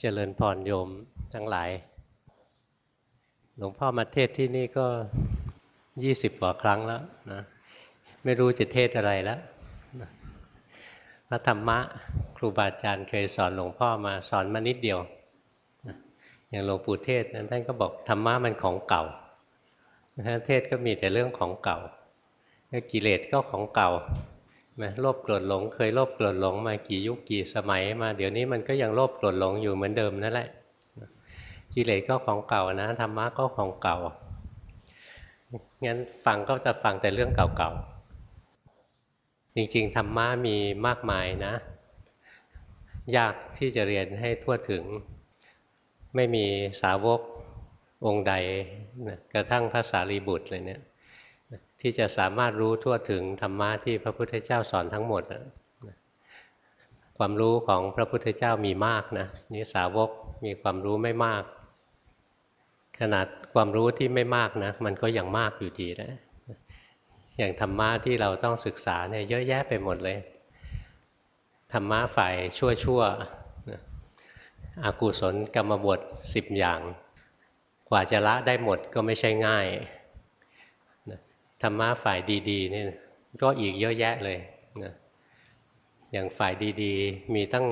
เจริญพรโยมทั้งหลาย หลวงพ่อมาเทศที่นี่ก็ยี่สิบกว่าครั้งแล้วนะไม่รู้จะเทศอะไรแล้วพระธรรมะครูบาอาจารย์เคยสอนหลวงพ่อมาสอนมานิดเดียว อย่างหลวงปู่เทศนั้นท่านก็บอกธรรมะมันของเก่าท่านเทศก็มีแต่เรื่องของเก่ากิเลสก็ของเก่า นะโลภโกรธหลง เคยโลภโกรธหลงมากี่ยุคกี่สมัยมาเดี๋ยวนี้มันก็ยังโลภโกรธหลงอยู่เหมือนเดิมนั่นแหละกิเลสก็ของเก่านะธรรมะก็ของเก่างั้นฟังก็จะฟังแต่เรื่องเก่าๆจริงๆธรรมะมีมากมายนะ ยากที่จะเรียนให้ทั่วถึง ไม่มีสาวกองค์ใดกระทั่งพระสารีบุตรเลยเนี่ย ที่จะสามารถรู้ทั่วถึงธรรมะที่พระพุทธเจ้าสอนทั้งหมดความรู้ของพระพุทธเจ้ามีมากนะนี่สาวกมีความรู้ไม่มาก ขนาดความรู้ที่ไม่มากนะมันก็ยังมากอยู่ดีนะอย่างธรรมะที่เราต้องศึกษาเนี่ยเยอะแยะไปหมดเลยธรรมะฝ่ายชั่วชั่วอากุศลกรรมบทสิบอย่าง กว่าจะละได้หมดก็ไม่ใช่ง่าย ธรรมะฝ่ายดีๆนี่ก็อีกเยอะแยะเลยนะอย่างฝ่ายดีๆ มีตั้ง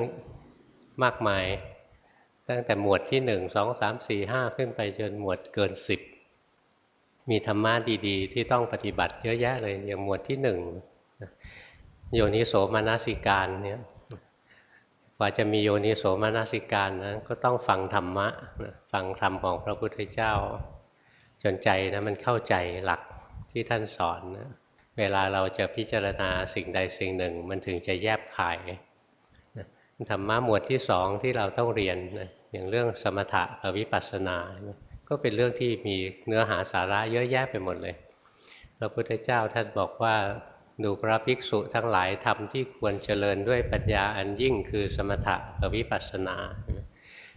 มากมาย ตั้งแต่หมวดที่หนึ่งสองสามสี่ห้าขึ้นไปจนหมวดเกินสิบมีธรรมะดี ๆ ที่ต้องปฏิบัติเยอะแยะเลย อย่างหมวดที่หนึ่งโยนิโสมนสิการเนี่ยกว่าจะมีโยนิโสมนสิการนะก็ต้องฟังธรรมะฟังธรรมของพระพุทธเจ้า จนใจนะมันเข้าใจหลัก ที่ท่านสอนนะเวลาเราจะพิจารณาสิ่งใดสิ่งหนึ่ง มันถึงจะแยบขายธรรมะหมวดที่สองที่เราต้องเรียนนะอย่างเรื่องสมถะกับวิปัสสนาก็เป็นเรื่องที่มีเนื้อหาสาระเยอะแยะไปหมดเลยพระพุทธเจ้าท่านบอกว่าดูพระภิกษุทั้งหลายทำที่ควรเจริญด้วยปัญญาอันยิ่งคือสมถะกับวิปัสสนา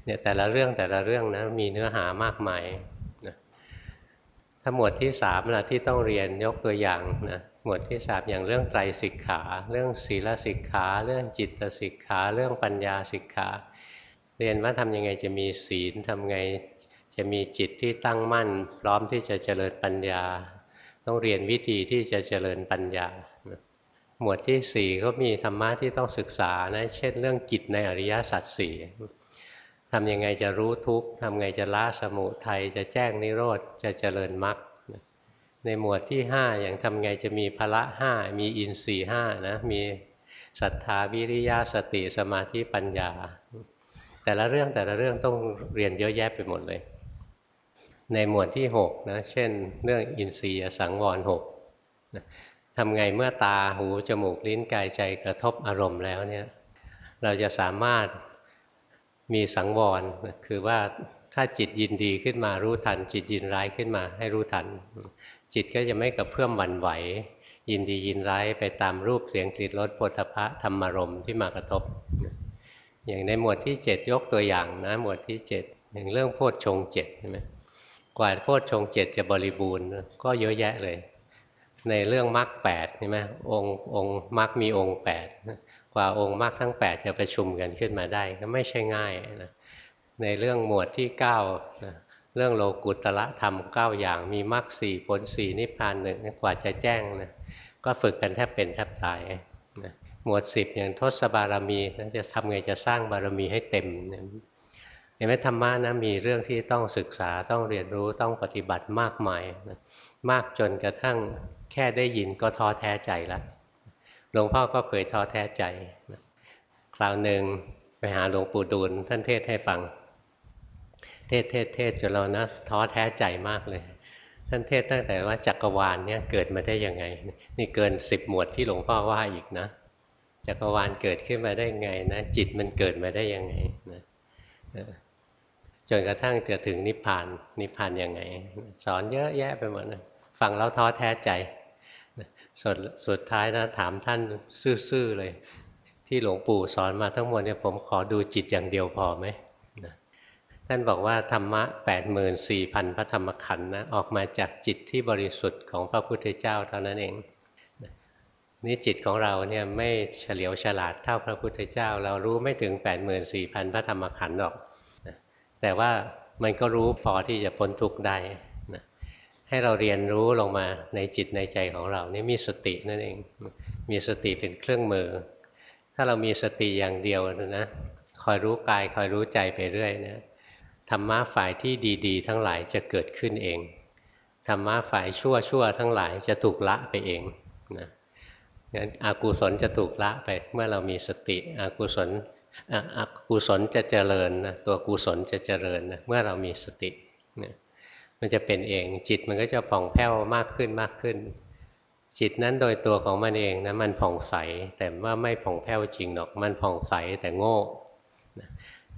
เนี่ยแต่ละเรื่องแต่ละเรื่องนะมีเนื้อหามากมาย หมวดที่สามนะที่ต้องเรียนยกตัวอย่างนะหมวดที่สามอย่างเรื่องไตรสิกขา เรื่องศีลสิกขา เรื่องจิตสิกขา เรื่องปัญญาสิกขา เรียนว่าทำยังไงจะมีศีลทำไงจะมีจิตที่ตั้งมั่น พร้อมที่จะเจริญปัญญา ต้องเรียนวิธีที่จะเจริญปัญญา หมวดที่สี่ก็มีธรรมะที่ต้องศึกษานะเช่น เรื่องกิจในอริยสัจสี่ ทำยังไงจะรู้ทุกข์ทำไงจะละสมุทัยจะแจ้งนิโรธจะเจริญมรรคในหมวดที่ห้าอย่างทำไงจะมีพละห้ามีอินทรีห้านะมีศรัทธาวิริยะสติสมาธิปัญญา แต่ละเรื่องแต่ละเรื่องต้องเรียนเยอะแยะไปหมดเลย ในหมวดที่6นะเช่น เรื่องอินทรียสังวรหกทำไงเมื่อตาหูจมูกลิ้นกายใจกระทบอารมณ์แล้วเนี่ยเราจะสามารถ มีสังวรคือว่าถ้าจิตยินดีขึ้นมารู้ทัน จิตยินร้ายขึ้นมาให้รู้ทัน จิตก็จะไม่กระเพื่อมหวั่นไหว ยินดียินร้ายไปตามรูปเสียงกลิ่นรสปุถะธรรมารมที่มากระทบ อย่างในหมวดที่ 7 ยกตัวอย่างนะหมวดที่ 7 อย่างเรื่องโพชฌงเจ็ดใช่ไหมกว่าโพชฌงเจ็ดจะบริบูรณ์ก็เยอะแยะเลย ในเรื่องมรรคแปดใช่ไหมองค์องค์มรรคมีองค์แปด กว่าองค์มรรคทั้ง 8 จะประชุมกันขึ้นมาได้ก็ไม่ใช่ง่ายนะในเรื่องหมวดที่9นะเรื่องโลกุตละธรรม 9 อย่างมีมรรคสี่ผลสี่นิพพานหนึ่งกว่าจะแจ้งนะก็ฝึกกันแทบเป็นแทบตายนะหมวดสิบอย่างทศบารมีนะจะทำไงจะสร้างบารมีให้เต็มนี่ยเห็นไหมธรรมะนะมีเรื่องที่ต้องศึกษาต้องเรียนรู้ต้องปฏิบัติมากมายนะมากจนกระทั่งแค่ได้ยินก็ท้อแท้ใจแล้ว หลวงพ่อก็เคยท้อแท้ใจ คราวหนึ่งไปหาหลวงปู่ดูลท่านเทศให้ฟัง เทศเทศเทศจนเรานะท้อแท้ใจมากเลย ท่านเทศตั้งแต่ว่าจักรวาลเนี่ยเกิดมาได้ยังไง นี่เกินสิบหมวดที่หลวงพ่อว่าอีกนะ จักรวาลเกิดขึ้นมาได้ไงนะจิตมันเกิดมาได้ยังไงนะจนกระทั่งจะถึงนิพพานนิพพานยังไง สอนเยอะแยะไปหมดนะฟังแล้วท้อแท้ใจ สุดสุดท้ายนะถามท่านซื่อๆเลย ที่หลวงปู่สอนมาทั้งหมดเนี่ยผมขอดูจิตอย่างเดียวพอไหมนะท่านบอกว่าธรรมะ 8 4 0 0 0 พระธรรมขันธ์นะออกมาจากจิตที่บริสุทธิ์ของพระพุทธเจ้าเท่านั้นเองนี่จิตของเราเนี่ยไม่เฉลียวฉลาดเท่าพระพุทธเจ้า เรารู้ไม่ถึง 84,000 พระธรรมขันธ์หรอก แต่ว่ามันก็รู้พอที่จะพ้นทุกข์ได้ ให้เราเรียนรู้ลงมาในจิตในใจของเรานี่มีสตินั่นเอง มีสติเป็นเครื่องมือ ถ้าเรามีสติอย่างเดียวนะคอยรู้กายคอยรู้ใจไปเรื่อยนะธรรมะฝ่ายที่ดี ๆ ทั้งหลายจะเกิดขึ้นเองธรรมะฝ่ายชั่วๆทั้งหลายจะถูกละไปเองนะงั้นอากุศลจะถูกละไปเมื่อเรามีสติอากุศลอกุศลจะเจริญนะตัวกุศลจะเจริญนะเมื่อเรามีสตินะ มันจะเป็นเอง จิตมันก็จะผ่องแผ้วมากขึ้นมากขึ้น จิตนั้นโดยตัวของมันเองนะมันผ่องใสแต่ว่าไม่ผ่องแผ้วจริงหรอก มันผ่องใสแต่โง่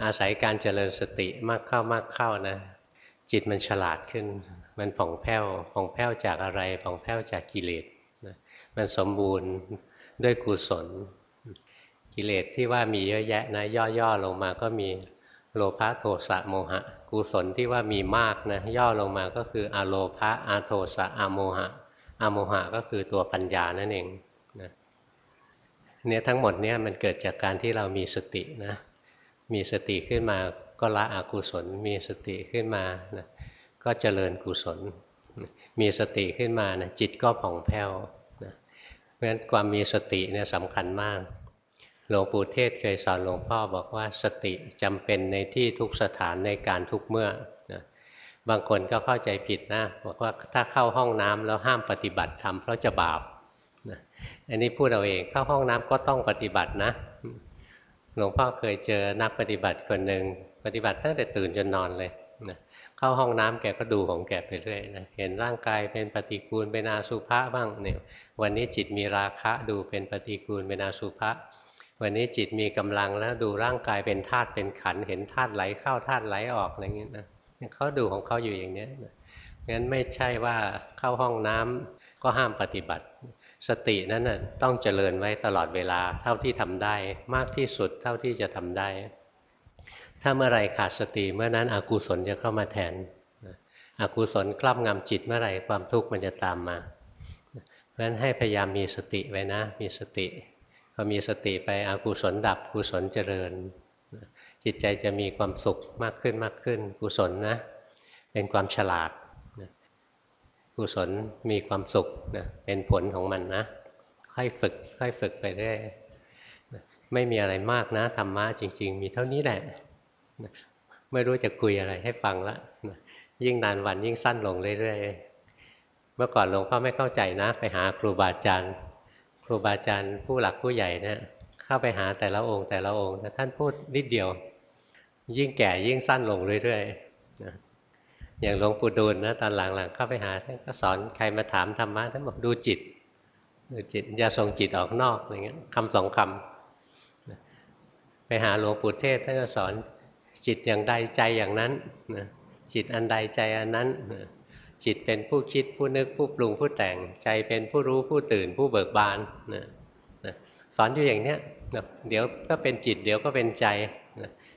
อาศัยการเจริญสติมากเข้ามากเข้านะ จิตมันฉลาดขึ้น มันผ่องแผ้วผ่องแผ้วจากอะไรผ่องแผ้วจากกิเลสมันสมบูรณ์ด้วยกุศล กิเลสที่ว่ามีเยอะแยะนะย่อๆลงมาก็มี โลภะโทสะโมหะ กุศลที่ว่ามีมากนะย่อลงมาก็คืออโลภะอาโทสะอโมหะอโมหะก็คือตัวปัญญานั่นเองนะเนี่ยทั้งหมดเนี่ยมันเกิดจากการที่เรามีสตินะมีสติขึ้นมาก็ละอกุศล มีสติขึ้นมานะก็เจริญกุศล มีสติขึ้นมานะจิตก็ผ่องแผ้วนะเพราะฉะนั้นความมีสติเนี่ยสำคัญมาก หลวงปู่เทศเคยสอนหลวงพ่อบอกว่าสติจำเป็นในที่ทุกสถานในการทุกเมื่อนะบางคนก็เข้าใจผิดนะบอกว่าถ้าเข้าห้องน้ำแล้วห้ามปฏิบัติทำเพราะจะบาปนะอันนี้พูดเอาเองเข้าห้องน้ำก็ต้องปฏิบัตินะ หลวงพ่อเคยเจอนักปฏิบัติคนหนึ่งปฏิบัติตั้งแต่ตื่นจนนอนเลยนะเข้าห้องน้ำแกก็ดูของแกไปเรื่อยนะเห็นร่างกายเป็นปฏิกูลเป็นอาสุภะบ้างเนี่ยวันนี้จิตมีราคะดูเป็นปฏิกูลเป็นอาสุภะ วันนี้จิตมีกำลังแล้วดูร่างกายเป็นธาตุเป็นขันเห็นธาตุไหลเข้าธาตุไหลออกอะไรเงี้ยนะเขาดูของเขาอยู่อย่างเนี้ยงั้นไม่ใช่ว่าเข้าห้องน้ำก็ห้ามปฏิบัติ สตินั้นน่ะต้องเจริญไว้ตลอดเวลาเท่าที่ทำได้มากที่สุดเท่าที่จะทำได้ ถ้าเมื่อไรขาดสติเมื่อนั้นอกุศลจะเข้ามาแทนอกุศลครอบงำจิตเมื่อไรความทุกข์มันจะตามมาเพราะฉะนั้นให้พยายามมีสติไว้นะ มีสติ พอมีสติไปอกุศลดับกุศลเจริญ จิตใจจะมีความสุขมากขึ้นมากขึ้น กุศลนะเป็นความฉลาดกุศลมีความสุขนะเป็นผลของมันนะค่อยฝึกค่อยฝึกไปเรื่อยไม่มีอะไรมากนะธรรมะจริง ๆ มีเท่านี้แหละไม่รู้จะคุยอะไรให้ฟังละยิ่งนานวันยิ่งสั้นลงเรื่อยๆเมื่อก่อนหลวงพ่อไม่เข้าใจนะ ไปหาครูบาอาจารย์ ครูบาอาจารย์ผู้หลักผู้ใหญ่เนะี่ยเข้าไปหาแต่ละองค์แต่ละองค์ท่านพูดนิดเดียว ยิ่งแก่ยิ่งสั้นลงเรื่อยๆอย่างหลวงปู่ดูลนะตอนหลังๆเข้าไปหาท่านก็สอนใครมาถามธรรมะท่านบอกดูจิตดูจิตอย่าส่งจิตออกนอกอะไรเงี้ยคำสองคำไปหาหลวงปู่เทศท่านก็สอนจิตอย่างใดใจอย่างนั้นจิตอันใดใจอันนั้น จิตเป็นผู้คิดผู้นึกผู้ปรุงผู้แต่งใจเป็นผู้รู้ผู้ตื่นผู้เบิกบานนะสอนอยู่อย่างเนี้ยเดี๋ยวก็เป็นจิตเดี๋ยวก็เป็นใจ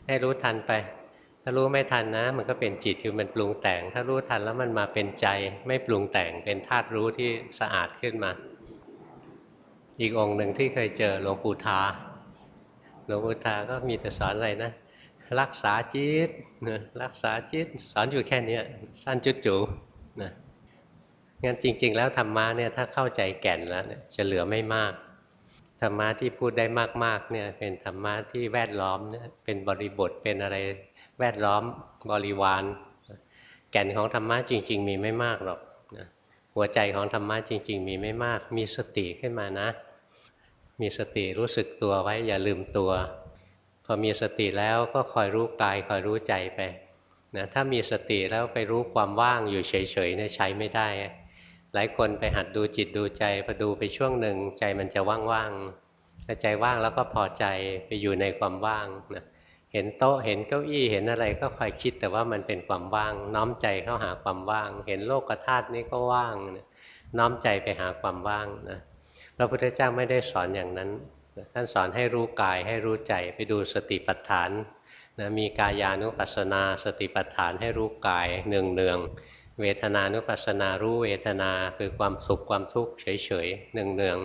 ให้รู้ทันไป ถ้ารู้ไม่ทันนะ มันก็เป็นจิตคือมันปรุงแต่ง ถ้ารู้ทันแล้วมันมาเป็นใจไม่ปรุงแต่งเป็นธาตุรู้ที่สะอาดขึ้นมา อีกองค์หนึ่งที่เคยเจอหลวงปู่ทาหลวงปู่ทาก็มีแต่สอนอะไรนะรักษาจิตนะรักษาจิตสอนอยู่แค่นี้สั้นจุดจู นะงั้นจริง ๆ แล้วธรรมะเนี่ยถ้าเข้าใจแก่นแล้วเนี่ยจะเหลือไม่มากธรรมะที่พูดได้มากๆเนี่ยเป็นธรรมะที่แวดล้อมเนี่ยเป็นบริบทเป็นอะไรแวดล้อมบริวาร แก่นของธรรมะจริง ๆ มีไม่มากหรอกนะหัวใจของธรรมะจริง ๆ มีไม่มาก มีสติขึ้นมานะ มีสติรู้สึกตัวไว้อย่าลืมตัว พอมีสติแล้วก็คอยรู้กายคอยรู้ใจไป นะถ้ามีสติแล้วไปรู้ความว่างอยู่เฉยๆเนี่ยใช้ไม่ได้ หลายคนไปหัดดูจิตดูใจพอดูไปช่วงหนึ่งใจมันจะว่างๆถ้าใจว่างแล้วก็พอใจไปอยู่ในความว่างนะเห็นโต๊ะเห็นเก้าอี้เห็นอะไรก็คอยคิดแต่ว่ามันเป็นความว่าง น้อมใจเข้าหาความว่าง เห็นโลกธาตุนี้ก็ว่างน้อมใจไปหาความว่างนะพระพุทธเจ้าไม่ได้สอนอย่างนั้นท่านสอนให้รู้กายให้รู้ใจไปดูสติปัฏฐาน นะมีกายานุปัสสนาสติปัฏฐานให้รู้กายเนืองเนืองเวทนานุปัสสนารู้เวทนาคือความสุขความทุกข์เฉยๆเนืองเนือง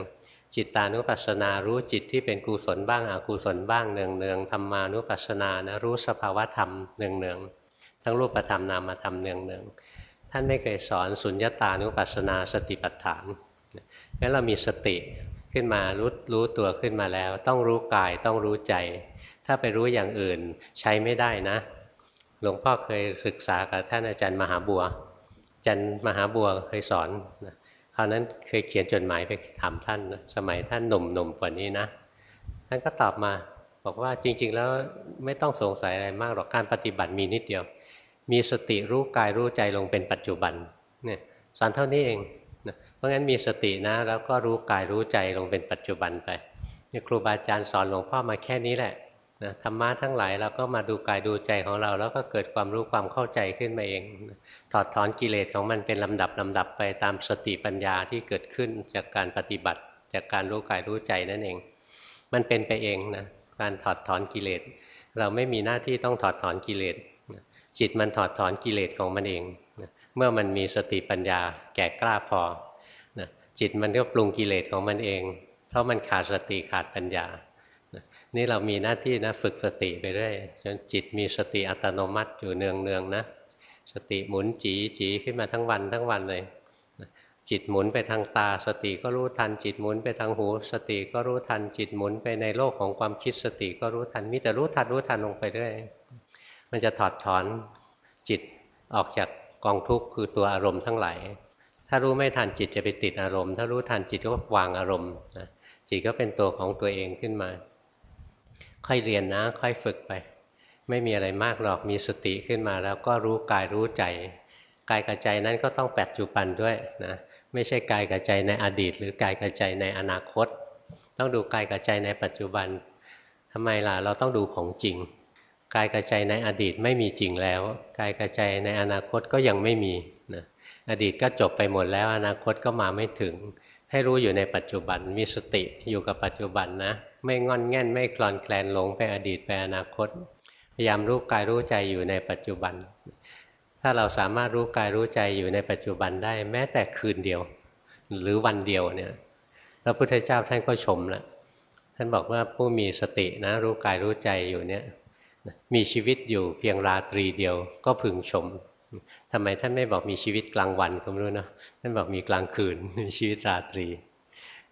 จิตตานุปัสสนารู้จิตที่เป็นกุศลบ้างอกุศลบ้างเนืองเนืองธรรมานุปัสสนานะรู้สภาวะธรรมเนืองเนืองทั้งรูปธรรมนามธรรมเนืองเนืองท่านไม่เคยสอนสุญญตานุปัสสนาสติปัฏฐานงั้นเรามีสติขึ้นมารู้รู้ตัวขึ้นมาแล้ว ต้องรู้กายต้องรู้ใจ ถ้าไปรู้อย่างอื่นใช้ไม่ได้นะ หลวงพ่อเคยศึกษากับท่านอาจารย์มหาบัวอาจารย์มหาบัวเคยสอนนะคราวนั้นเคยเขียนจดหมายไปถามท่านนะสมัยท่านหนุ่มๆนกว่านี้นะท่านก็ตอบมาบอกว่าจริง ๆ แล้วไม่ต้องสงสัยอะไรมากหรอกการปฏิบัติมีนิดเดียว มีสติรู้กายรู้ใจลงเป็นปัจจุบันเนี่ยสอนเท่านี้เองนะเพราะงั้นมีสตินะ แล้วก็รู้กายรู้ใจลงเป็นปัจจุบันไปครูบาอาจารย์สอนหลวงพ่อมาแค่นี้แหละ นะธรรมะทั้งหลายเราก็มาดูกายดูใจของเรา แล้วก็เกิดความรู้ความเข้าใจขึ้นมาเอง ถอดถอนกิเลสของมันเป็นลำดับลำดับไปตามสติปัญญาที่เกิดขึ้นจากการปฏิบัติ จากการรู้กายรู้ใจนั่นเอง มันเป็นไปเองนะการถอดถอนกิเลส เราไม่มีหน้าที่ต้องถอดถอนกิเลสจิตมันถอดถอนกิเลสของมันเอง เมื่อมันมีสติปัญญาแก่กล้าพอจิตมันก็ปรุงกิเลสของมันเอง เพราะมันขาดสติขาดปัญญา นี่เรามีหน้าที่นะฝึกสติไปเรื่อยจนจิตมีสติอัตโนมัติอยู่เนืองเนืองนะ สติหมุนจีจีขึ้นมาทั้งวันทั้งวันเลยจิตหมุนไปทางตา สติก็รู้ทัน จิตหมุนไปทางหู สติก็รู้ทัน จิตหมุนไปในโลกของความคิดสติก็รู้ทัน มีแต่รู้ทันรู้ทันลงไปเรื่อยมันจะถอดถอนจิตออกจากกองทุกข์คือตัวอารมณ์ทั้งหลายถ้ารู้ไม่ทันจิตจะไปติดอารมณ์ ถ้ารู้ทันจิตก็วางอารมณ์จิตก็เป็นตัวของตัวเองขึ้นมา ค่อยเรียนนะ ค่อยฝึกไป ไม่มีอะไรมากหรอกมีสติขึ้นมา แล้วก็รู้กายรู้ใจกายกับใจนั้นก็ต้องปัจจุบันด้วยนะไม่ใช่กายกับใจในอดีต หรือกายกับใจในอนาคต ต้องดูกายกับใจในปัจจุบันทำไมล่ะเราต้องดูของจริงกายกับใจในอดีตไม่มีจริงแล้วกายกับใจในอนาคตก็ยังไม่มีนะอดีตก็จบไปหมดแล้ว อนาคตก็มาไม่ถึง ให้รู้อยู่ในปัจจุบันมีสติอยู่กับปัจจุบันนะ ไม่งอนแง่นไม่คลอนแคลนหลงไปอดีตไปอนาคต พยายามรู้กายรู้ใจอยู่ในปัจจุบัน ถ้าเราสามารถรู้กายรู้ใจอยู่ในปัจจุบันได้แม้แต่คืนเดียว หรือวันเดียวเนี่ยพระพุทธเจ้าท่านก็ชมล้วท่านบอกว่าผู้มีสตินะรู้กายรู้ใจอยู่เนี่ยมีชีวิตอยู่เพียงราตรีเดียวก็พึงชมทำไมท่านไม่บอกมีชีวิตกลางวันก็ไม่รู้นะท่านบอกมีกลางคืนมีชีวิตราตรี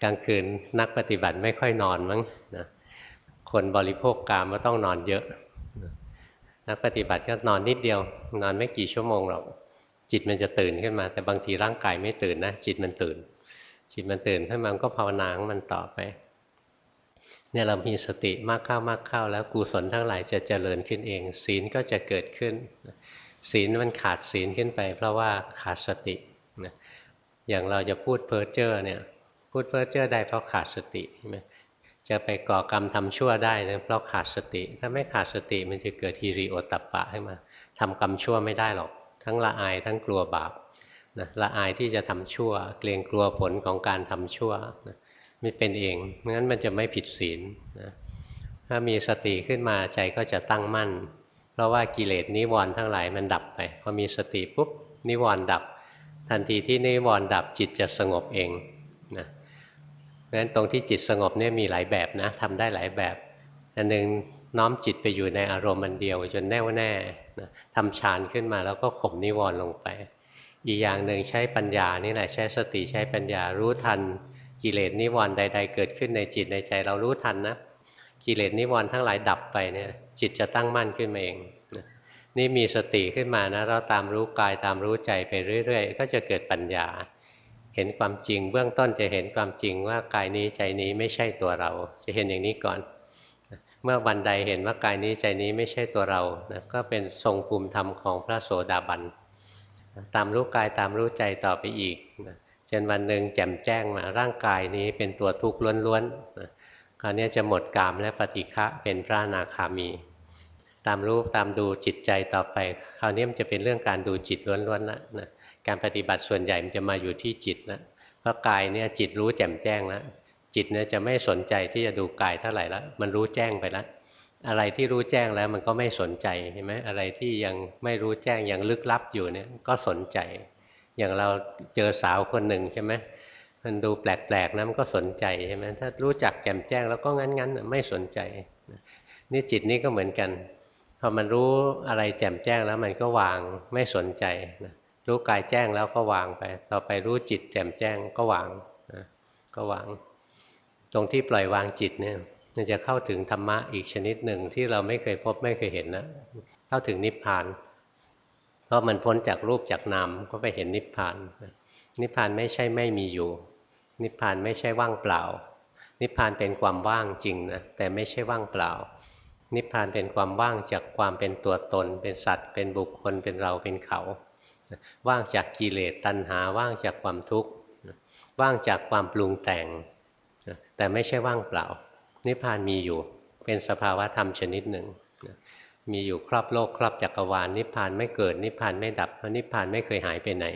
กลางคืนนักปฏิบัติไม่ค่อยนอนมั้งนะคนบริโภคกามก็ต้องนอนเยอะ นักปฏิบัติก็นอนนิดเดียว นอนไม่กี่ชั่วโมงหรอกจิตมันจะตื่นขึ้นมา แต่บางทีร่างกายไม่ตื่นนะจิตมันตื่น จิตมันตื่นขึ้นมาก็ภาวนาของมันต่อไปเนี่ยเรามีสติมากเข้ามากเข้า แล้วกุศลทั้งหลายจะเจริญขึ้นเอง ศีลก็จะเกิดขึ้น ศีลมันขาดศีลขึ้นไป เพราะว่าขาดสติอย่างเราจะพูดเพ้อเจ้อเนี่ย พูดเพ้อเจ้อได้เพราะขาดสติใช่ไหมจะไปก่อกรรมทำชั่วได้นะเพราะขาดสติ ถ้าไม่ขาดสติมันจะเกิดฮีริโอตัปปะขึ้นมาทำกรรมชั่วไม่ได้หรอก ทั้งละอายทั้งกลัวบาปนะละอายที่จะทำชั่ว เกรงกลัวผลของการทำชั่วนะไม่เป็นเองงั้นมันจะไม่ผิดศีลนะถ้ามีสติขึ้นมาใจก็จะตั้งมั่น เพราะว่ากิเลสนิวรณ์ทั้งหลายมันดับไปพอมีสติปุ๊บนิวรณ์ดับ ทันทีที่นิวรณ์ดับจิตจะสงบเอง เพราะฉะนั้นตรงที่จิตสงบเนี่ยมีหลายแบบนะทำได้หลายแบบ อันหนึ่งน้อมจิตไปอยู่ในอารมณ์มันเดียว จนแน่วแน่นะทำฌานขึ้นมาแล้วก็ข่มนิวรณ์ลงไป อีกอย่างหนึ่งใช้ปัญญานี่แหละใช้สติใช้ปัญญารู้ทันกิเลสนิวรณ์ใด ๆ เกิดขึ้นในจิตในใจเรารู้ทันนะกิเลสนิวรณ์ทั้งหลายดับไปเนี่ยจิตจะตั้งมั่นขึ้นมาเองนี่มีสติขึ้นมานะเราตามรู้กายตามรู้ใจไปเรื่อย ๆ ก็จะเกิดปัญญา เห็นความจริง เบื้องต้นจะเห็นความจริงว่ากายนี้ใจนี้ไม่ใช่ตัวเรา จะเห็นอย่างนี้ก่อน เมื่อวันใดเห็นว่ากายนี้ใจนี้ไม่ใช่ตัวเรานะก็เป็นทรงภูมิธรรมของพระโสดาบันตามรู้กายตามรู้ใจต่อไปอีกนะจนวันหนึ่งแจ่มแจ้งมาร่างกายนี้เป็นตัวทุกข์ล้วนๆนะคราวนี้จะหมดกามและปฏิฆะเป็นพระนาคามี ตามรู้ตามดูจิตใจต่อไป คราวนี้มันจะเป็นเรื่องการดูจิตล้วนๆแล้วนะ การปฏิบัติส่วนใหญ่มันจะมาอยู่ที่จิตแล้วเพราะกายเนี่ยจิตรู้แจ่มแจ้งแล้วจิตเนี่ยจะไม่สนใจที่จะดูกายเท่าไหร่แล้วมันรู้แจ้งไปแล้วอะไรที่รู้แจ้งแล้วมันก็ไม่สนใจเห็นไหมอะไรที่ยังไม่รู้แจ้งยังลึกลับอยู่เนี่ยก็สนใจ อย่างเราเจอสาวคนหนึ่งใช่ไหมมันดูแปลกๆนะมันก็สนใจใช่ไหมถ้ารู้จักแจ่มแจ้งแล้วก็งั้นๆไม่สนใจนี่จิตนี้ก็เหมือนกันพอมันรู้อะไรแจ่มแจ้งแล้วมันก็วางไม่สนใจนะ รู้กายแจ้งแล้วก็วางไป ต่อไปรู้จิตแจ่มแจ้งก็วางนะก็วาง ตรงที่ปล่อยวางจิตเนี่ยมันจะเข้าถึงธรรมะอีกชนิดหนึ่งที่เราไม่เคยพบไม่เคยเห็นนะเข้าถึงนิพพาน เพราะมันพ้นจากรูปจากนามก็ไปเห็นนิพพาน นิพพานไม่ใช่ไม่มีอยู่ นิพพานไม่ใช่ว่างเปล่า นิพพานเป็นความว่างจริงนะแต่ไม่ใช่ว่างเปล่า นิพพานเป็นความว่างจากความเป็นตัวตน เป็นสัตว์ เป็นบุคคลเป็นเราเป็นเขา ว่างจากกิเลสตัณหาว่างจากความทุกข์ว่างจากความปรุงแต่ง แต่ไม่ใช่ว่างเปล่า นิพพานมีอยู่เป็นสภาวะธรรมชนิดหนึ่งมีอยู่ครอบโลกครอบจักรวาลนิพพานไม่เกิดนิพพานไม่ดับเพราะนิพพานไม่เคยหายไปไหน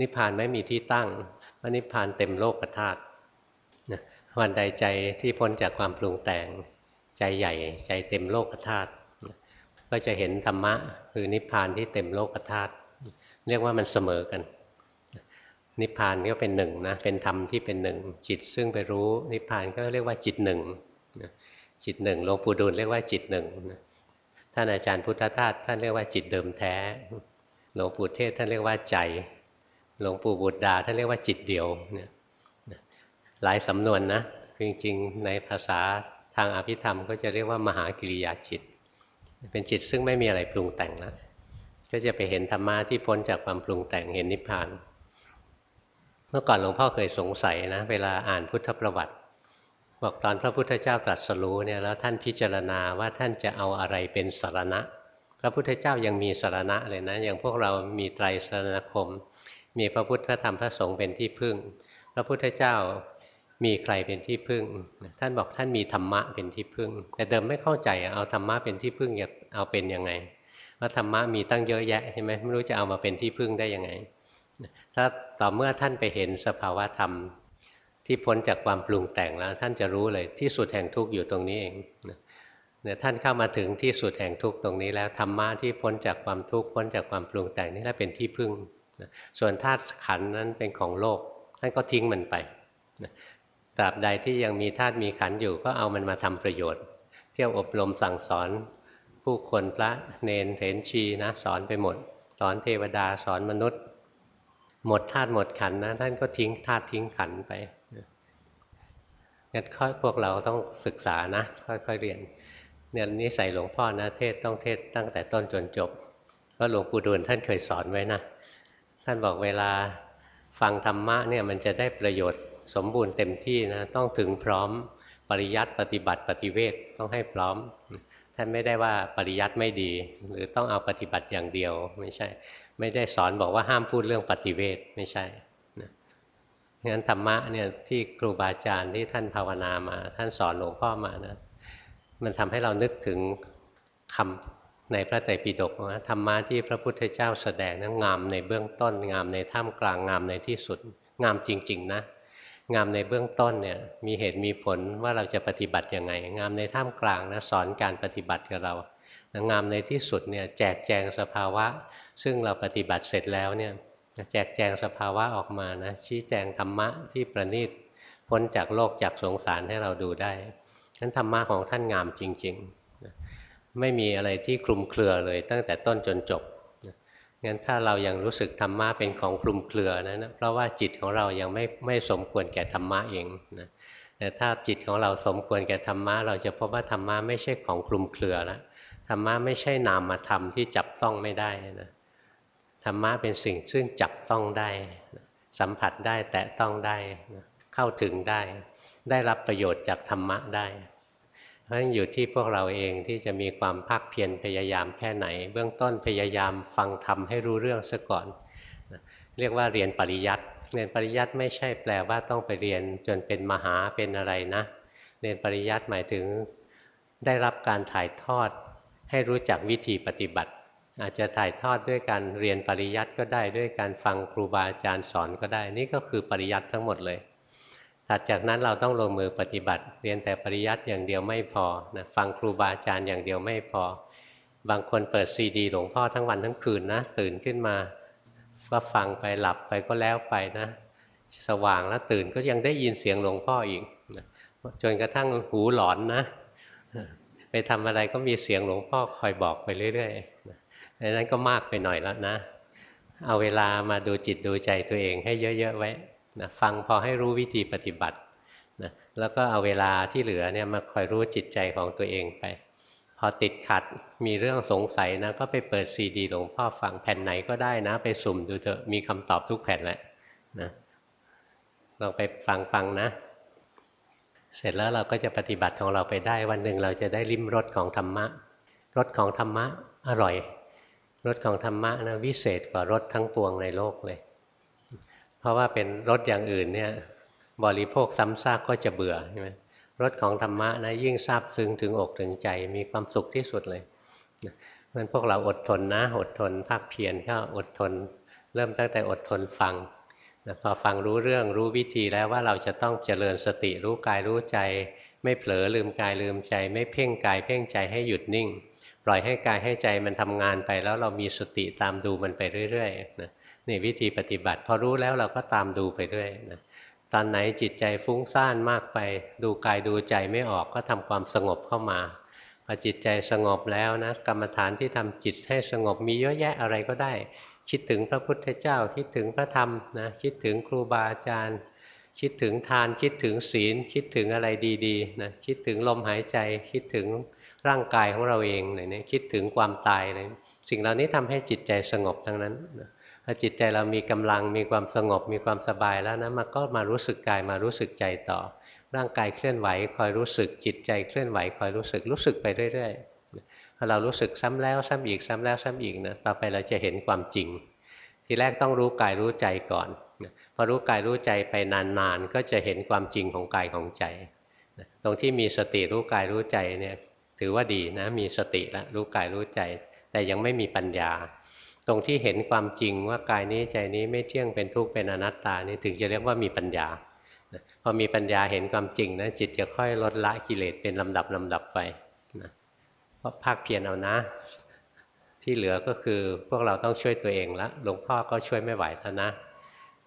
นิพพานไม่มีที่ตั้งเพราะนิพพานเต็มโลกธาตุวันใดใจที่พ้นจากความปรุงแต่งใจใหญ่ใจเต็มโลกธาตุก็จะเห็นธรรมะคือนิพพานที่เต็มโลกธาตุ เรียกว่ามันเสมอกัน นิพพานก็เป็นหนึ่งนะเป็นธรรมที่เป็นหนึ่ง จิตซึ่งไปรู้นิพพานก็เรียกว่าจิตหนึ่งจิตหนึ่งหลวงปู่ดูลเรียกว่าจิตหนึ่งท่านอาจารย์พุทธทาสท่านเรียกว่าจิตเดิมแท้หลวงปู่เทศท่านเรียกว่าใจหลวงปู่บุตรดาท่านเรียกว่าจิตเดียวเนี่ยหลายสำนวนนะจริงๆในภาษาทางอภิธรรมก็จะเรียกว่ามหากิริยาจิต เป็นจิตซึ่งไม่มีอะไรปรุงแต่งแล้ว ก็จะไปเห็นธรรมะที่พ้นจากความปรุงแต่งเห็นนิพพาน เมื่อก่อนหลวงพ่อเคยสงสัยนะ เวลาอ่านพุทธประวัติ บอกตอนพระพุทธเจ้าตรัสรู้เนี่ยแล้วท่านพิจารณาว่าท่านจะเอาอะไรเป็นสารณะ พระพุทธเจ้ายังมีสารณะเลยนะ อย่างพวกเรามีไตรสรณคม มีพระพุทธธรรมพระสงฆ์เป็นที่พึ่ง พระพุทธเจ้ามีใครเป็นที่พึ่ง ท่านบอกท่านมีธรรมะเป็นที่พึ่ง แต่เดิมไม่เข้าใจเอาธรรมะเป็นที่พึ่งอยากเอาเป็นยังไง ว่าธรรมะมีตั้งเยอะแยะใช่ไหมไม่รู้จะเอามาเป็นที่พึ่งได้ยังไง ถ้าต่อเมื่อท่านไปเห็นสภาวะธรรมที่พ้นจากความปรุงแต่งแล้ว ท่านจะรู้เลยที่สุดแห่งทุกข์อยู่ตรงนี้เองเนี่ยท่านเข้ามาถึงที่สุดแห่งทุกข์ตรงนี้แล้วธรรมะที่พ้นจากความทุกข์พ้นจากความปรุงแต่งนี่แหละเป็นที่พึ่งส่วนธาตุขันนั้นเป็นของโลก ท่านก็ทิ้งมันไปตราบใดที่ยังมีธาตุมีขันอยู่ก็เอามันมาทำประโยชน์ เที่ยวอบรมสั่งสอน ผู้คนพระเนนเถนชีนะสอนไปหมด สอนเทวดาสอนมนุษย์ หมดธาตุหมดขันนะ ท่านก็ทิ้งธาตุทิ้งขันไปงั้นพวกเราต้องศึกษานะ ค่อยๆเรียนเนี่ยนิสัยหลวงพ่อนะเทศต้องเทศตั้งแต่ต้นจนจบ ก็หลวงปู่ดูลท่านเคยสอนไว้นะ ท่านบอกเวลาฟังธรรมะเนี่ยมันจะได้ประโยชน์สมบูรณ์เต็มที่นะ ต้องถึงพร้อมปริยัติปฏิบัติปฏิเวทต้องให้พร้อม ท่านไม่ได้ว่าปริยัติไม่ดี หรือต้องเอาปฏิบัติอย่างเดียว ไม่ใช่ ไม่ได้สอนบอกว่าห้ามพูดเรื่องปฏิเวทไม่ใช่นะงั้นธรรมะเนี่ยที่ครูบาอาจารย์ที่ท่านภาวนามา ท่านสอนหลวงพ่อมานะมันทำให้เรานึกถึงคำในพระไตรปิฎกว่าธรรมะที่พระพุทธเจ้าแสดงนั้นงามในเบื้องต้นงามในท่ามกลางงามในที่สุด งามจริง ๆ นะ งามในเบื้องต้นเนี่ยมีเหตุมีผลว่าเราจะปฏิบัติยังไง งามในท่ามกลางนะสอนการปฏิบัติกับเรางามในที่สุดเนี่ยแจกแจงสภาวะ ซึ่งเราปฏิบัติเสร็จแล้วเนี่ยแจกแจงสภาวะออกมานะชี้แจงธรรมะที่ประณีตพ้นจากโลกจากสงสารให้เราดูได้นั้นธรรมะของท่านงามจริง ๆ ไม่มีอะไรที่คลุมเครือเลยตั้งแต่ต้นจนจบ งั้นถ้าเรายังรู้สึกธรรมะเป็นของคลุมเครือนะนะเพราะว่าจิตของเรายังไม่ไม่สมควรแก่ธรรมะเองนะแต่ถ้าจิตของเราสมควรแก่ธรรมะเราจะพบว่าธรรมะไม่ใช่ของคลุมเครือแล้วธรรมะไม่ใช่นามธรรมที่จับต้องไม่ได้นะธรรมะเป็นสิ่งซึ่งจับต้องได้ สัมผัสได้แตะต้องได้ เข้าถึงได้ ได้รับประโยชน์จากธรรมะได้ เพราะฉะนั้นอยู่ที่พวกเราเองที่จะมีความภาคเพียรพยายามแค่ไหน เบื้องต้นพยายามฟังธรรมให้รู้เรื่องซะก่อน เรียกว่าเรียนปริยัติเรียนปริยัติไม่ใช่แปลว่าต้องไปเรียนจนเป็นมหาเป็นอะไรนะ เรียนปริยัติหมายถึงได้รับการถ่ายทอดให้รู้จักวิธีปฏิบัติ อาจจะถ่ายทอดด้วยการเรียนปริยัติก็ได้ด้วยการฟังครูบาอาจารย์สอนก็ได้ นี่ก็คือปริยัติทั้งหมดเลย ถัดจากนั้นเราต้องลงมือปฏิบัติ เรียนแต่ปริยัติอย่างเดียวไม่พอนะฟังครูบาอาจารย์อย่างเดียวไม่พอ บางคนเปิดซีดีหลวงพ่อทั้งวันทั้งคืนนะ ตื่นขึ้นมาก็ฟังไปหลับไปก็แล้วไปนะ สว่างแล้วตื่นก็ยังได้ยินเสียงหลวงพ่ออีกจนกระทั่งหูหลอนนะ ไปทำอะไรก็มีเสียงหลวงพ่อคอยบอกไปเรื่อยๆดังนั้นก็มากไปหน่อยแล้วนะ เอาเวลามาดูจิตดูใจตัวเองให้เยอะๆไว้ นะฟังพอให้รู้วิธีปฏิบัตินะแล้วก็เอาเวลาที่เหลือเนี่ยมาคอยรู้จิตใจของตัวเองไป พอติดขัดมีเรื่องสงสัยนะก็ไปเปิดซีดีหลวงพ่อฟังแผ่นไหนก็ได้นะ ไปสุ่มดูเถอะมีคำตอบทุกแผ่นแหละนะลองไปฟังฟังนะ เสร็จแล้วเราก็จะปฏิบัติของเราไปได้วันหนึ่งเราจะได้ลิ้มรสของธรรมะรสของธรรมะอร่อยรสของธรรมะนะวิเศษกว่ารสทั้งปวงในโลกเลย เพราะว่าเป็นรสอย่างอื่นเนี่ยบริโภคซ้ำซากก็จะเบื่อใช่ไหมรสของธรรมะนะยิ่งซาบซึ้งถึงอกถึงใจมีความสุขที่สุดเลยมันพวกเราอดทนนะ อดทนภาคเพียรก็อดทน เริ่มตั้งแต่อดทนฟังนะพอฟังรู้เรื่องรู้วิธีแล้วว่าเราจะต้องเจริญสติรู้กายรู้ใจ ไม่เผลอลืมกายลืมใจ ไม่เพ่งกายเพ่งใจให้หยุดนิ่ง ปล่อยให้กายให้ใจมันทำงานไปแล้วเรามีสติตามดูมันไปเรื่อยๆนะ นี่วิธีปฏิบัติ พอรู้แล้วเราก็ตามดูไปเรื่อยนะตอนไหนจิตใจฟุ้งซ่านมากไป ดูกายดูใจไม่ออกก็ทำความสงบเข้ามาพอจิตใจสงบแล้วนะกรรมฐานที่ทำจิตให้สงบมีเยอะแยะอะไรก็ได้ คิดถึงพระพุทธเจ้า คิดถึงพระธรรมนะคิดถึงครูบาอาจารย์ คิดถึงทานคิดถึงศีล คิดถึงอะไรดีๆนะคิดถึงลมหายใจ คิดถึงร่างกายของเราเองอะไรเนี่ยคิดถึงความตายอะไรสิ่งเหล่านี้ทำให้จิตใจสงบทั้งนั้นนะ พอจิตใจเรามีกำลังมีความสงบมีความสบายแล้วนะมันก็มารู้สึกกายมารู้สึกใจต่อ ร่างกายเคลื่อนไหวคอยรู้สึกจิตใจเคลื่อนไหวคอยรู้สึกรู้สึกไปเรื่อยๆพอเรารู้สึกซ้ำแล้วซ้ำอีกซ้ำแล้วซ้ำอีกนะต่อไปเราจะเห็นความจริง ทีแรกต้องรู้กายรู้ใจก่อนพอรู้กายรู้ใจไปนานๆก็จะเห็นความจริงของกายของใจตรงที่มีสติรู้กายรู้ใจเนี่ยถือว่าดีนะมีสติแล้วรู้กายรู้ใจ แต่ยังไม่มีปัญญา ตรงที่เห็นความจริงว่ากายนี้ใจนี้ไม่เที่ยงเป็นทุกข์เป็นอนัตตานี่ถึงจะเรียกว่ามีปัญญาพอมีปัญญาเห็นความจริงนะจิตจะค่อยลดละกิเลสเป็นลำดับลำดับไปนะเพราะภาคเพียรเอานะ ที่เหลือก็คือพวกเราต้องช่วยตัวเองละหลวงพ่อก็ช่วยไม่ไหวแล้วนะ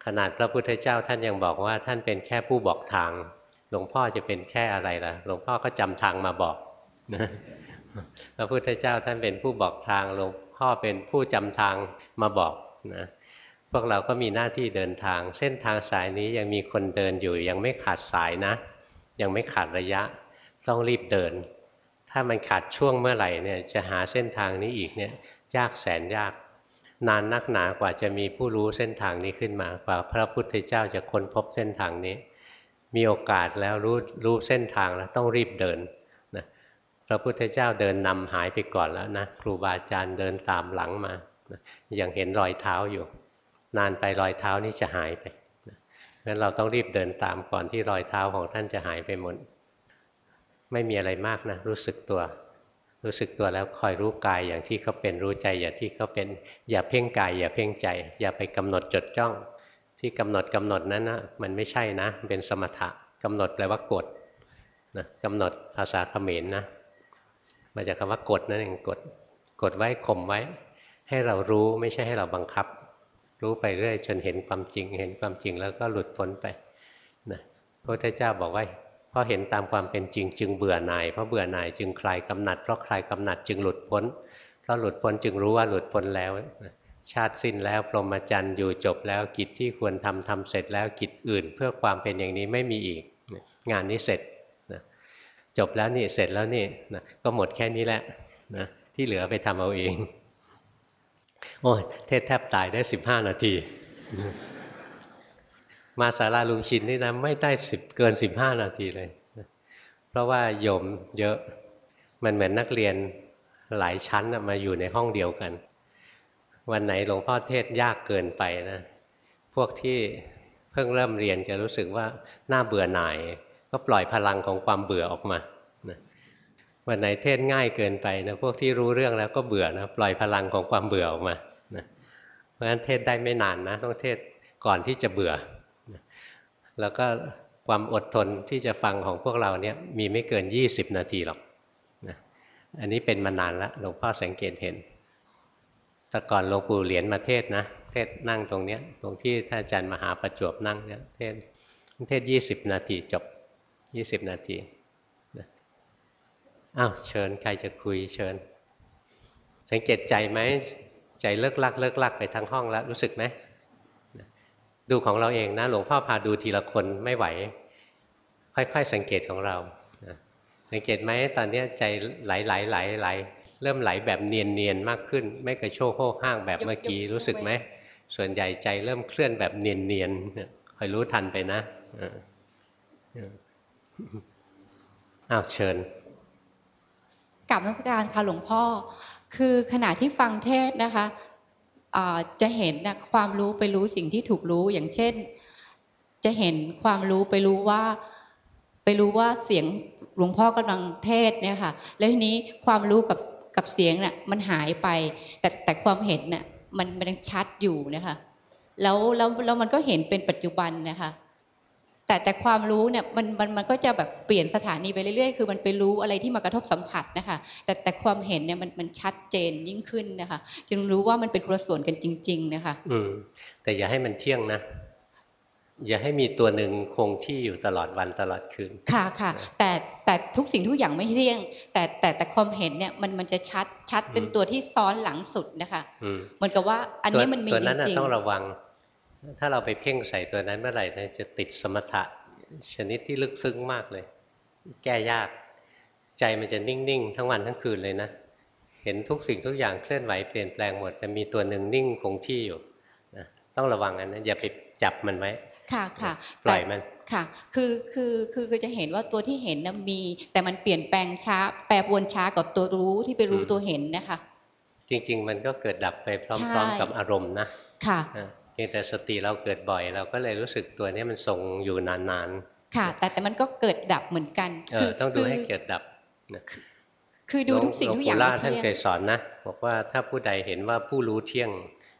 ขนาดพระพุทธเจ้าท่านยังบอกว่าท่านเป็นแค่ผู้บอกทาง หลวงพ่อจะเป็นแค่อะไรล่ะ หลวงพ่อก็จำทางมาบอกนะพระพุทธเจ้าท่านเป็นผู้บอกทางหลวง พ่อเป็นผู้จำทางมาบอกนะพวกเราก็มีหน้าที่เดินทาง เส้นทางสายนี้ยังมีคนเดินอยู่ ยังไม่ขาดสายนะ ยังไม่ขาดระยะ ต้องรีบเดิน ถ้ามันขาดช่วงเมื่อไหร่เนี่ยจะหาเส้นทางนี้อีกเนี่ยยากแสนยาก นานนักหนากว่าจะมีผู้รู้เส้นทางนี้ขึ้นมากว่าพระพุทธเจ้าจะค้นพบเส้นทางนี้ มีโอกาสแล้วรู้รู้เส้นทางแล้วต้องรีบเดิน พระพุทธเจ้าเดินนำหายไปก่อนแล้วนะครูบาอาจารย์เดินตามหลังมายังเห็นรอยเท้าอยู่ นานไปรอยเท้านี้จะหายไปงั้นเราต้องรีบเดินตามก่อนที่รอยเท้าของท่านจะหายไปหมดไม่มีอะไรมากนะรู้สึกตัว รู้สึกตัวแล้วคอยรู้กายอย่างที่เขาเป็นรู้ใจอย่างที่เขาเป็นอย่าเพ่งกาย อย่าเพ่งใจ อย่าไปกำหนดจดจ้อง ที่กำหนดกำหนดนั้นนะมันไม่ใช่นะ เป็นสมถะกำหนดแปลว่ากดนะกำหนดภาษาเขมรนะ มาจากคำว่ากดนั่นเองกดกดไว้ข่มไว้ ให้เรารู้ไม่ใช่ให้เราบังคับ รู้ไปเรื่อยจนเห็นความจริง เห็นความจริงแล้วก็หลุดพ้นไปนะพระพุทธเจ้าบอกว่าเพราะเห็นตามความเป็นจริง จึงเบื่อหน่ายเพราะเบื่อหน่ายจึงคลายกำหนัดเพราะคลายกำหนัดจึงหลุดพ้น เพราะหลุดพ้นจึงรู้ว่าหลุดพ้นแล้วชาติสิ้นแล้วพรหมจรรย์อยู่จบแล้วกิจที่ควรทำทำเสร็จแล้วกิจอื่น เพื่อความเป็นอย่างนี้ไม่มีอีก งานนี้เสร็จ จบแล้วนี่เสร็จแล้วนี่นะก็หมดแค่นี้แหละนะที่เหลือไปทำเอาเอง โอ้ยเทศแทบตายได้สิบห้านาที มาสาราลุงชินนี่นะไม่ได้สิบเกินสิบห้านาทีเลย เพราะว่าโยมเยอะมันเหมือนนักเรียนหลายชั้นมาอยู่ในห้องเดียวกัน วันไหนหลวงพ่อเทศยากเกินไปนะ พวกที่เพิ่งเริ่มเรียนจะรู้สึกว่าน่าเบื่อหน่าย ก็ปล่อยพลังของความเบื่อออกมาวันไหนเทศง่ายเกินไปนะพวกที่รู้เรื่องแล้วก็เบื่อนะปล่อยพลังของความเบื่อออกมานะเพราะฉะนั้นเทศได้ไม่นานนะต้องเทศก่อนที่จะเบื่อนะแล้วก็ความอดทนที่จะฟังของพวกเราเนี่ยมีไม่เกิน 20 นาทีหรอกนะอันนี้เป็นมานานแล้วหลวงพ่อสังเกตเห็นแต่ก่อนหลวงปู่เหรียญมาเทศนะแกศนั่งตรงเนี้ยตรงที่ท่านอาจารย์มหาประจวบนั่งเนี่ยเทศเทศยี่สิบนาทีจบ ยี่สิบนาทีอ้าวเชิญใครจะคุยเชิญ สังเกตใจไหมใจเลิกลักเลิกลักไปทั้งห้องแล้วรู้สึกไหมดูของเราเองนะหลวงพ่อพาดูทีละคนไม่ไหว ค่อยๆสังเกตของเราสังเกตไหมตอนนี้ใจไหลไหลไหลไหลเริ่มไหลแบบเนียนเนียนมากขึ้น ไม่กระโชกโค้ห้างแบบเมื่อกี้รู้สึกไหมส่วนใหญ่ใจเริ่มเคลื่อนแบบเนียนเนียนคอยรู้ทันไปนะ อ้าวเชิญกลับนักการค่ะหลวงพ่อ คือขณะที่ฟังเทศนะคะจะเห็นนะความรู้ไปรู้สิ่งที่ถูกรู้อย่างเช่น จะเห็นความรู้ไปรู้ว่า ไปรู้ว่าเสียงหลวงพ่อกำลังเทศเนี่ยค่ะ แล้วทีนี้ความรู้กับกับเสียงเนี่ยมันหายไป แต่แต่ความเห็นเนี่ยมันมันยังชัดอยู่นะคะแล้วแล้วแล้วมันก็เห็นเป็นปัจจุบันนะคะ แต่แต่ความรู้เนี่ยมันมันมันก็จะแบบเปลี่ยนสถานีไปเรื่อยๆ คือมันไปรู้อะไรที่มากระทบสัมผัสนะคะ แต่แต่ความเห็นเนี่ยมันมันชัดเจนยิ่งขึ้นนะคะจึงรู้ว่ามันเป็นคนละส่วนกันจริง ๆ นะคะ อืมแต่อย่าให้มันเที่ยงนะอย่าให้มีตัวหนึ่งคงที่อยู่ตลอดวันตลอดคืน ค่ะค่ะ แต่แต่ทุกสิ่งทุกอย่างไม่เที่ยง แต่แต่แต่ความเห็นเนี่ยมันมันจะชัดชัดเป็นตัวที่ซ้อนหลังสุดนะคะเหมือนกับว่าอันนี้มันมีจริงตัวนั้นต้องระวัง ถ้าเราไปเพ่งใส่ตัวนั้นเมื่อไหร่จะติดสมถะชนิดที่ลึกซึ้งมากเลย แก้ยาก ใจมันจะนิ่ง ๆ ทั้งวันทั้งคืนเลยนะ เห็นทุกสิ่งทุกอย่างเคลื่อนไหวเปลี่ยนแปลงหมด แต่มีตัวหนึ่งนิ่งคงที่อยู่นะต้องระวังอันนั้นอย่าไปจับมันไว้ค่ะค่ะปล่อยมันค่ะ คือคือคือคือจะเห็นว่าตัวที่เห็นนะมี แต่มันเปลี่ยนแปลงช้า แปรปรวนช้ากับตัวรู้ที่ไปรู้ตัวเห็นนะคะ จริง ๆ มันก็เกิดดับไปพร้อม ๆ กับอารมณ์นะค่ะเพียงแต่สติเราเกิดบ่อย เราก็เลยรู้สึกตัวนี้มันทรงอยู่นานๆ ค่ะ แต่แต่มันก็เกิดดับเหมือนกันเออต้องดูให้เกิดดับคือดูทุกสิ่งทุกอย่างหลวงปู่ล่าท่านเคยสอนนะบอกว่าถ้าผู้ใดเห็นว่าผู้รู้เที่ยง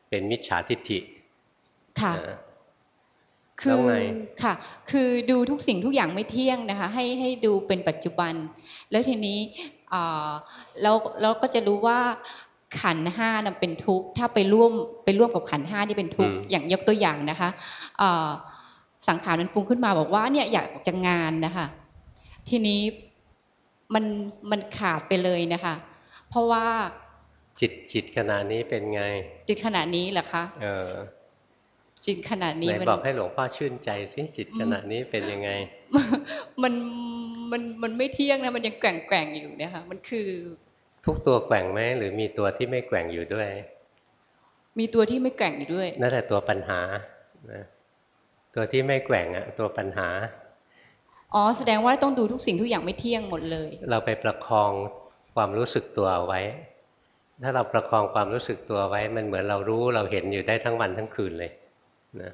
เป็นมิจฉาทิฏฐิ ค่ะคือค่ะ คือดูทุกสิ่งทุกอย่างไม่เที่ยงนะคะ ให้ให้ดูเป็นปัจจุบัน แล้วทีนี้เราเราก็จะรู้ว่า ขันห้านั้นเป็นทุกข์ถ้าไปร่วมไปร่วมกับขันห้าที่เป็นทุกข์อย่างยกตัวอย่างนะคะสังขารมันปรุงขึ้นมาบอกว่าเนี่ยอยากจะงานนะคะทีนี้มันมันขาดไปเลยนะคะ เพราะว่าจิตจิตขณะนี้เป็นไง จิตขณะนี้เหรอคะเออจิตขนาดนี้ไหนบอกให้หลวงพ่อชื่นใจสิจิตขนาดนี้เป็นยังไง มันมันมันไม่เที่ยงนะมันยังแกว่งแกว่งอยู่เนี่ยค่ะมันคือ ทุกตัวแกว่งไหมหรือมีตัวที่ไม่แกว่งอยู่ด้วย มีตัวที่ไม่แกว่งอยู่ด้วยนั่นแหละตัวปัญหาตัวที่ไม่แกว่งอะตัวปัญหาอ๋อแสดงว่าต้องดูทุกสิ่งทุกอย่างไม่เที่ยงหมดเลย เราไปประคองความรู้สึกตัวไว้ ถ้าเราประคองความรู้สึกตัวไว้ มันเหมือนเรารู้เราเห็นอยู่ได้ทั้งวันทั้งคืนเลยนะ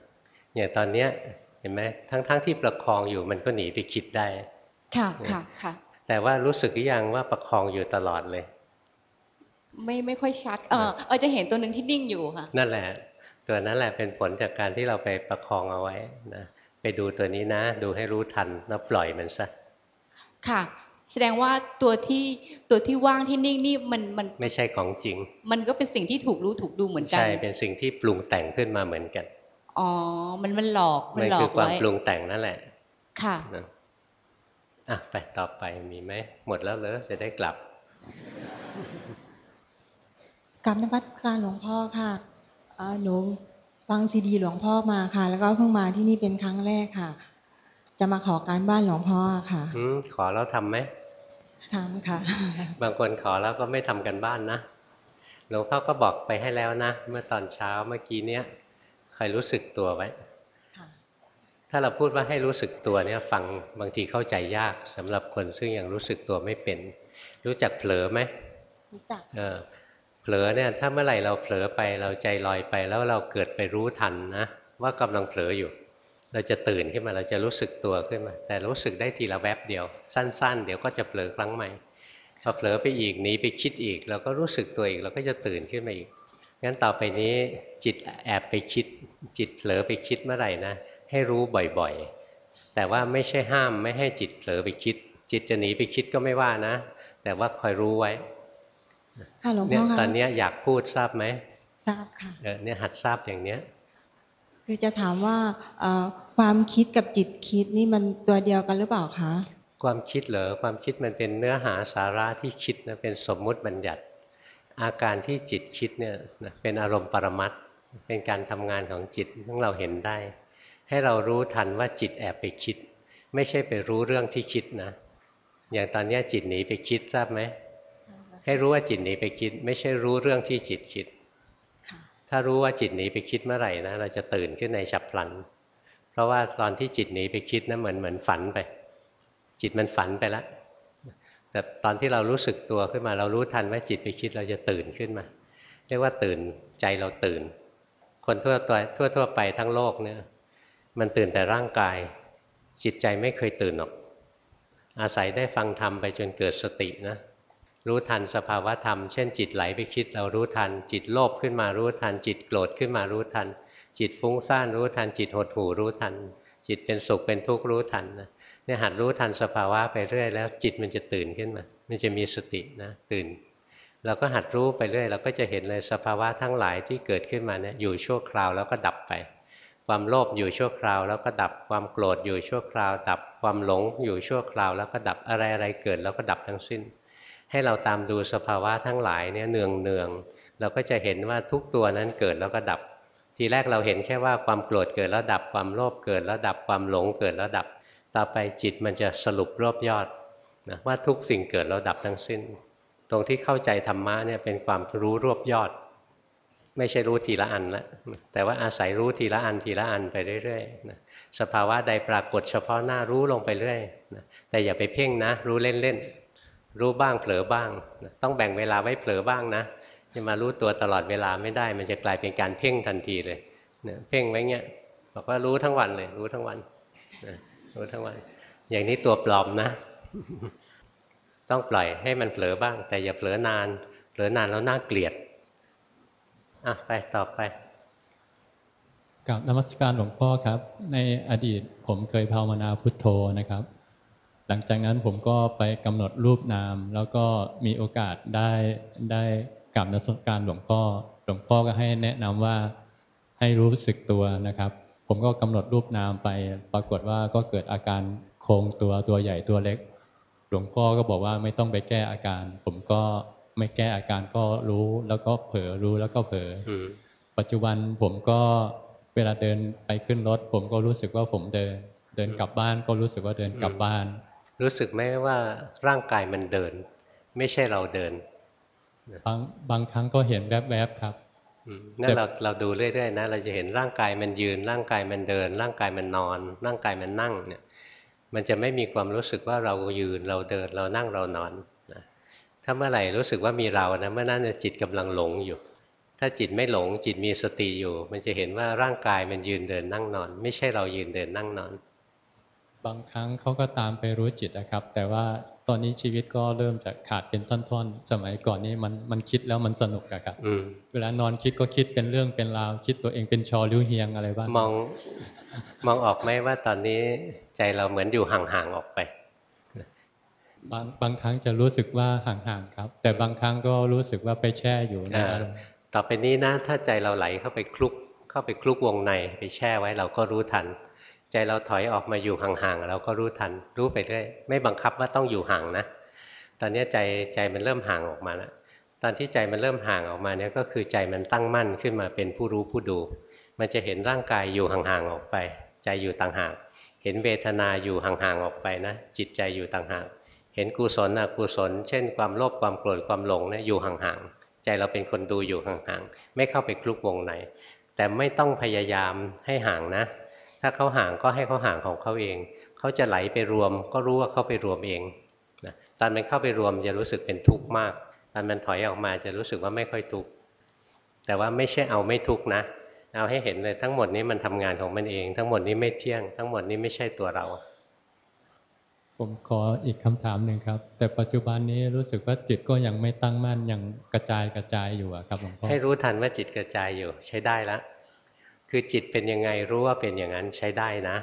อย่างตอนเนี้ยเห็นไหมทั้งๆทที่ประคองอยู่มันก็หนีไปคิดได้ ค่ะค่ะค่ะแต่ว่ารู้สึกหรือยังว่าประคองอยู่ตลอดเลย ไม่ไม่ค่อยชัด เออเออจะเห็นตัวหนึ่งที่นิ่งอยู่ค่ะ นั่นแหละ ตัวนั้นแหละเป็นผลจากการที่เราไปประคองเอาไว้นะไปดูตัวนี้นะ ดูให้รู้ทันแล้วปล่อยมันซะค่ะ แสดงว่าตัวที่ตัวที่ว่างที่นิ่งนี่มันมันไม่ใช่ของจริง มันก็เป็นสิ่งที่ถูกรู้ถูกดูเหมือนกันใช่เป็นสิ่งที่ปรุงแต่งขึ้นมาเหมือนกันอ๋อ มันมันหลอก มันหลอกไว้มันคือความปรุงแต่งนั่นแหละ ค่ะอะไปต่อไปมีไหมหมดแล้วเลยจะได้กลับ กลับนวัตการหลวงพ่อค่ะหนูฟังซีดีหลวงพ่อมาค่ะ แล้วก็เพิ่งมาที่นี่เป็นครั้งแรกค่ะ จะมาขอการบ้านหลวงพ่อค่ะอืมขอแล้วทำไหมทำค่ะ บางคนขอแล้วก็ไม่ทำกันบ้านนะหลวงพ่อก็บอกไปให้แล้วนะ เมื่อตอนเช้าเมื่อกี้เนี้ยคอยรู้สึกตัวไว้ถ้าเราพูดว่าให้รู้สึกตัวเนี่ยฟังบางทีเข้าใจยากสำหรับคนซึ่งยังรู้สึกตัวไม่เป็น รู้จักเผลอไหมรู้จักเออ เผลอเนี่ยถ้าเมื่อไหร่เราเผลอไปเราใจลอยไปแล้วเราเกิดไปรู้ทันนะว่ากำลังเผลออยู่ เราจะตื่นขึ้นมาเราจะรู้สึกตัวขึ้นมา แต่รู้สึกได้ทีละแวบเดียว สั้น ๆ เดี๋ยวก็จะเผลอครั้งใหม่พอเผลอไปอีกหนีไปคิดอีก เราก็รู้สึกตัวอีกเราก็จะตื่นขึ้นมาอีกงั้นต่อไปนี้จิตแอบไปคิด จิตเผลอไปคิดเมื่อไหร่นะให้รู้บ่อยๆ แต่ว่าไม่ใช่ห้ามไม่ให้จิตเผลอไปคิด จิตจะหนีไปคิดก็ไม่ว่านะ แต่ว่าคอยรู้ไว้ ค่ะหลวงพ่อตอนนี้อยากพูดทราบไหมทราบค่ะเออเนี่ยหัดทราบอย่างเนี้ยคือจะถามว่าเอ่อความคิดกับจิตคิดนี่มันตัวเดียวกันหรือเปล่าคะความคิดเหรอความคิดมันเป็นเนื้อหาสาระที่คิดนะเป็นสมมุติบัญญัติ อาการที่จิตคิดเนี่ยนะเป็นอารมณ์ปรมัตถ์เป็นการทำงานของจิตซึ่งเราเห็นได้ ให้เรารู้ทันว่าจิตแอบไปคิด ไม่ใช่ไปรู้เรื่องที่คิดนะ อย่างตอนเนี้ยจิตหนีไปคิดทราบไหม ให้รู้ว่าจิตหนีไปคิด ไม่ใช่รู้เรื่องที่จิตคิดค่ะถ้ารู้ว่าจิตหนีไปคิดเมื่อไหร่นะเราจะตื่นขึ้นในฉับพลัน เพราะว่าตอนที่จิตหนีไปคิดนะเหมือนเหมือนฝันไป จิตมันฝันไปแล้วแต่ตอนที่เรารู้สึกตัวขึ้นมาเรารู้ทันว่าจิตไปคิดเราจะตื่นขึ้นมา เรียกว่าตื่นใจเราตื่น คนทั่วตัวทั่วทั่วไปทั้งโลกเนี่ยมันตื่นแต่ร่างกาย จิตใจไม่เคยตื่นหรอก อาศัยได้ฟังธรรมไปจนเกิดสตินะ รู้ทันสภาวะธรรม เช่นจิตไหลไปคิดเรารู้ทัน จิตโลภขึ้นมารู้ทัน จิตโกรธขึ้นมารู้ทัน จิตฟุ้งซ่านรู้ทัน จิตหดหู่รู้ทัน จิตเป็นสุขเป็นทุกข์รู้ทันนะเนี่ยหัดรู้ทันสภาวะไปเรื่อยแล้วจิตมันจะตื่นขึ้นมา มันจะมีสตินะตื่น เราก็หัดรู้ไปเรื่อยเราก็จะเห็นเลยสภาวะทั้งหลายที่เกิดขึ้นมาเนี่ยอยู่ชั่วคราวแล้วก็ดับไป ความโลภอยู่ชั่วคราวแล้วก็ดับ ความโกรธอยู่ชั่วคราว ดับ ความหลงอยู่ชั่วคราวแล้วก็ดับ อะไรอะไรเกิดแล้วก็ดับทั้งสิ้น ให้เราตามดูสภาวะทั้งหลายเนี่ยเนืองเนืองเราก็จะเห็นว่าทุกตัวนั้นเกิดแล้วก็ดับ ทีแรกเราเห็นแค่ว่าความโกรธเกิดแล้วดับความโลภเกิดแล้วดับความหลงเกิดแล้วดับ ต่อไปจิตมันจะสรุปรวบยอดนะว่าทุกสิ่งเกิดแล้วดับทั้งสิ้น ตรงที่เข้าใจธรรมะเนี่ยเป็นความรู้รวบยอด ไม่ใช่รู้ทีละอันละแต่ว่าอาศัยรู้ทีละอันทีละอันไปเรื่อยๆนะสภาวะใดปรากฏเฉพาะหน้ารู้ลงไปเรื่อยนะแต่อย่าไปเพ่งนะ รู้เล่นๆ รู้บ้างเผลอบ้าง ต้องแบ่งเวลาไว้เผลอบ้างนะจะมารู้ตัวตลอดเวลาไม่ได้ มันจะกลายเป็นการเพ่งทันทีเลยนะเพ่งไว้เงี้ยบอกว่ารู้ทั้งวันเลย รู้ทั้งวันนะรู้ทั้งวัน อย่างนี้ตัวปลอมนะ ต้องปล่อยให้มันเผลอบ้าง แต่อย่าเผลอนานเผลอนานแล้วน่าเกลียดอะไปต่อไปกับนมัสการหลวงพ่อครับ ในอดีตผมเคยภาวนาพุทโธนะครับ ลังจากนั้นผมก็ไปกำหนดรูปนาม แล้วก็มีโอกาสได้ได้กลับนมัสการหลวงพ่อ หลวงพ่อก็ให้แนะนำว่าให้รู้สึกตัวนะครับ ผมก็กำหนดรูปนามไป ปรากฏว่าก็เกิดอาการโครงตัวตัวใหญ่ตัวเล็ก หลวงพ่อก็บอกว่าไม่ต้องไปแก้อาการ ผมก็ไม่แก้อาการก็รู้แล้วก็เผลอรู้แล้วก็เผลออืมปัจจุบันผมก็เวลาเดินไปขึ้นรถ ผมก็รู้สึกว่าผมเดิน เดินกลับบ้านก็รู้สึกว่าเดินกลับบ้าน รู้สึกไหมว่าร่างกายมันเดิน ไม่ใช่เราเดิน บางบางครั้งก็เห็นแวบๆครับอืมนั่นเราเราดูเรื่อยๆนะเราจะเห็นร่างกายมันยืน ร่างกายมันเดิน ร่างกายมันนอน ร่างกายมันนั่งเนี่ย มันจะไม่มีความรู้สึกว่าเรายืนเราเดินเรานั่งเรานอนนะถ้าเมื่อไหร่รู้สึกว่ามีเรานะเมื่อนั้นน่ะจิตกำลังหลงอยู่ ถ้าจิตไม่หลงจิตมีสติอยู่ มันจะเห็นว่าร่างกายมันยืนเดินนั่งนอน ไม่ใช่เรายืนเดินนั่งนอน บางครั้งเขาก็ตามไปรู้จิตนะครับ แต่ว่าตอนนี้ชีวิตก็เริ่มจะขาดเป็นท่อนๆ สมัยก่อนนี้มันมันคิดแล้วมันสนุกอะครับอืมเวลานอนคิดก็คิดเป็นเรื่องเป็นราว คิดตัวเองเป็นชอริ้วเฮียงอะไรบ้างมองมองออกไหมว่าตอนนี้ใจเราเหมือนอยู่ห่างๆออกไป บางบางครั้งจะรู้สึกว่าห่างๆครับ แต่บางครั้งก็รู้สึกว่าไปแช่อยู่ในอ่าอารมณ์ต่อไปนี้นะถ้าใจเราไหลเข้าไปคลุก เข้าไปคลุกวงในไปแช่ไว้เราก็รู้ทัน ใจเราถอยออกมาอยู่ห่างๆเราก็รู้ทัน รู้ไปเรื่อยไม่บังคับว่าต้องอยู่ห่างนะตอนนี้ใจใจมันเริ่มห่างออกมาแล้วตอนที่ใจมันเริ่มห่างออกมาเนี่ยก็คือใจมันตั้งมั่นขึ้นมาเป็นผู้รู้ผู้ดู มันจะเห็นร่างกายอยู่ห่างๆออกไป ใจอยู่ต่างหากเห็นเวทนาอยู่ห่างๆออกไปนะจิตใจอยู่ต่างหากเห็นกุศลอกุศล เช่น ความโลภความโกรธความหลงเนี่ยอยู่ห่างๆใจเราเป็นคนดูอยู่ห่างๆไม่เข้าไปคลุกวงในแต่ไม่ต้องพยายามให้ห่างนะ ถ้าเขาห่างก็ให้เขาห่างของเขาเอง เขาจะไหลไปรวม ก็รู้ว่าเขาไปรวมเองนะตอนมันเข้าไปรวมจะรู้สึกเป็นทุกข์มาก ตอนมันถอยออกมาจะรู้สึกว่าไม่ค่อยทุกข์ แต่ว่าไม่ใช่เอาไม่ทุกข์นะ เอาให้เห็นเลยทั้งหมดนี้มันทำงานของมันเอง ทั้งหมดนี้ไม่เที่ยง ทั้งหมดนี้ไม่ใช่ตัวเรา ผมขออีกคำถามหนึ่งครับ แต่ปัจจุบันนี้รู้สึกว่าจิตก็ยังไม่ตั้งมั่นยังกระจายกระจายอยู่อะครับหลวงพ่อ ให้รู้ทันว่าจิตกระจายอยู่ใช้ได้แล้ว คือจิตเป็นยังไงรู้ว่าเป็นอย่างนั้นใช้ได้นะ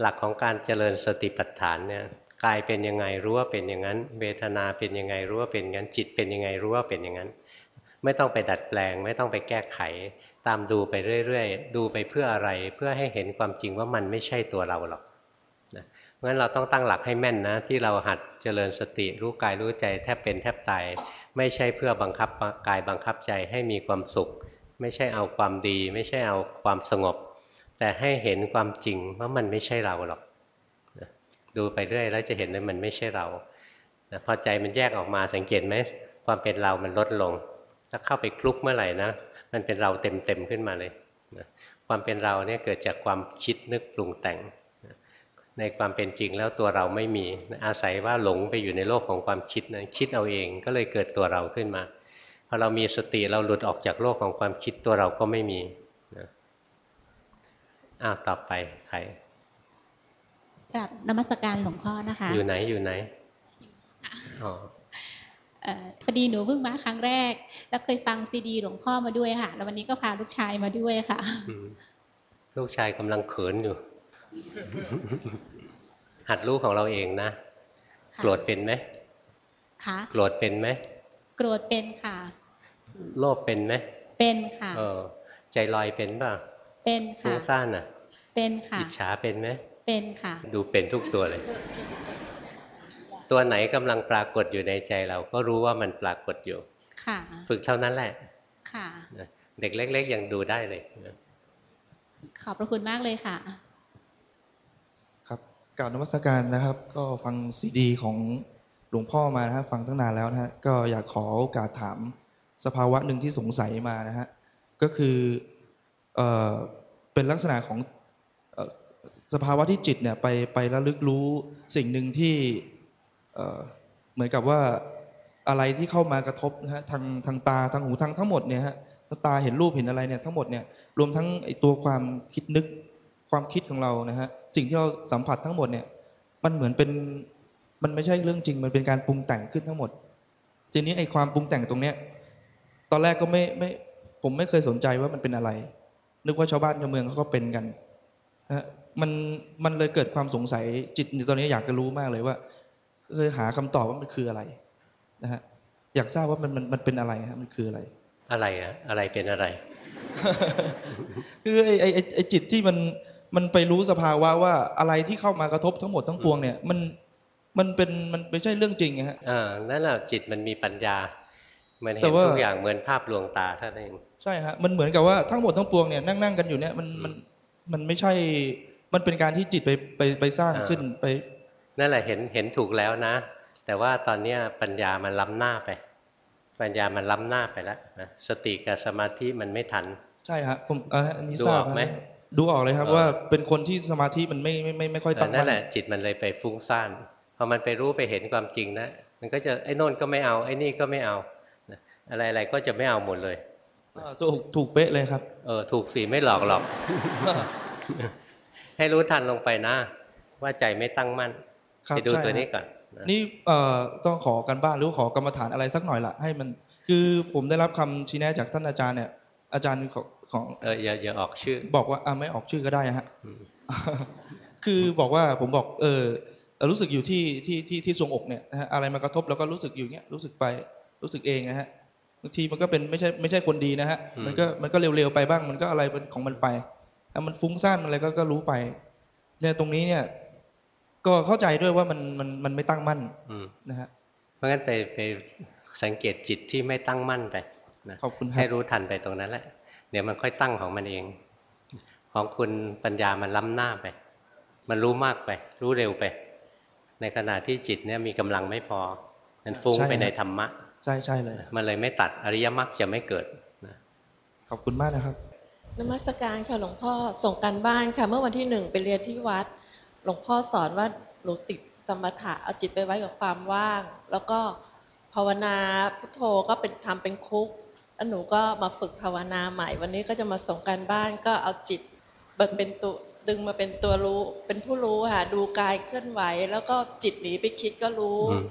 หลักของการเจริญสติปัฏฐานเนี่ยกายเป็นยังไงรู้ว่าเป็นอย่างนั้น เวทนาเป็นยังไงรู้ว่าเป็นอย่างนั้น จิตเป็นยังไงรู้ว่าเป็นอย่างนั้น ไม่ต้องไปดัดแปลง ไม่ต้องไปแก้ไข ตามดูไปเรื่อยๆ ดูไปเพื่ออะไรเพื่อให้เห็นความจริงว่ามันไม่ใช่ตัวเราหรอกนะเพราะฉะนั้นเราต้องตั้งหลักให้แม่นนะ ที่เราหัดเจริญสติรู้กายรู้ใจแทบเป็นแทบตายไม่ใช่เพื่อบังคับกายบังคับใจให้มีความสุข ไม่ใช่เอาความดี ไม่ใช่เอาความสงบ แต่ให้เห็นความจริงว่ามันไม่ใช่เราหรอกดูไปเรื่อยแล้วจะเห็นว่ามันไม่ใช่เราพอใจมันแยกออกมาสังเกตไหมความเป็นเรามันลดลง ถ้าเข้าไปคลุกเมื่อไหร่นะมันเป็นเราเต็มๆขึ้นมาเลยความเป็นเราเนี่ยเกิดจากความคิดนึกปรุงแต่ง ในความเป็นจริงแล้วตัวเราไม่มีอาศัยว่าหลงไปอยู่ในโลกของความคิดนะคิดเอาเองก็เลยเกิดตัวเราขึ้นมา พอเรามีสติเราหลุดออกจากโลกของความคิดตัวเราก็ไม่มีนะอ้าวต่อไปใครกราบนมัสการหลวงพ่อนะคะ อยู่ไหนอยู่ไหนอ๋อเอ่อพอดีหนูเพิ่งมาครั้งแรก แล้วเคยฟังซีดีหลวงพ่อมาด้วยค่ะ แล้ววันนี้ก็พาลูกชายมาด้วยค่ะอืมลูกชายกำลังเขินอยู่ หัดรู้ของเราเองนะค่ะโกรธเป็นไหมค่ะโกรธเป็นไหมโกรธเป็นค่ะ โลภเป็นไหมเป็นค่ะเออใจลอยเป็นป่ะเป็นฟุ้ค่ะงซ่านอะ เป็นค่ะอิจฉาเป็นไหมเป็นค่ะ ดูเป็นทุกตัวเลย ตัวไหนกำลังปรากฏอยู่ในใจเราก็รู้ว่ามันปรากฏอยู่ ค่ะ ฝึกเท่านั้นแหละ ค่ะนะเด็กเล็ก ๆ ยังดูได้เลยนะขอบพระคุณมากเลยค่ะ ครับกล่าวนมัสการนะครับ ก็ฟังซีดีของหลวงพ่อมานะฮะฟังตั้งนานแล้วนะฮะก็อยากขอโอกาสถาม สภาวะหนึ่งที่สงสัยมานะฮะก็คือเออเป็นลักษณะของออสภาวะที่จิตเนี่ยไปไประลึกรู้สิ่งหนึ่งที่เเหมือนกับว่าอะไรที่เข้ามากระทบนะฮะทางทางตาทางหูทางทั้งหมดเนี่ยฮะตาเห็นรูปเห็นอะไรเนี่ยทั้งหมดเนี่ยรวมทั้งไอตัวความคิดนึกความคิดของเรานะฮะสิ่งที่เราสัมผัสทั้งหมดเนี่ยมันเหมือนเป็นมันไม่ใช่เรื่องจริงมันเป็นการปรุงแต่งขึ้นทั้งหมด ทีนี้ไอ้ความปรุงแต่งตรงเนี้ย ตอนแรกก็ไม่ไม่ ผมไม่เคยสนใจว่ามันเป็นอะไร นึกว่าชาวบ้านชาวเมืองเขาก็เป็นกันนะฮะมันมันเลยเกิดความสงสัยจิตตอนนี้อยากจะรู้มากเลยว่าเคยหาคำตอบว่ามันคืออะไรนะฮะอยากทราบว่ามันมันมันเป็นอะไรฮะมันคืออะไร อะไรอะอะไรเป็นอะไรคือไอ้ไอ้ไอ้ไอ้จิตที่มันมันไปรู้สภาวะว่าอะไรที่เข้ามากระทบทั้งหมดทั้งปวงเนี่ย มันมันเป็นมันไม่ใช่เรื่องจริงอะฮะอ่านั่นแหละจิตมันมีปัญญา มันแต่เห็นว่าทุกอย่างเหมือนภาพลวงตาเท่านั้นเองใช่ฮะมันเหมือนกับว่าทั้งหมดทั้งปวงเนี่ยนั่งนั่งกันอยู่เนี่ยมันมันมันไม่ใช่ มันเป็นการที่จิตไปไปไปสร้างขึ้นไป นั่นแหละเห็นเห็นถูกแล้วนะ แต่ว่าตอนเนี้ยปัญญามันล้ำหน้าไป ปัญญามันล้ำหน้าไปแล้วนะสติกับสมาธิมันไม่ทัน ใช่ฮะผมเอ่ออันนี้ดูทราอบอกไหมฮะดูออกเลยครับเออว่าเป็นคนที่สมาธิมันไม่ไม่ไม่ไม่ค่อยเอตั้องมั่นั่นนแหละจิตมันเลยไปฟุ้งซ่านพอมันไปรู้ไปเห็นความจริงนะมันก็จะไอ้โน่นก็ไม่เอาไอ้นี่ก็ไม่เอานะ อะไรอะไรก็จะไม่เอาหมดเลยอ่าถูกถูกเป๊ะเลยครับ เออถูกสิไม่หลอกหรอก ให้รู้ทันลงไปนะ ว่าใจไม่ตั้งมั่นครับไปดูใช่ตัวนี้ฮะก่อนนะนี่เอ่อต้องขอกันบ้านหรือขอกรรมฐานอะไรสักหน่อยละให้มัน คือผมได้รับคำชี้แนะจากท่านอาจารย์เนี่ย อาจารย์ของของเอออย่าอย่าออกชื่อ บอกว่าอะไม่ออกชื่อก็ได้ฮะอืมคือบอกว่าผมบอก เออเอ่อรู้สึกอยู่ที่ที่ที่ที่ทรวงอกเนี่ยนะฮะอะไรมากระทบแล้วก็รู้สึกอยู่เงี้ยรู้สึกไปรู้สึกเองนะฮะ บางทีมันก็เป็นไม่ใช่ไม่ใช่คนดีนะฮะ มันก็มันก็เร็วๆไปบ้าง มันก็อะไรของมันไปถ้ามันฟุ้งซ่านอะไรก็ก็รู้ไปเนี่ยตรงนี้เนี่ย ก็เข้าใจด้วยว่ามันมันมันไม่ตั้งมั่นอืมนะฮะเพราะงั้นไปไปสังเกตจิตที่ไม่ตั้งมั่นไปนะขอบคุณครัให้บรู้ทันไปตรงนั้นแหละเดี๋ยวมันค่อยตั้งของมันเอง ของคุณปัญญามันล้ำหน้าไป มันรู้มากไป รู้เร็วไป ในขณะที่จิตเนี่ยมีกำลังไม่พอ มันฟุ้งไปในธรรมะ ใช่ใช่เลย มันเลยไม่ตัดอริยมรรคจะไม่เกิดนะขอบคุณมากนะครับนมัสการค่ะหลวงพ่อส่งการบ้านค่ะ เมื่อวันที่หนึ่งไปเรียนที่วัด หลวงพ่อสอนว่าหนูติดสมถะเอาจิตไปไว้กับความว่าง แล้วก็ภาวนาพุทโธก็เป็นทำเป็นคุกแล้วหนูก็มาฝึกภาวนาใหม่ วันนี้ก็จะมาส่งการบ้านก็เอาจิตเป็นตัวดึงมาเป็นตัวรู้ เป็นผู้รู้ค่ะดูกายเคลื่อนไหว แล้วก็จิตหนีไปคิดก็รู้อืม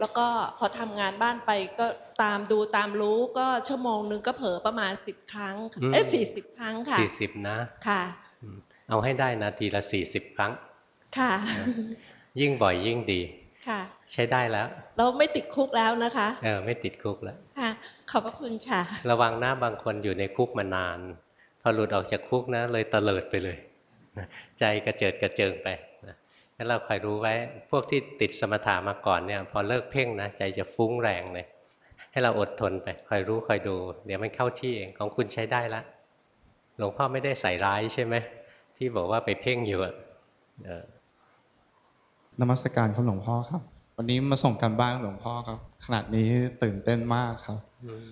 แล้วก็พอทำงานบ้านไปก็ตามดูตามรู้ก็ชั่วโมงนึงก็เผลอประมาณสิบครั้ง เอ้ยสี่สิบครั้งค่ะสี่สิบนะค่ะอืมเอาให้ได้นาทีละสี่สิบครั้ง ค่ะ ยิ่งบ่อยยิ่งดีค่ะ ใช้ได้แล้ว เราไม่ติดคุกแล้วนะคะ เออไม่ติดคุกแล้วค่ะ ขอบพระคุณค่ะ ระวังนะบางคนอยู่ในคุกมานาน พอหลุดออกจากคุกนะ เลยเตลิดไปเลยนะใจกระเจิดกระเจิงไป นะงั้นเราคอยรู้ไว้ พวกที่ติดสมถะมาก่อนเนี่ย พอเลิกเพ่งนะใจจะฟุ้งแรงเลย ให้เราอดทนไปคอยรู้คอยดู เดี๋ยวมันเข้าที่เองของคุณใช้ได้ละหลวงพ่อไม่ได้ใส่ร้ายใช่ไหมที่บอกว่าไปเพ่งอยู่อะเออนมัสการครับหลวงพ่อครับ วันนี้มาส่งกันบ้านหลวงพ่อครับ ขนาดนี้ตื่นเต้นมากครับอืม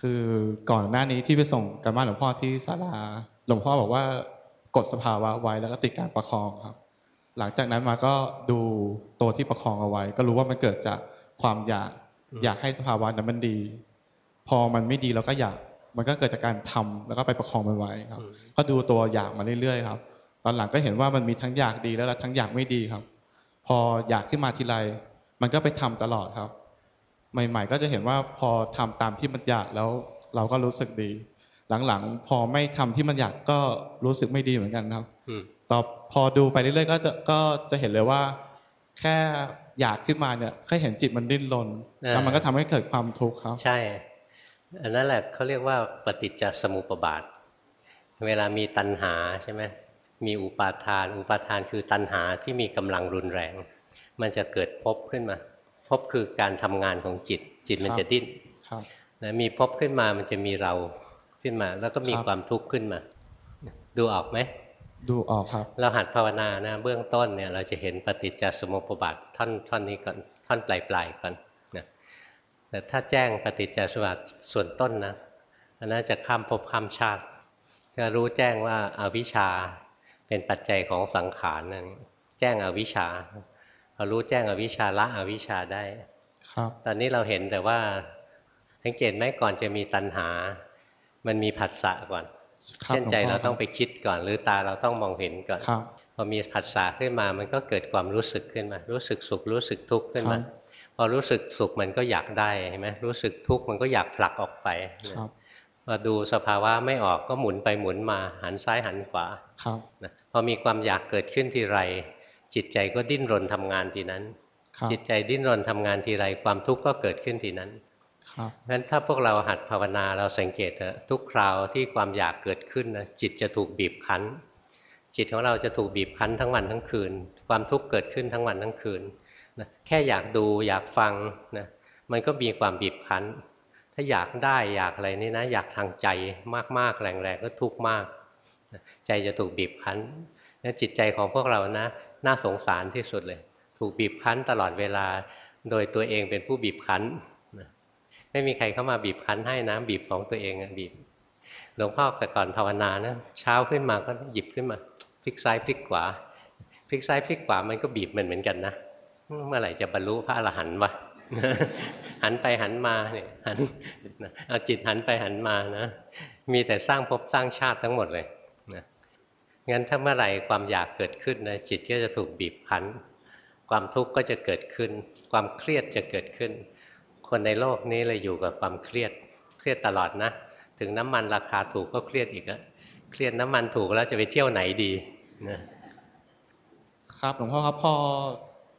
คือก่อนหน้านี้ที่ไปส่งกันบ้านหลวงพ่อที่ศาลาหลวงพ่อบอกว่ากดสภาวะไว้แล้วก็ติดการประคองครับ หลังจากนั้นมาก็ดูตัวที่ประคองเอาไว้ ก็รู้ว่ามันเกิดจากความอยากอยากให้สภาวะนั้นมันดี พอมันไม่ดีเราก็อยากมันก็เกิดจากการทำแล้วก็ไปประคองมันไว้ครับ ก็ดูตัวอยากมาเรื่อยๆครับ ตอนหลังก็เห็นว่ามันมีทั้งอยากดีแล้วทั้งอยากไม่ดีครับ พออยากขึ้นมาทีไรมันก็ไปทำตลอดครับ ใหม่ ๆ ก็จะเห็นว่าพอทำตามที่มันอยากแล้วเราก็รู้สึกดี หลังๆ พอไม่ทำที่มันอยากก็รู้สึกไม่ดีเหมือนกันครับอืมต่อ พอดูไปเรื่อยๆก็จะก็จะเห็นเลยว่า แค่อยากขึ้นมาเนี่ยแค่เห็นจิตมันดิ้นรนอ่าแล้วมันก็ทำให้เกิดความทุกข์ครับ ใช่อันนั้นแหละเขาเรียกว่าปฏิจจสมุปบาท เวลามีตัณหาใช่ไหมมีอุปาทาน อุปาทานคือตัณหาที่มีกำลังรุนแรง มันจะเกิดภพขึ้นมาภพคือการทำงานของจิต จิตมันครับจะดิ้นครับนะมีภพขึ้นมามันจะมีเราขึ้นมา แล้วก็มีครับความทุกข์ขึ้นมา ดูออกไหม ดูออกครับ เราหัดภาวนานะเบื้องต้นเนี่ยเราจะเห็นปฏิจจสมุปบาทท่อนท่อนนี้ก่อนท่อนปลายปลายๆก่อนนะแต่ถ้าแจ้งปฏิจจสมุปบาทส่วนต้นนะอันนั้นจะข้ามภพข้ามชาติก็รู้แจ้งว่าอาวิชชาเป็นปัจจัยของสังขารนั่นแจ้งอวิชชาพอรู้แจ้งอวิชชาละอวิชชาได้ ครับ ตอนนี้เราเห็นแต่ว่าสังเกตไหมก่อนจะมีตัณหา มันมีผัสสะก่อนครับ เช่นใจหลวงพ่อเราต้องไปคิดก่อนหรือตาเราต้องมองเห็นก่อนครับพอมีผัสสะขึ้นมามันก็เกิดความรู้สึกขึ้นมา รู้สึกสุขรู้สึกทุกข์ขึ้นมาครับพอรู้สึกสุขมันก็อยากได้เห็นไหมรู้สึกทุกข์มันก็อยากผลักออกไปครับพอดูสภาวะไม่ออกก็หมุนไปหมุนมาหันซ้ายหันขวาครับนะพอมีความอยากเกิดขึ้นทีไร จิตใจก็ดิ้นรนทำงานทีนั้นครับจิตใจดิ้นรนทำงานทีไรความทุกข์ก็เกิดขึ้นทีนั้น ครับงั้นถ้าพวกเราหัดภาวนาเราสังเกตเถอะทุกคราวที่ความอยากเกิดขึ้นนะจิตจะถูกบีบคั้น จิตของเราจะถูกบีบคั้นทั้งวันทั้งคืน ความทุกข์เกิดขึ้นทั้งวันทั้งคืนนะแค่อยากดูอยากฟังนะมันก็มีความบีบคั้น ถ้าอยากได้อยากอะไรนี่นะ อยากทางใจมากๆแรงๆก็ทุกข์มาก ใจจะถูกบีบคั้นแล้วจิตใจของพวกเรานะ น่าสงสารที่สุดเลย ถูกบีบคั้นตลอดเวลา โดยตัวเองเป็นผู้บีบคั้น ไม่มีใครเข้ามาบีบคั้นให้นะบีบของตัวเองอะบีบหลวงพ่อแต่ก่อนภาวนานะเช้าขึ้นมาก็หยิบขึ้นมาพลิกซ้ายพลิกขวาพลิกซ้ายพลิกขวามันก็บีบมันเหมือนกันนะเมื่อไหร่จะบรรลุพระอรหันต์วะหันไปหันมาเนี่ยหันเอาจิตหันไปหันมานะมีแต่สร้างภพสร้างชาติทั้งหมดเลยนะงั้นถ้าเมื่อไหร่ความอยากเกิดขึ้นนะจิตก็จะถูกบีบคั้น ความทุกข์ก็จะเกิดขึ้น ความเครียดจะเกิดขึ้น คนในโลกนี้เลยอยู่กับความเครียดเครียดตลอดนะ ถึงน้ำมันราคาถูกก็เครียดอีกอะเครียดน้ำมันถูกแล้วจะไปเที่ยวไหนดีนะครับหลวงพ่อครับพอ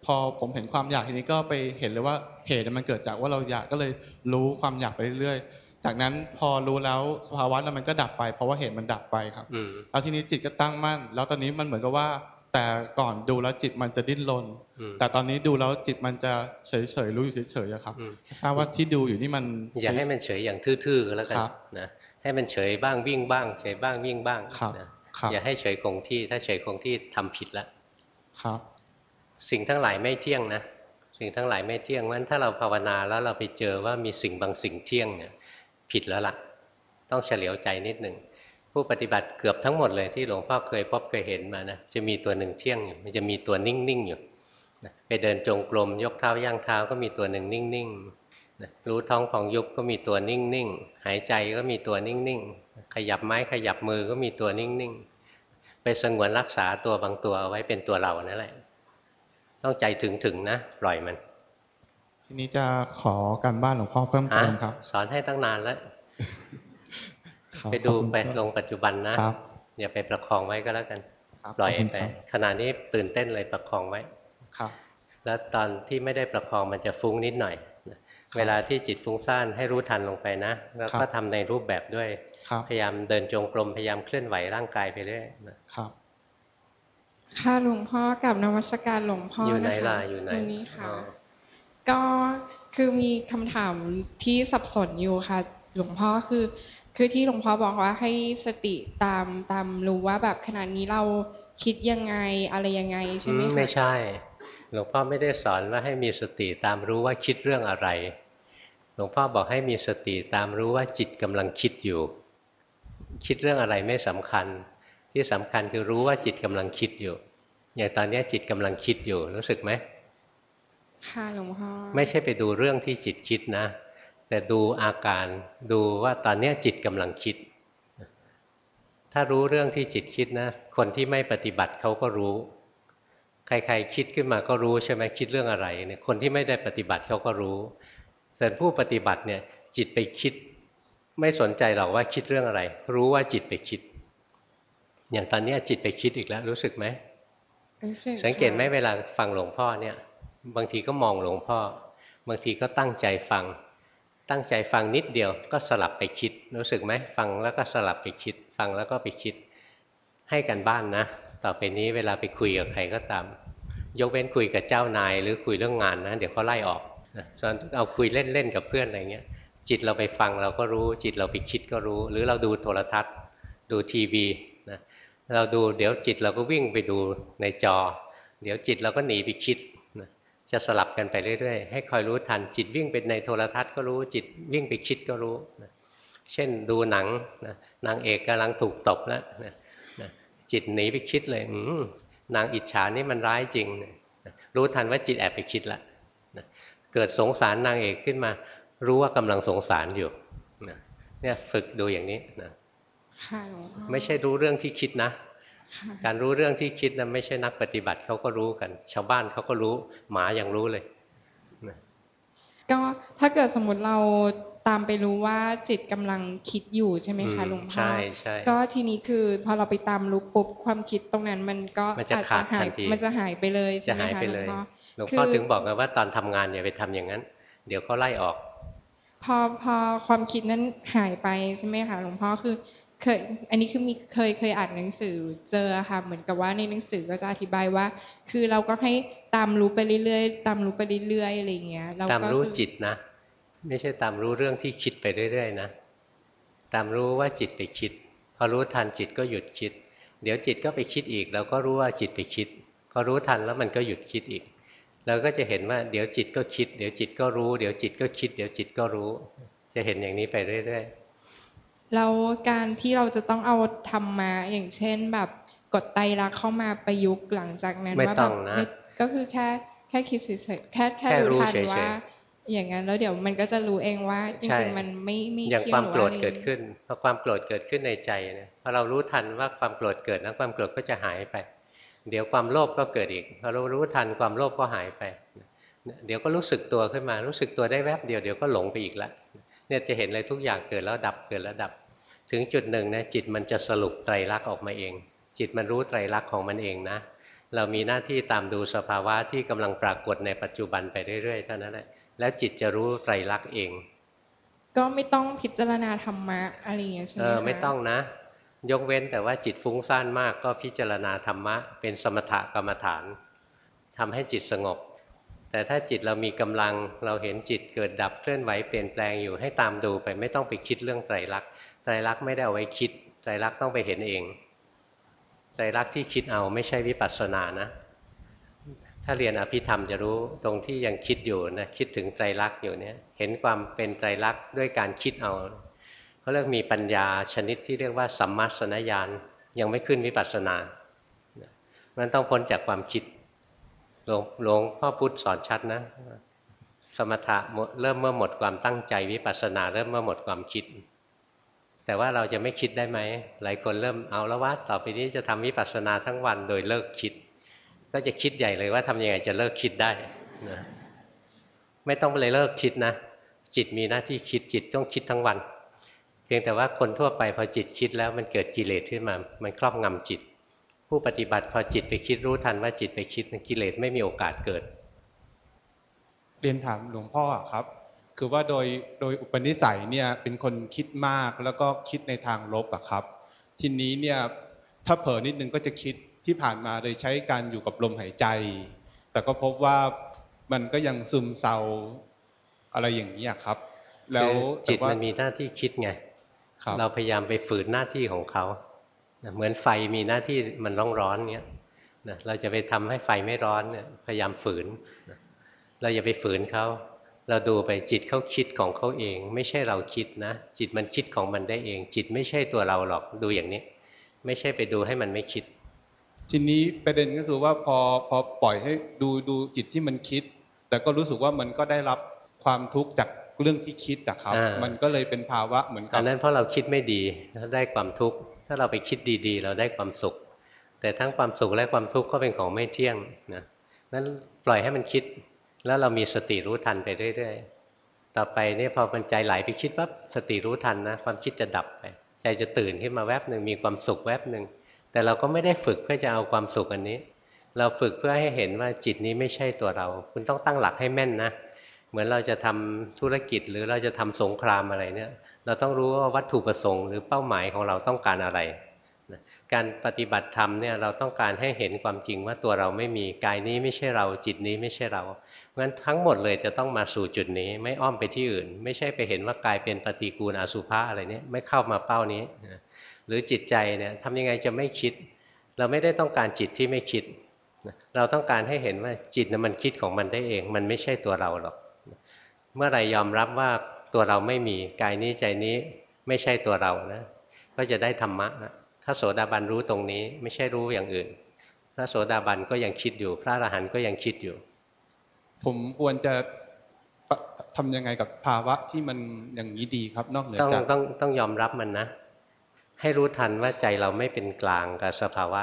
พอผมเห็นความอยากทีนี้ก็ไปเห็นเลยว่าเหตุมันเกิดจากว่าเราอยากก็เลยรู้ความอยากไปเรื่อยๆ จากนั้นพอรู้แล้วสภาวะนั้นมันก็ดับไป เพราะว่าเหตุมันดับไปครับอืมแล้วทีนี้จิตก็ตั้งมั่น แล้วตอนนี้มันเหมือนกับว่า แต่ก่อนดูแล้วจิตมันจะดิ้นรนอืมแต่ตอนนี้ดูแล้วจิตมันจะเฉยๆรู้อยู่เฉยๆอะครับอืมทราบว่าที่ดูอยู่นี่มันอย่าให้มันเฉยอย่างทื่อๆก็แล้วกันครับนะให้มันเฉยบ้างวิ่งบ้างเฉยบ้างวิ่งบ้างครับนะครับอย่าให้เฉยคงที่ถ้าเฉยคงที่ทำผิดละครับ สิ่งทั้งหลายไม่เที่ยงนะสิ่งทั้งหลายไม่เที่ยงงั้นถ้าเราภาวนาแล้วเราไปเจอว่ามีสิ่งบางสิ่งเที่ยงเนี่ยผิดแล้วล่ะ ต้องเฉลียวใจนิดหนึ่ง ผู้ปฏิบัติเกือบทั้งหมดเลยที่หลวงพ่อเคยพบเคยเห็นมานะจะมีตัวหนึ่งเที่ยงอยู่มันจะมีตัวนิ่งๆอยู่นะไปเดินจงกรมยกเท้าย่างเท้าก็มีตัวหนึ่งนิ่งๆนะรู้ท้องของยุบก็มีตัวนิ่งๆหายใจก็มีตัวนิ่งๆขยับไม้ขยับมือก็มีตัวนิ่งๆไปสงวนรักษาตัวบางตัวเอาไว้เป็นตัวเรานั่นแหละ ต้องใจถึงๆนะปล่อยมัน ทีนี้จะขอการบ้านหลวงพ่อเพิ่มเติมครับ สอนให้ตั้งนานแล้วครับ ไปดูขอบคุณไปครับลงปัจจุบันนะครับอย่าไปประคองไว้ก็แล้วกันครับปล่อยขบคุณไปครับขณะนี้ตื่นเต้นเลยประคองไว้ครับ แล้วตอนที่ไม่ได้ประคองมันจะฟุ้งนิดหน่อยนะเวลาที่จิตฟุ้งซ่านให้รู้ทันลงไปนะแล้วครัก็บทำในรูปแบบด้วยครับพยายามเดินจงกรมพยายามเคลื่อนไหวร่างกายไปเรื่อยนะครับค่ะหลวงพ่อกับนวัตการหลวงพ่ออยู่ไหนนะคะล่ะอยู่ไหนตรงนี้ค่ะอ๋อก็คือมีคำถามที่สับสนอยู่ค่ะ หลวงพ่อคือ คือที่หลวงพ่อบอกว่าให้สติตามตามรู้ว่าแบบขณะนี้เราคิดยังไงอะไรยังไงใช่ไหมอืมคะไม่ใช่ หลวงพ่อไม่ได้สอนว่าให้มีสติตามรู้ว่าคิดเรื่องอะไร หลวงพ่อบอกให้มีสติตามรู้ว่าจิตกำลังคิดอยู่ คิดเรื่องอะไรไม่สำคัญ ที่สำคัญคือรู้ว่าจิตกำลังคิดอยู่อย่างตอนนี้จิตกำลังคิดอยู่รู้สึกไหมค่ะหลวงพ่อไม่ใช่ไปดูเรื่องที่จิตคิดนะ แต่ดูอาการดูว่าตอนนี้จิตกำลังคิด ถ้ารู้เรื่องที่จิตคิดนะ คนที่ไม่ปฏิบัติเขาก็รู้ ใครๆคิดขึ้นมาก็รู้ใช่ไหมคิดเรื่องอะไรเนี่ยคนที่ไม่ได้ปฏิบัติเขาก็รู้ แต่ผู้ปฏิบัติเนี่ยจิตไปคิด ไม่สนใจหรอกว่าคิดเรื่องอะไร รู้ว่าจิตไปคิด อย่างตอนนี้จิตไปคิดอีกแล้ว รู้สึกไหมรู้สึกสังเกตไหมค่ะเวลาฟังหลวงพ่อเนี่ย บางทีก็มองหลวงพ่อ บางทีก็ตั้งใจฟัง ตั้งใจฟังนิดเดียวก็สลับไปคิด รู้สึกไหมฟังแล้วก็สลับไปคิด ฟังแล้วก็ไปคิดให้กันบ้านนะ ต่อไปนี้เวลาไปคุยกับใครก็ตาม ยกเว้นคุยกับเจ้านาย หรือคุยเรื่องงานนะ เดี๋ยวเขาไล่ออกส่วนเอาคุยเล่นๆกับเพื่อนอะไรเงี้ย จิตเราไปฟังเราก็รู้ จิตเราไปคิดก็รู้ หรือเราดูโทรทัศน์ ดูทีวีนะเราดูเดี๋ยวจิตเราก็วิ่งไปดูในจอ เดี๋ยวจิตเราก็หนีไปคิด จะสลับกันไปเรื่อยๆ ให้คอยรู้ทันจิตวิ่งไปในโทรทัศน์ก็รู้จิตวิ่งไปคิดก็รู้นะเช่นดูหนังนะนางเอกกำลังถูกตบแล้วนะนะจิตหนีไปคิดเลยอืมนางอิจฉานี่มันร้ายจริงนะรู้ทันว่าจิตแอบไปคิดละนะเกิดสงสารนางเอกขึ้นมา รู้ว่ากำลังสงสารอยู่นะเนี่ยฝึกดูอย่างนี้นะค่ะหลวงพ่อไม่ใช่รู้เรื่องที่คิดนะค่ะ การรู้เรื่องที่คิดนะไม่ใช่นักปฏิบัติเขาก็รู้กัน ชาวบ้านเขาก็รู้หมายังรู้เลยก็ถ้าเกิดสมมติเราตามไปรู้ว่าจิตกำลังคิดอยู่ใช่ไหมคะอืมหลวงพ่อใช่ใช่ก็ทีนี้คือพอเราไปตามรู้ปุ๊บความคิดตรงนั้นมันก็มันจะอาจขาดหาทัยนทีมันจะหายไปเลยจะใช่ไหมหายคะไปหลเลวงยพ่อหลวงพ่อคือถึงบอกไงว่าตอนทำงานอย่าไปทำอย่างนั้น เดี๋ยวเขาไล่ออก พอพอความคิดนั้นหายไปใช่ไหมคะหลวงพ่อคือ เคย อันนี้คือมีเคยเคยอ่านหนังสือเจอค่ะเหมือนกับว่าในหนังสือก็จะอธิบายว่า คือเราก็ให้ตามรู้ไปเรื่อยๆตามรู้ไปเรื่อยๆอะไรอย่างเงี้ยแล้วตามรู้จิตนะ ไม่ใช่ตามรู้เรื่องที่คิดไปเรื่อยๆนะตามรู้ว่าจิตไปคิด พอรู้ทันจิตก็หยุดคิด เดี๋ยวจิตก็ไปคิดอีก เราก็รู้ว่าจิตไปคิด พอรู้ทันแล้วมันก็หยุดคิดอีกเราก็จะเห็นว่าเดี๋ยวจิตก็คิด เดี๋ยวจิตก็รู้ เดี๋ยวจิตก็คิด เดี๋ยวจิตก็รู้ จะเห็นอย่างนี้ไปเรื่อยๆ แล้วการที่เราจะต้องเอาธรรมะอย่างเช่นแบบกดไตรลักษณ์เข้ามาประยุกต์หลังจากนั้นไม่ว่าต้แบองบนะไม่ก็คือแค่แค่คิดเฉยๆแค่แค่แค่รู้รู้ทันเฉยๆว่าอย่างนั้นแล้วเดี๋ยวมันก็จะรู้เองว่าจใช่ริงๆมันไม่ไม่อย่างเที่ยความหรือโกรธอะไรเกิดขึ้นพอความโกรธเกิดขึ้นในใจเนี่ยพอเรารู้ทันว่าความโกรธเกิดนะความโกรธก็จะหายไป เดี๋ยวความโลภก็เกิดอีกพอเรารู้ทันความโลภก็หายไป เดี๋ยวก็รู้สึกตัวขึ้นมารู้สึกตัวได้แวบเดียวเดี๋ยวก็หลงไปอีกแล้ว เนี่ยจะเห็นเลยทุกอย่างเกิดแล้วดับเกิดแล้วดับ ถึงจุดหนึ่งนะจิตมันจะสรุปไตรลักษณ์ออกมาเอง จิตมันรู้ไตรลักษณ์ของมันเองนะ เรามีหน้าที่ตามดูสภาวะที่กำลังปรากฏในปัจจุบันไปเรื่อยๆเท่านั้นแหละแล้วจิตจะรู้ไตรลักษณ์เอง ก็ไม่ต้องพิจารณาธรรมะอะไรอย่างเงี้ยใช่ไหเอมอคะไม่ต้องนะ ยกเว้นแต่ว่าจิตฟุ้งซ่านมากก็พิจารณาธรรมะ เป็นสมถกรรมฐานทำให้จิตสงบ แต่ถ้าจิตเรามีกำลังเราเห็นจิตเกิดดับเคลื่อนไหวเปลี่ยนแปลงอยู่ให้ตามดูไปไม่ต้องไปคิดเรื่องไตรลักษณ์ไตรลักษณ์ไม่ได้เอาไว้คิดไตรลักษณ์ต้องไปเห็นเองไตรลักษณ์ที่คิดเอาไม่ใช่วิปัสสนานะ ถ้าเรียนอภิธรรมจะรู้ตรงที่ยังคิดอยู่นะคิดถึงไตรลักษณ์อยู่เนี่ยเห็นความเป็นไตรลักษณ์ด้วยการคิดเอาเขาเรียกมีปัญญาชนิดที่เรียกว่าสัมมาสนญาณยังไม่ขึ้นวิปัสสนามันต้องพ้นจากความคิด หลวงหลวงพ่อพุธสอนชัดนะ สมถะเริ่มเมื่อหมดความตั้งใจวิปัสสนา เริ่มเมื่อหมดความคิด แต่ว่าเราจะไม่คิดได้ไหมหลายคนเริ่มเอาแล้วว่าต่อไปนี้จะทำวิปัสสนาทั้งวันโดยเลิกคิด ก็จะคิดใหญ่เลยว่าทำยังไงจะเลิกคิดได้นะไม่ต้องเลยเลิกคิดนะ จิตมีหน้าที่คิดจิตต้องคิดทั้งวัน เพียงแต่ว่าคนทั่วไปพอจิตคิดแล้วมันเกิดกิเลสขึ้นมา มันครอบงำจิต ผู้ปฏิบัติพอจิตไปคิดรู้ทันว่าจิตไปคิดกิเลสไม่มีโอกาสเกิด เรียนถามหลวงพ่ออะครับ คือว่าโดยโดยอุปนิสัยเนี่ยเป็นคนคิดมากแล้วก็คิดในทางลบอะครับ ทีนี้เนี่ยถ้าเผลอนิดนึงก็จะคิดที่ผ่านมาเลยใช้การอยู่กับลมหายใจ แต่ก็พบว่ามันก็ยังซึมเศร้าอะไรอย่างนี้อะครับ แล้วคือจิตแต่ว่ามันมีหน้าที่คิดไงครับเราพยายามไปฝืนหน้าที่ของเขา นะเหมือนไฟมีหน้าที่มันร้อนร้อนๆเนี้ยนะเราจะไปทำให้ไฟไม่ร้อนเนี่ยพยายามฝืนนะเราอย่าไปฝืนเขาเราดูไปจิตเขาคิดของเขาเอง ไม่ใช่เราคิดนะ จิตมันคิดของมันได้เอง จิตไม่ใช่ตัวเราหรอกดูอย่างนี้ ไม่ใช่ไปดูให้มันไม่คิด ทีนี้ประเด็นก็คือว่าพอพอปล่อยให้ดูดูจิตที่มันคิด แต่ก็รู้สึกว่ามันก็ได้รับความทุกข์จากเรื่องที่คิดอะครับอ่ามัมันก็เลยเป็นภาวะเหมือนกัอับนนั้นเพราะเราคิดไม่ดีแล้วได้ความทุกข์ ถ้าเราไปคิดดีๆ เราได้ความสุข แต่ทั้งความสุขและความทุกข์ก็เป็นของไม่เที่ยงนะนั้นปล่อยให้มันคิด แล้วเรามีสติรู้ทันไปเรื่อยๆ ต่อไปเนี่ยพอมันใจไหลไปคิดปั๊บสติรู้ทันนะความคิดจะดับไป ใจจะตื่นขึ้นมาแวบหนึ่งมีความสุขแวบหนึ่งแต่เราก็ไม่ได้ฝึกเพื่อจะเอาความสุขอันนี้ เราฝึกเพื่อให้เห็นว่าจิตนี้ไม่ใช่ตัวเรา คุณต้องตั้งหลักให้แม่นนะ เหมือนเราจะทำธุรกิจหรือเราจะทำสงครามอะไรเนี่ย เราต้องรู้ว่าวัตถุประสงค์หรือเป้าหมายของเราต้องการอะไรนะการปฏิบัติธรรมเนี่ยเราต้องการให้เห็นความจริงว่าตัวเราไม่มีกายนี้ไม่ใช่เราจิตนี้ไม่ใช่เราเพราะฉะนั้นทั้งหมดเลยจะต้องมาสู่จุดนี้ ไม่อ้อมไปที่อื่น ไม่ใช่ไปเห็นว่ากายเป็นปฏิกูลอสุภะอะไรเนี่ยไม่เข้ามาเป้านี้นะหรือจิตใจเนี่ยทำยังไงจะไม่คิด เราไม่ได้ต้องการจิตที่ไม่คิด เราต้องการให้เห็นว่าจิตนะมันคิดของมันได้เอง มันไม่ใช่ตัวเราหรอก เมื่อไหรยอมรับว่า ตัวเราไม่มีกายนี้ใจนี้ไม่ใช่ตัวเรานะก็จะได้ธรรมะนะถ้าโสดาบันรู้ตรงนี้ไม่ใช่รู้อย่างอื่น พระโสดาบันก็ยังคิดอยู่ พระอรหันต์ก็ยังคิดอยู่ ผมควรจะปะทำยังไงกับภาวะที่มันอย่างนี้ดีครับ นอกเหนือต้องจากต้องต้องยอมรับมันนะ ให้รู้ทันว่าใจเราไม่เป็นกลางกับสภาวะ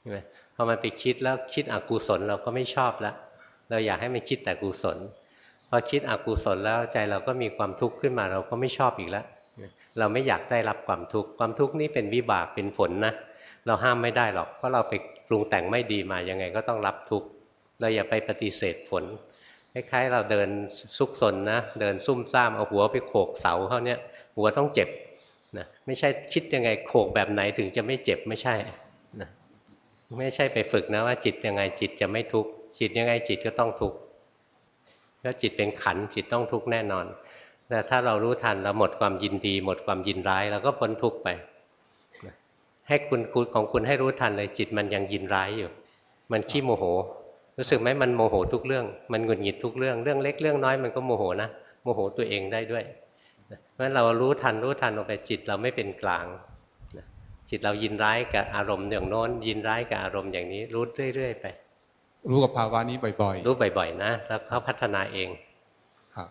ใช่ไหมพอมันไปคิดแล้วคิดอกุศลเราก็ไม่ชอบแล้วเราอยากให้มันคิดแต่กุศลพ อคิดอกุศลแล้วใจเราก็มีความทุกข์ขึ้นมาเราก็ไม่ชอบอีกแล้วเราไม่อยากได้รับความทุกข์ความทุกข์นี้เป็นวิบากเป็นผลนะเราห้ามไม่ได้หรอกเพราะเราไปปรุงแต่งไม่ดีมายังไงก็ต้องรับทุกข์เราอย่าไปปฏิเสธผลคล้ายๆเราเดินซุกซนนะเดินซุ่มซ่ามเอาหัวไปโขกเสาเขาเนี่ยหัวต้องเจ็บนะไม่ใช่คิดยังไงโขกแบบไหนถึงจะไม่เจ็บไม่ใช่นะไม่ใช่ไปฝึกนะว่าจิตยังไงจิตจะไม่ทุกข์จิตยังไงจิตก็ต้องทุกข์ ถ้าจิตเป็นขันจิตต้องทุกข์แน่นอนแต่ถ้าเรารู้ทันเราหมดความยินดี หมดความยินร้ายเราก็พ้นทุกข์ไป ให้คุณคุณของคุณให้รู้ทันเลยจิตมันยังยินร้ายอยู่ มันขี้โมโห รู้สึกไหมมันโมโหทุกเรื่อง มันหงุดหงิดทุกเรื่องเรื่องเล็กเรื่องน้อยมันก็โมโหนะโมโหตัวเองได้ด้วยเพราะฉะนั้นเรารู้ทันรู้ทันออกไปจิตเราไม่เป็นกลางจิตเรายินร้ายกับอารมณ์อย่างโน้น ยินร้ายกับอารมณ์อย่างนี้รู้เรื่อย ๆ ไป รู้กับภาวะนี้บ่อยรู้บ่อยๆนะ แล้วเขาพัฒนาเองๆครับ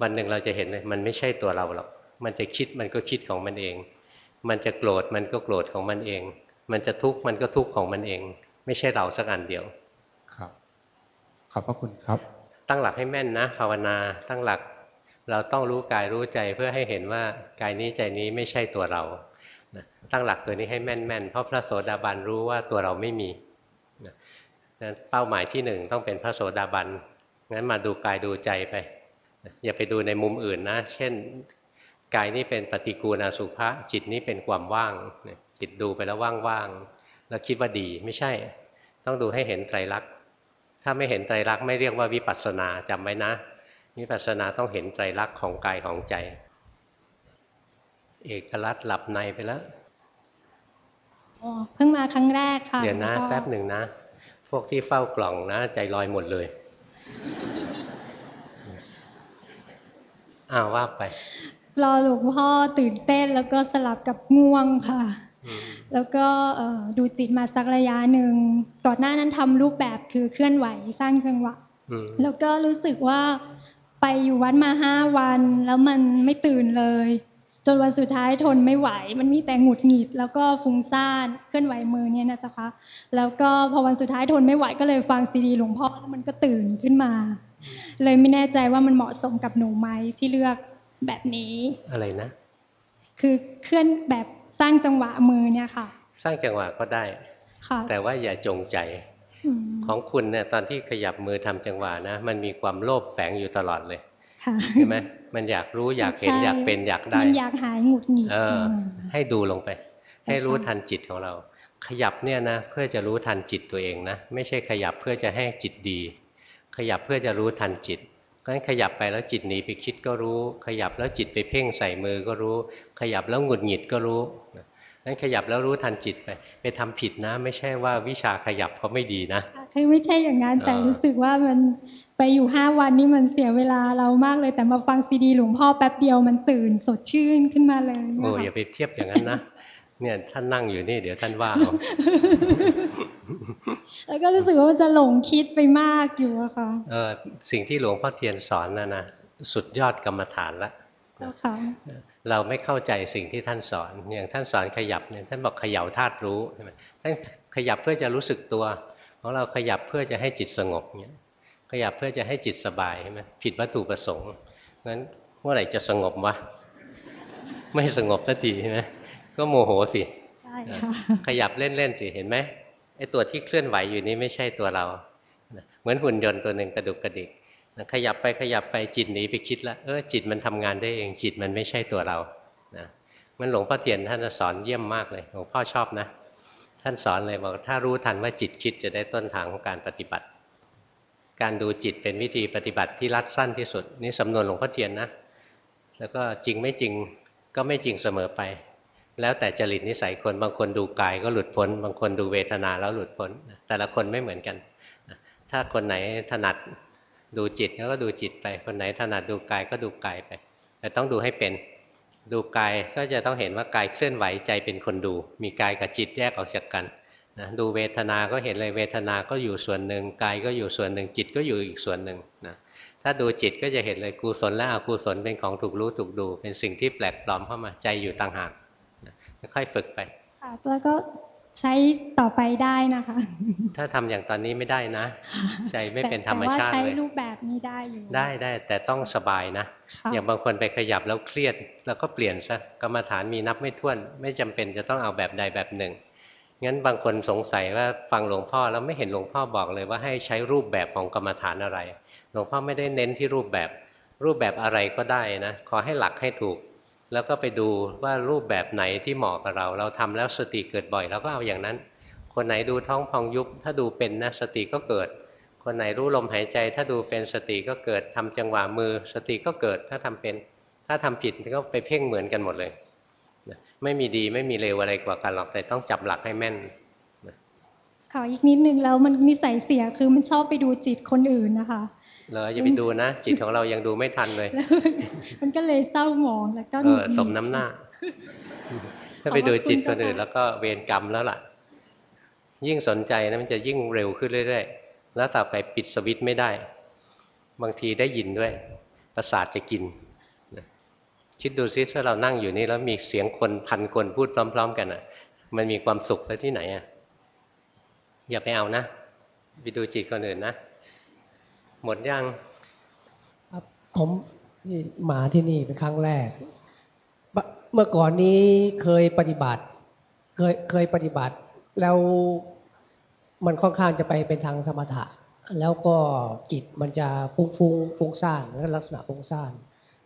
วันหนึ่งเราจะเห็นเลยมันไม่ใช่ตัวเราหรอก มันจะคิดมันก็คิดของมันเอง มันจะโกรธมันก็โกรธของมันเอง มันจะทุกข์มันก็ทุกข์ของมันเอง ไม่ใช่เราสักอันเดียว ครับ ขอบพระคุณครับ ตั้งหลักให้แม่นนะภาวนา ตั้งหลัก เราต้องรู้กายรู้ใจเพื่อให้เห็นว่ากายนี้ใจนี้ไม่ใช่ตัวเรานะตั้งหลักตัวนี้ให้แม่นแม่นๆ เพราะพระโสดาบันรู้ว่าตัวเราไม่มีนะ นั้นเป้าหมายที่หนึ่งต้องเป็นพระโสดาบันงั้นมาดูกายดูใจไป อย่าไปดูในมุมอื่นนะ เช่นกายนี้เป็นปฏิกูลอสุภะจิตนี้เป็นความว่างเนี่ยจิตดูไปแล้วว่างๆแล้วคิดว่าดีไม่ใช่ ต้องดูให้เห็นไตรลักษณ์ถ้าไม่เห็นไตรลักษณ์ไม่เรียกว่าวิปัสสนาจำไว้นะ วิปัสสนาต้องเห็นไตรลักษณ์ของกายของใจ เอกลักษณ์หลับในไปแล้วอ๋อเพิ่งมาครั้งแรกค่ะเดี๋ยวนะล้วก็แป๊บหนึ่งนะ พวกที่เฝ้ากล่องนะใจลอยหมดเลยอ้าวว่าไป รอหลวงพ่อตื่นเต้นแล้วก็สลับกับง่วงค่ะอืมแล้วก็เอ่อดูจิตมาสักระยะหนึ่ง ก่อนหน้านั้นทำรูปแบบคือเคลื่อนไหวสร้างจังหวะอืมแล้วก็รู้สึกว่าไปอยู่วัดมาห้าวัน แล้วมันไม่ตื่นเลย จนวันสุดท้ายทนไม่ไหว มันมีแต่หงุดหงิด แล้วก็ฟุ้งซ่านเคลื่อนไหวมือเนี่ยนะจ๊ะคะแล้วก็พอวันสุดท้ายทนไม่ไหวก็เลยฟังซีดีหลวงพ่อแล้วมันก็ตื่นขึ้นมา เลยไม่แน่ใจว่ามันเหมาะสมกับหนูไหมที่เลือกแบบนี้อะไรนะ คือเคลื่อนแบบสร้างจังหวะมือเนี่ยค่ะ สร้างจังหวะก็ได้ค่ะแต่ว่าอย่าจงใจอืมของคุณเนี่ยตอนที่ขยับมือทำจังหวะนะ มันมีความโลภแฝงอยู่ตลอดเลยค่ะ ใช่ไหมมันอยากรู้อยากเห็นใช่อยากเป็นอยากได้มันอยากหายหงุดหงิดเออมให้ดูลงไป ให้รู้ทันจิตของเรา ขยับเนี่ยนะเพื่อจะรู้ทันจิตตัวเองนะ ไม่ใช่ขยับเพื่อจะให้จิตดี ขยับเพื่อจะรู้ทันจิตเพราะฉะนั้นขยับไปแล้วจิตหนีไปคิดก็รู้ ขยับแล้วจิตไปเพ่งใส่มือก็รู้ ขยับแล้วหงุดหงิดก็รู้นั้นขยับแล้วรู้ทันจิตไป ไปทำผิดนะ ไม่ใช่ว่าวิชาขยับเขาไม่ดีนะคือไม่ใช่อย่างนั้นแต่เออรู้สึกว่ามัน ไปอยู่ห้าวันนี่มันเสียเวลาเรามากเลยแต่มาฟังซีดีหลวงพ่อแป๊บเดียวมันตื่นสดชื่นขึ้นมาเลยโอ้นะคะอย่าไปเทียบอย่างนั้นนะเนี่ยท่านนั่งอยู่นี่เดี๋ยวท่านว่าเอาแล้วก็รู้สึกว่ามันจะหลงคิดไปมากอยู่อะค่ะเออสิ่งที่หลวงพ่อเทียนสอนนะนะสุดยอดกรรมฐานละเจ้าค่ะเราไม่เข้าใจสิ่งที่ท่านสอนอย่างท่านสอนขยับเนี่ยท่านบอกเขย่าธาตุรู้ใช่ไหมท่านขยับเพื่อจะรู้สึกตัว ของเราขยับเพื่อจะให้จิตสงบเนี่ย ขยับเพื่อจะให้จิตสบายใช่ไหมผิดวัตถุประสงค์งั้นเมื่อไหร่จะสงบวะไม่สงบสักทีใช่ไหมก็โมโหสิใช่ค่ะขยับเล่นๆสิเห็นไหมไอ้ตัวที่เคลื่อนไหวอยู่นี้ไม่ใช่ตัวเรา เหมือนหุ่นยนต์ตัวหนึ่งกระดุกกระดิกขยับไปขยับไปจิตหนีไปคิดแล้วเออจิตมันทำงานได้เองจิตมันไม่ใช่ตัวเรานะมันหลวงพ่อเทียนท่านสอนเยี่ยมมากเลยหลวงพ่อชอบนะ ท่านสอนเลยบอกถ้ารู้ทันว่าจิตคิดจะได้ต้นทางของการปฏิบัติ การดูจิตเป็นวิธีปฏิบัติที่รัดสั้นที่สุด นี่สำนวนหลวงพ่อเทียนนะ แล้วก็จริงไม่จริงก็ไม่จริงเสมอไป แล้วแต่จริตนิสัยคนบางคนดูกายก็หลุดพ้น บางคนดูเวทนาแล้วหลุดพ้น แต่ละคนไม่เหมือนกัน ถ้าคนไหนถนัดดูจิตก็ดูจิตไป คนไหนถนัดดูกายก็ดูกายไป แต่ต้องดูให้เป็นดูกายก็จะต้องเห็นว่ากายเคลื่อนไหวใจเป็นคนดู มีกายกับจิตแยกออกจากกัน นะดูเวทนาก็เห็นเลยเวทนาก็อยู่ส่วนหนึ่งกายก็อยู่ส่วนหนึ่งจิตก็อยู่อีกส่วนหนึ่งนะถ้าดูจิตก็จะเห็นเลยกุศลและอกุศลเป็นของถูกรู้ถูกดู เป็นสิ่งที่แปลกปลอมเข้ามาใจอยู่ต่างหากนะค่อยๆฝึกไปค่ะแล้วก็ใช้ต่อไปได้นะคะ ถ้าทำอย่างตอนนี้ไม่ได้นะ ใจไม่เป็นธรรมชาติแต่ว่าใช้เลยรูปแบบนี้ได้อยู่ได้ได้แต่ต้องสบายนะค่ะอย่างบางคนไปขยับแล้วเครียด แล้วก็เปลี่ยนซะกรรมฐานมีนับไม่ถ้วน ไม่จำเป็นจะต้องเอาแบบใดแบบหนึ่ง งั้นบางคนสงสัยว่าฟังหลวงพ่อแล้วไม่เห็นหลวงพ่อบอกเลยว่าให้ใช้รูปแบบของกรรมฐานอะไร หลวงพ่อไม่ได้เน้นที่รูปแบบ รูปแบบอะไรก็ได้นะ ขอให้หลักให้ถูก แล้วก็ไปดูว่ารูปแบบไหนที่เหมาะกับเรา เราทำแล้วสติเกิดบ่อยเราก็เอาอย่างนั้น คนไหนดูท้องพองยุบ ถ้าดูเป็นนะสติก็เกิด คนไหนรู้ลมหายใจ ถ้าดูเป็นสติก็เกิดทำจังหวะมือ สติก็เกิดถ้าทำเป็น ถ้าทำผิดก็ไปเพ่งเหมือนกันหมดเลย ไม่มีดีไม่มีเลวอะไรกว่ากันหรอกแต่ต้องจับหลักให้แม่นขออีกนิดนึงแล้วมันนิสัยเสียคือมันชอบไปดูจิตคนอื่นนะคะเลยอย่าไปดูนะจิตของเรายังดูไม่ทันเลย มันก็เลยเศร้าหมองแล้วก็เอหงุอดหงิดสมน้ำหน้า ถ้าไปดูจิตคนอื่น แล้วก็เวรกรรมแล้วล่ะ ยิ่งสนใจนะมันจะยิ่งเร็วขึ้นเรื่อยๆแล้วต่อไปปิดสวิตช์ไม่ได้ บางทีได้ยินด้วยประสาทจะกินนะ คิดดูซิถ้าเรานั่งอยู่นี่แล้วมีเสียงคนพันคนพูดพร้อม ๆ กันอะ มันมีความสุขซะที่ไหนอะอย่าไปเอานะไปดูจิตคนอื่นนะ หมดยังผมนี่มาที่นี่เป็นครั้งแรก เมื่อก่อนนี้เคยปฏิบัติ เคยเคยปฏิบัติ แล้วมันค่อนข้างจะไปเป็นทางสมถะ แล้วก็จิตมันจะฟุ้งฟุ้งฟุ้งซ่านลักษณะฟุ้งซ่าน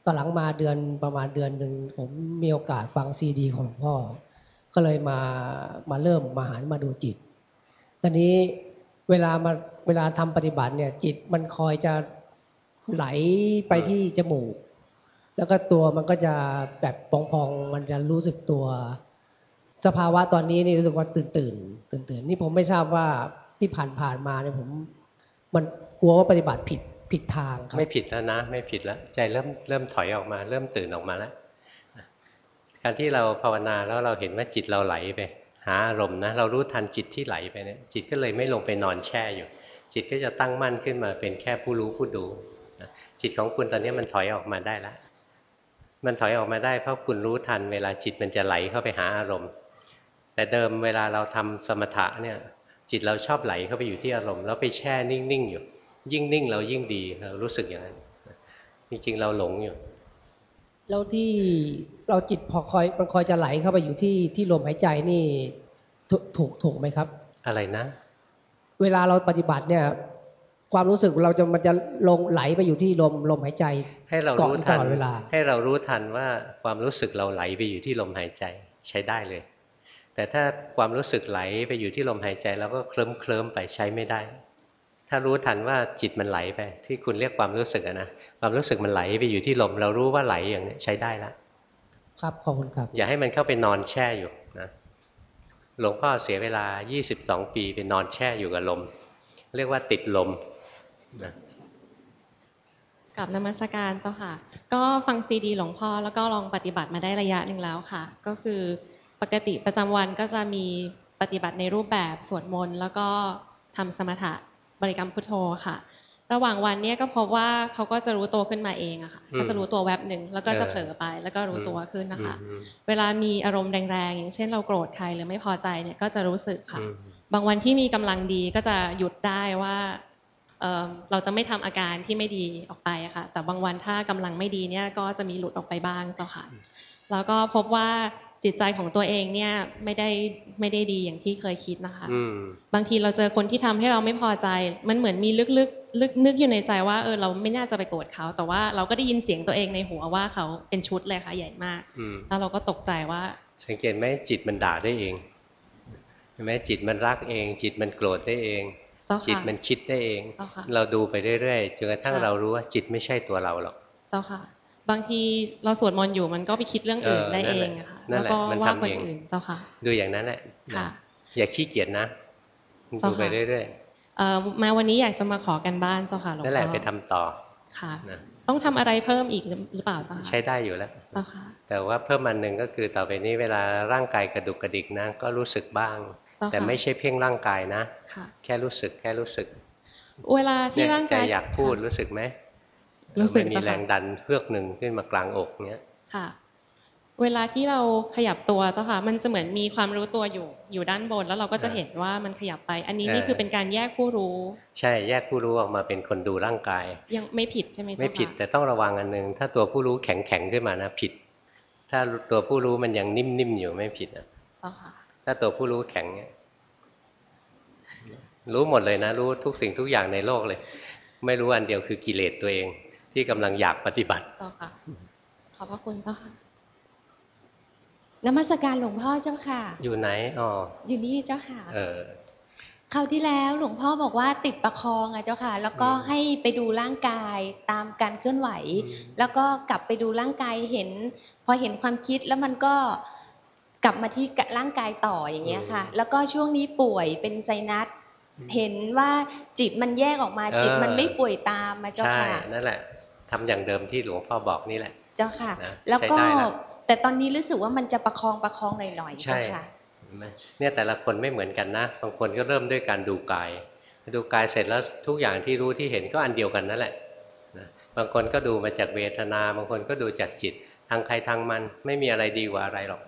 ตอนหลังมาเดือนประมาณเดือนหนึ่งผมมีโอกาสฟังซีดี ของพ่อ ก็เลยมามาเริ่มมาหันมาดูจิตตอนนี้เวลามาเวลาทำปฏิบัติเนี่ย จิตมันคอยจะไหลไปที่จมูก แล้วก็ตัวมันก็จะแบบพองๆมันจะรู้สึกตัว สภาวะตอนนี้นี่รู้สึกว่าตื่นตื่นตื่นตื่นนี่ผมไม่ทราบว่าที่ผ่านผ่านๆมาเนี่ยผม มันกลัวว่าปฏิบัติผิด ผิดทางครับไม่ผิดแล้วนะ ไม่ผิดแล้ว ใจเริ่มเริ่มถอยออกมา เริ่มตื่นออกมาแล้วการที่เราภาวนาแล้วเราเห็นว่าจิตเราไหลไป หาอารมณ์นะเรารู้ทันจิตที่ไหลไปเนี่ยจิตก็เลยไม่ลงไปนอนแช่อยู่ จิตก็จะตั้งมั่นขึ้นมาเป็นแค่ผู้รู้ผู้ดูจิตของคุณตอนนี้มันถอยออกมาได้แล้วมันถอยออกมาได้เพราะคุณรู้ทันเวลาจิตมันจะไหลเข้าไปหาอารมณ์ แต่เดิมเวลาเราทำสมถะเนี่ยจิตเราชอบไหลเข้าไปอยู่ที่อารมณ์แล้วไปแช่นิ่งๆอยู่ ยิ่งนิ่งเรายิ่งดีเรารู้สึกอย่างนั้นจริงๆเราหลงอยู่ แล้วที่เราจิตพอคอยมันคอยจะไหลเข้าไปอยู่ที่ที่ลมหายใจนี่ถูกถูกถูกไหมครับ อะไรนะ เวลาเราปฏิบัติเนี่ย ความรู้สึกเราจะมันจะลงไหลไปอยู่ที่ลมลมหายใจ ให้เราก่อนรู้ทันตลอดเวลา ให้เรารู้ทันว่าความรู้สึกเราไหลไปอยู่ที่ลมหายใจใช้ได้เลย แต่ถ้าความรู้สึกไหลไปอยู่ที่ลมหายใจ แล้วก็เคลิ้มเคลิ้มๆไปใช้ไม่ได้ ถ้ารู้ทันว่าจิตมันไหลไป ที่คุณเรียกความรู้สึกอะนะความรู้สึกมันไหลไปอยู่ที่ลม เรารู้ว่าไหลอย่างนี้ใช้ได้ละครับขอบคุณครับ อย่าให้มันเข้าไปนอนแช่อยู่นะหลวงพ่อเสียเวลา 22 ปีไปนอนแช่อยู่กับลม เรียกว่าติดลมนะกับนมัสการเจ้าค่ะ ก็ฟังซีดีหลวงพ่อแล้วก็ลองปฏิบัติมาได้ระยะหนึ่งแล้วค่ะ ก็คือปกติประจำวันก็จะมีปฏิบัติในรูปแบบสวดมนต์แล้วก็ทำสมถะ บริกรรมพุทโธค่ะ ระหว่างวันเนี้ยก็พบว่าเขาก็จะรู้ตัวขึ้นมาเองอะค่ะอืมก็จะรู้ตัวแวบหนึ่งแล้วก็จะเออเผลอไป แล้วก็รู้ตัวขึ้นนะคะอืมเวลามีอารมณ์แรงๆอย่างเช่นเราโกรธใครหรือไม่พอใจเนี่ยก็จะรู้สึกค่ะอืมบางวันที่มีกำลังดีก็จะหยุดได้ว่าเอ่อเราจะไม่ทำอาการที่ไม่ดีออกไปอะค่ะ แต่บางวันถ้ากำลังไม่ดีเนี่ยก็จะมีหลุดออกไปบ้างเจ้าค่ะ แล้วก็พบว่า จิตใจของตัวเองเนี่ยไม่ได้ไม่ได้ดีอย่างที่เคยคิดนะคะอืมบางทีเราเจอคนที่ทำให้เราไม่พอใจ มันเหมือนมีลึกๆลึกนึกอยู่ในใจว่าเออเราไม่น่าจะไปโกรธเขา แต่ว่าเราก็ได้ยินเสียงตัวเองในหัวว่าเขาเป็นชุดเลยค่ะใหญ่มากอืมแล้วเราก็ตกใจว่า สังเกตไหมจิตมันด่าได้เองเห็นไหมจิตมันรักเอง จิตมันโกรธได้เองเจ้าค่ะจิตมันคิดได้เองเจ้าค่ะเราดูไปเรื่อยๆจนกระทั่งค่ะเรารู้ว่าจิตไม่ใช่ตัวเราหรอกเจ้าค่ะ บางทีเราสวดมนต์อยู่มันก็ไปคิดเรื่องอื่นเออได้นั่เอนแหละงอะค่ะนั่แล้นวแหละก็มันว่าทำคนเองอื่นเจ้าค่ะ ดูอย่างนั้นแหละค่ะนะอย่าขี้เกียจนะเจ้าดูค่ะไปเรื่อยเอ่อมาวันนี้อยากจะมาขอกันบ้านเจ้าค่ะหลวๆงนั่นแหละพ่อไปทำต่อค่ะนะต้องทำอะไรเพิ่มอีกหรือเปล่าเจ้าค่ะใช้ได้อยู่แล้วเจ้าค่ะแต่ว่าเพิ่มอันหนึ่งก็คือต่อไปนี้เวลาร่างกายกระดุกกระดิกนะก็รู้สึกบ้างเจ้าค่ะแต่ไม่ใช่เพ่งร่างกายนะค่ะแค่รู้สึกแค่รู้สึก เวลาที่เนี่ยร่างใจกายอยากพูดรู้สึกไหม รู้สึกมันมีเจ้าค่ะแรงดันเพือกหนึ่งขึ้นมากลางอกเนี้ยค่ะ เวลาที่เราขยับตัวเจ้าค่ะ มันจะเหมือนมีความรู้ตัวอยู่อยู่ด้านบน แล้วเราก็จะเห็นว่ามันขยับไป อันนี้นี่คือเป็นการแยกผู้รู้ ใช่แยกผู้รู้ออกมาเป็นคนดูร่างกาย ยังไม่ผิดใช่ไหมเจ้าค่ะไม่ผิดแต่ต้องระวังอันหนึ่งถ้าตัวผู้รู้แข็งแข็งๆขึ้นมานะผิด ถ้าตัวผู้รู้มันยังนิ่มๆอยู่ไม่ผิดนะเจ้าค่ะถ้าตัวผู้รู้แข็งเนี่ยรู้หมดเลยนะ รู้ทุกสิ่งทุกอย่างในโลกเลย ไม่รู้อันเดียวคือกิเลสตัวเอง ที่กำลังอยากปฏิบัติเจ้าค่ะ ขอบพระคุณเจ้าค่ะนมัสการหลวงพ่อเจ้าค่ะ อยู่ไหนอ๋ออยู่นี่เจ้าค่ะ เออคราวที่แล้วหลวงพ่อบอกว่าติดประคองอะเจ้าค่ะ แล้วก็ให้ไปดูร่างกายตามการเคลื่อนไหว แล้วก็กลับไปดูร่างกายเห็น พอเห็นความคิดแล้วมันก็กลับมาที่ร่างกายต่ออย่างเงี้ยค่ะ แล้วก็ช่วงนี้ป่วยเป็นไซนัส เห็นว่าจิตมันแยกออกมาเออจิตมันไม่ป่วยตามมาเจ้าใช่ค่ะนั่นแหละทำอย่างเดิมที่หลวงพ่อบอกนี่แหละ เจ้าค่ะนะแล้วก็ใช้ได้ละแต่ตอนนี้รู้สึกว่ามันจะประคองประคองหน่อยๆใช่เจ้าค่ะเห็นไหมเนี่ยแต่ละคนไม่เหมือนกันนะบางคนก็เริ่มด้วยการดูกาย ดูกายเสร็จแล้วทุกอย่างที่รู้ที่เห็นก็อันเดียวกันนั่นแหละนะบางคนก็ดูมาจากเวทนา บางคนก็ดูจากจิต ทางใครทางมันไม่มีอะไรดีกว่าอะไรหรอก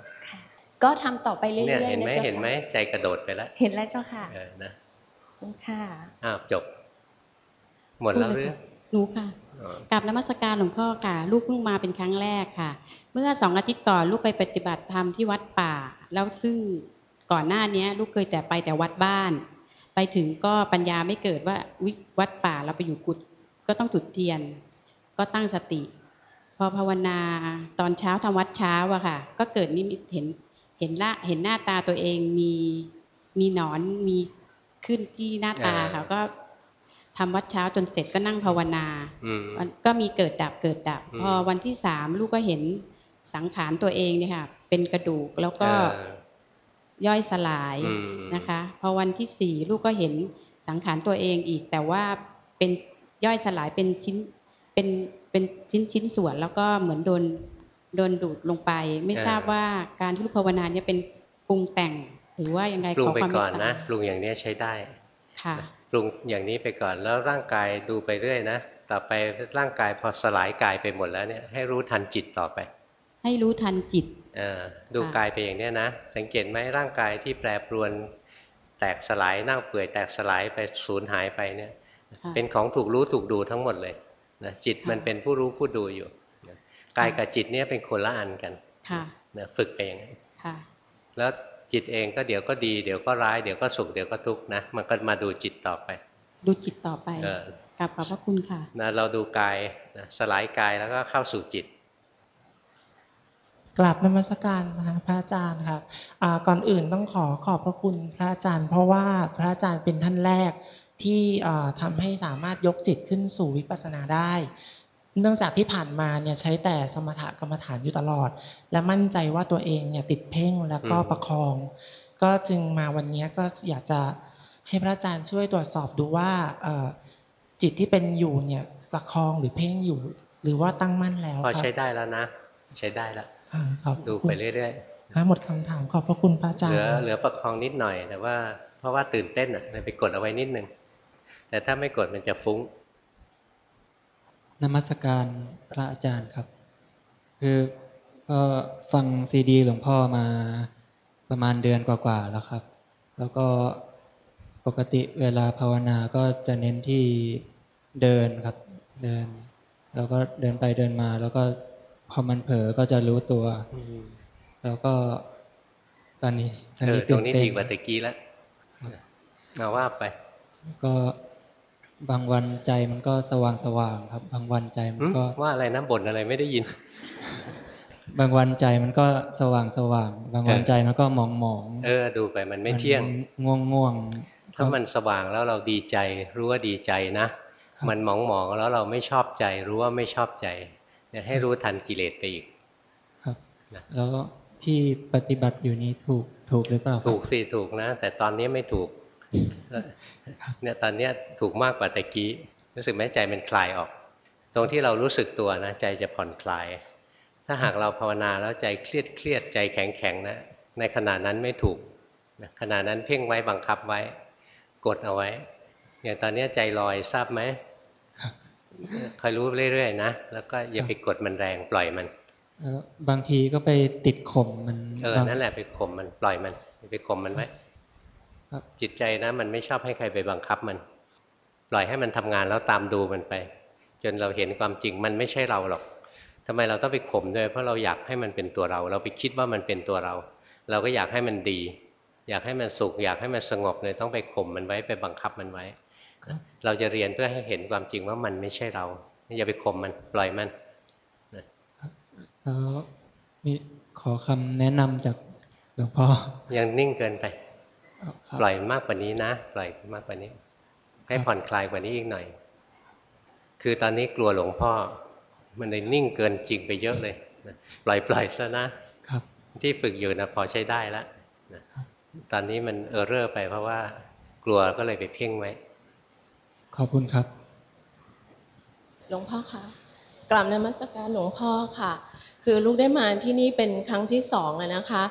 ก็ทำต่อไปเรื่อยเนี่ยๆเห็นไหมนะเจ้าเห็นไหมค่ะใจกระโดดไปแล้ว เห็นแล้วเจ้าค่ะเออนะขอบ คุณค่ะอ้าวจบ หมดแล้วหรือหนูค่ะอ๋อกราบนมัสการหลวงพ่อค่ะ ลูกเพิ่งมาเป็นครั้งแรกค่ะ เมื่อสองอาทิตย์ก่อนลูกไปปฏิบัติธรรมที่วัดป่า แล้วซึ่งก่อนหน้าเนี้ยลูกเคยแต่ไปแต่วัดบ้าน ไปถึงก็ปัญญาไม่เกิดว่าวิวัดป่าเราไปอยู่กุฏก็ต้องจุดเทียน ก็ตั้งสติ พอภาวนาตอนเช้าทำวัดเช้าอะค่ะ ก็เกิดนิมิตเห็นเห็นละเห็นหน้าตาตัวเองมีมีหนอนมี ขึ้นที่หน้าตาค่ะก็ทำวัดเช้าจนเสร็จก็นั่งภาวนาอืมมันก็มีเกิดดับเกิดดับอืมพอวันที่สามลูกก็เห็นสังขารตัวเองเนี่ยค่ะ เป็นกระดูกแล้วก็เออย่อยสลายอืมนะคะ พอวันที่สี่ลูกก็เห็นสังขารตัวเองอีก แต่ว่าเป็นย่อยสลายเป็นชิ้นเป็นเป็นชิ้นชิ้นส่วน แล้วก็เหมือนโดนโดนดูดลงไป ไม่ทราบว่าการที่ลูกภาวนาเนี่ยเป็นปรุงแต่ง หรือว่ายังไงปรุงขอไปความเมก่อตนตานะปรุงอย่างนี้ใช้ได้ค่ะปรุงอย่างนี้ไปก่อนแล้วร่างกายดูไปเรื่อยนะต่อไปร่างกายพอสลายกายไปหมดแล้วเนี่ยให้รู้ทันจิตต่อไป ให้รู้ทันจิตเออดูค่ะกายไปอย่างเนี้ยนะ สังเกตไหมร่างกายที่แปรปรวนแตกสลายเน่าเปื่อยแตกสลายไปสูญหายไปเนี่ยค่ะเป็นของถูกรู้ถูกดูทั้งหมดเลยนะจิตมันเป็นผู้รู้ผู้ดูอยู่นะกายกับจิตเนี่ยเป็นคนละอันกันค่ะนะฝึกไปอย่างนี้นค่ะแล้ว จิตเองก็เดี๋ยวก็ดีเดี๋ยวก็ร้ายเดี๋ยวก็สุขเดี๋ยวก็ทุกข์นะมันก็มาดูจิตต่อไป ดูจิตต่อไปเออกราบขอบพระคุณค่ะนะเราดูกายนะสลายกายแล้วก็เข้าสู่จิตกราบนมัสการพระอาจารย์ครับอ่าก่อนอื่นต้องขอขอบพระคุณพระอาจารย์ เพราะว่าพระอาจารย์เป็นท่านแรกที่อ่าทำให้สามารถยกจิตขึ้นสู่วิปัสสนาได้ เนื่องจากที่ผ่านมาเนี่ยใช้แต่สมถกรรมฐานอยู่ตลอด และมั่นใจว่าตัวเองเนี่ยติดเพ่งแล้วก็อืมประคอง ก็จึงมาวันนี้ก็อยากจะให้พระอาจารย์ช่วยตรวจสอบดูว่าเอ่อจิตที่เป็นอยู่เนี่ยประคองหรือเพ่งอยู่ หรือว่าตั้งมั่นแล้วพอครับใช้ได้แล้วนะ ใช้ได้แล้วอ่าขอบดูคุณไปเรื่อยทั้งหมดคำถามขอบพระคุณพระอาๆจารเหลืย์อเหลือประคองนิดหน่อยแต่ว่าเพราะว่าตื่นเต้นอะเลยไปกดเอาไว้นิดนึงแต่ถ้าไม่กดมันจะฟุ้ง นมัสการพระอาจารย์ครับ คือก็ฟังซีดีหลวงพ่อมาประมาณเดือนกว่าๆแล้วครับ แล้วก็ปกติเวลาภาวนาก็จะเน้นที่เดินครับ เดิน แล้วก็เดินไปเดินมา แล้วก็พอมันเผลอก็จะรู้ตัว แล้วก็ตอนนี้ตอนเออนี้ตรงนี้เต้ดีกว่าตะกี้แล้วเอาว่าไป ก็ บางวันใจมันก็สว่างสว่างๆครับ บางวันใจมันหึก็ว่าอะไรนะบ่นอะไรไม่ได้ยิน บางวันใจมันก็สว่างสว่าง บางวันเออใจมันก็มองมองเออ ดูไปมันไม่เที่ยงง่วงง่วงถ้ามันสว่างแล้วเราดีใจ รู้ว่าดีใจนะ มันหมองหมองๆแล้วเราไม่ชอบใจ รู้ว่าไม่ชอบใจเนี่ยให้รู้ทันกิเลสไปอีก ครับแล้วที่ปฏิบัติอยู่นี้ถูกถูกหรือเปล่าครับถูกสิถูกนะ แต่ตอนนี้ไม่ถูก เนี่ยตอนเนี้ยถูกมากกว่าตะกี้ รู้สึกไหมใจมันคลายออก ตรงที่เรารู้สึกตัวนะใจจะผ่อนคลาย ถ้าหากเราภาวนาแล้วใจเครียดเครียดใจแข็งแข็งนะ ในขณะนั้นไม่ถูกนะขณะนั้นเพ่งไว้บังคับไว้ กดเอาไว้ อย่างตอนเนี้ยใจลอยทราบไหมคอยรู้เรื่อยๆนะ แล้วก็อย่าไปกดมันแรงปล่อยมันแล้วบางทีก็ไปติดข่มมัน เออบางนั่นแหละไปข่มมันปล่อยมันอย่าไปข่มมันไว้ครับ จิตใจนะมันไม่ชอบให้ใครไปบังคับมัน ปล่อยให้มันทำงานแล้วตามดูมันไป จนเราเห็นความจริงมันไม่ใช่เราหรอกทำไมเราต้องไปข่มด้วย เพราะเราอยากให้มันเป็นตัวเรา เราไปคิดว่ามันเป็นตัวเรา เราก็อยากให้มันดี อยากให้มันสุข อยากให้มันสงบเลยต้องไปข่มมันไว้ไปบังคับมันไว้ เราจะเรียนเพื่อให้เห็นความจริงว่ามันไม่ใช่เรา อย่าไปข่มมันปล่อยมันแล้วมีขอคำแนะนำจากหลวงพ่อยังนิ่งเกินไปครับ ปล่อยมากกว่านี้นะ ปล่อยมากกว่านี้ ให้ผ่อนคลายกว่านี้อีกหน่อย คือตอนนี้กลัวหลวงพ่อ มันเลยนิ่งเกินจริงไปเยอะเลยนะปล่อยปล่อยซะนะครับที่ฝึกอยู่นะพอใช้ได้แล้วนะตอนนี้มันเออเรอร์ไปเพราะว่า กลัวก็เลยไปเพ่งไว้ ขอบคุณครับ หลวงพ่อคะกลับนมัสการหลวงพ่อค่ะ คือลูกได้มาที่นี่เป็นครั้งที่สองอะนะคะ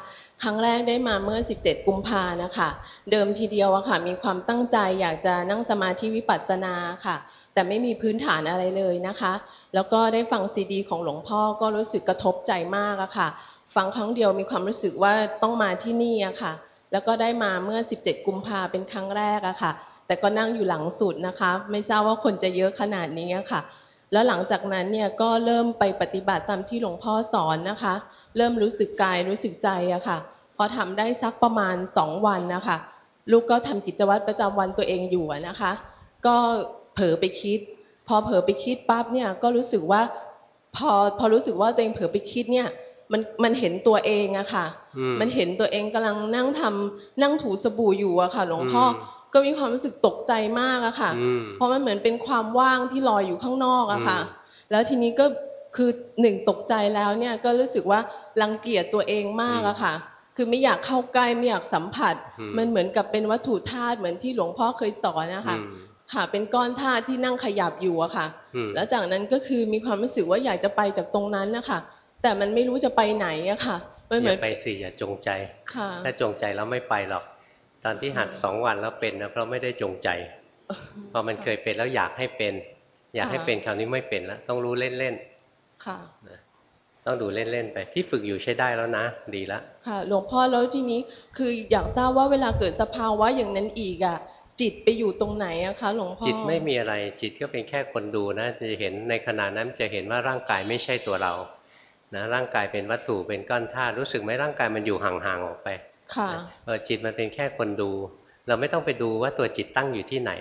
ครั้งแรกได้มาเมื่อ 17 กุมภานะคะ เดิมทีเดียวอะค่ะ มีความตั้งใจอยากจะนั่งสมาธิวิปัสสนาค่ะ แต่ไม่มีพื้นฐานอะไรเลยนะคะ แล้วก็ได้ฟังซีดี ของหลวงพ่อก็รู้สึกกระทบใจมากอะค่ะ ฟังครั้งเดียวมีความรู้สึกว่าต้องมาที่นี่อะค่ะ แล้วก็ได้มาเมื่อ 17 กุมภาเป็นครั้งแรกอะค่ะ แต่ก็นั่งอยู่หลังสุดนะคะ ไม่ทราบว่าคนจะเยอะขนาดนี้ค่ะ แล้วหลังจากนั้นเนี่ยก็เริ่มไปปฏิบัติตามที่หลวงพ่อสอนนะคะ เริ่มรู้สึกกายรู้สึกใจอะค่ะ พอทำได้สักประมาณสองวันนะคะลูกก็ทำกิจวัตรประจำวันตัวเองอยู่อะนะคะ ก็เผลอไปคิด พอเผลอไปคิดปั๊บเนี่ยก็รู้สึกว่า พอพอรู้สึกว่าตัวเองเผลอไปคิดเนี่ยมันมันเห็นตัวเองอะค่ะอืมมันเห็นตัวเองกำลังนั่งทำนั่งถูสบู่อยู่อะค่ะ หลวงพ่ออก็มีความรู้สึกตกใจมากอะค่ะอืมเพราะมันเหมือนเป็นความว่างที่ลอยอยู่ข้างนอกอะค่ะอืมแล้วทีนี้ก็คือหนึ่งตกใจแล้วเนี่ยก็รู้สึกว่า รังเกียจตัวเองมากอะค่ะ คือไม่อยากเข้าใกล้ไม่อยากสัมผัสอืมมันเหมือนกับเป็นวัตถุธาตุเหมือนที่หลวงพ่อเคยสอนนะคะอืมค่ะเป็นก้อนธาตุที่นั่งขยับอยู่อะค่ะอืมแล้วจากนั้นก็คือมีความรู้สึกว่าอยากจะไปจากตรงนั้นนะคะแต่มันไม่รู้จะไปไหนอะค่ะมันเหอมือนย่าไปสิอย่าจงใจค่ะถ้าจงใจแล้วไม่ไปหรอก ตอนที่หัดสองวันแล้วเป็นนะเพราะไม่ได้จงใจพอมันเคยเป็นแล้วอยากให้เป็น อยากให้เป็นคราวนี้ไม่เป็นแล้วต้องรู้เล่นค่ะๆ ต้องดูเล่นๆไปที่ฝึกอยู่ใช้ได้แล้วนะ ดีละค่ะ หลวงพ่อแล้วทีนี้คืออยากทราบว่าเวลาเกิดสภาวะอย่างนั้นอีกอะจิตไปอยู่ตรงไหนอะคะหลวงพ่อจิตไม่มีอะไรจิตก็เป็นแค่คนดูนะ จะเห็นในขณะนั้นจะเห็นว่าร่างกายไม่ใช่ตัวเรานะร่างกายเป็นวัตถุเป็นก้อนธาตุรู้สึกไหมร่างกายมันอยู่ห่างๆออกไป ค่ะเออจิตมันเป็นแค่คนดู เราไม่ต้องไปดูว่าตัวจิตตั้งอยู่ที่ไหน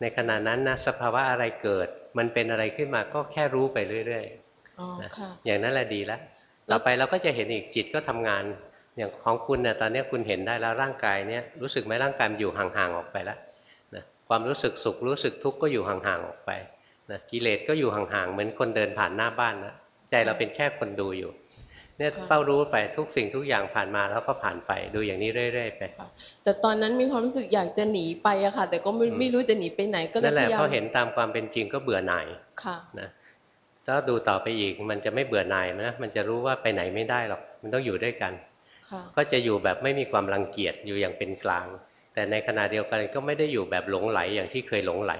ในขณะนั้นนะสภาวะอะไรเกิด มันเป็นอะไรขึ้นมาก็แค่รู้ไปเรื่อยอ๋ อค่ะๆอย่างนั้นแหละดีแล้วต่อไปเราก็จะเห็นอีกจิตก็ทำงาน อย่างของคุณเนี่ยตอนนี้คุณเห็นได้แล้วร่างกายเนี่ยรู้สึกไหมร่างกายมันอยู่ห่างๆออกไปแล้วนะความรู้สึกสุขรู้สึกทุกข์ก็อยู่ห่างๆออกไปนะกิเลสก็อยู่ห่างๆเหมือนคนเดินผ่านหน้าบ้านนะใจเราเป็นแค่คนดูอยู่เนี่ยเฝ้ารู้ไปทุกสิ่งทุกอย่างผ่านมาแล้วก็ผ่านไปดูอย่างนี้เรื่อยๆไปแต่ตอนนั้นมีความรู้สึกอยากจะหนีไปอะค่ะ แต่ก็ไม่ไม่รู้จะหนีไปไหนก็เลยนั่นแหพละยายามพอเห็นตามความเป็นจริงก็เบื่อหน่ายค่ะนะ ถ้าดูต่อไปอีกมันจะไม่เบื่อหน่ายนะมันจะรู้ว่าไปไหนไม่ได้หรอกมันต้องอยู่ด้วยกันค่ะก็จะอยู่แบบไม่มีความรังเกียจอยู่อย่างเป็นกลาง แต่ในขณะเดียวกันก็ไม่ได้อยู่แบบหลงไหลอย่างที่เคยหลงไหล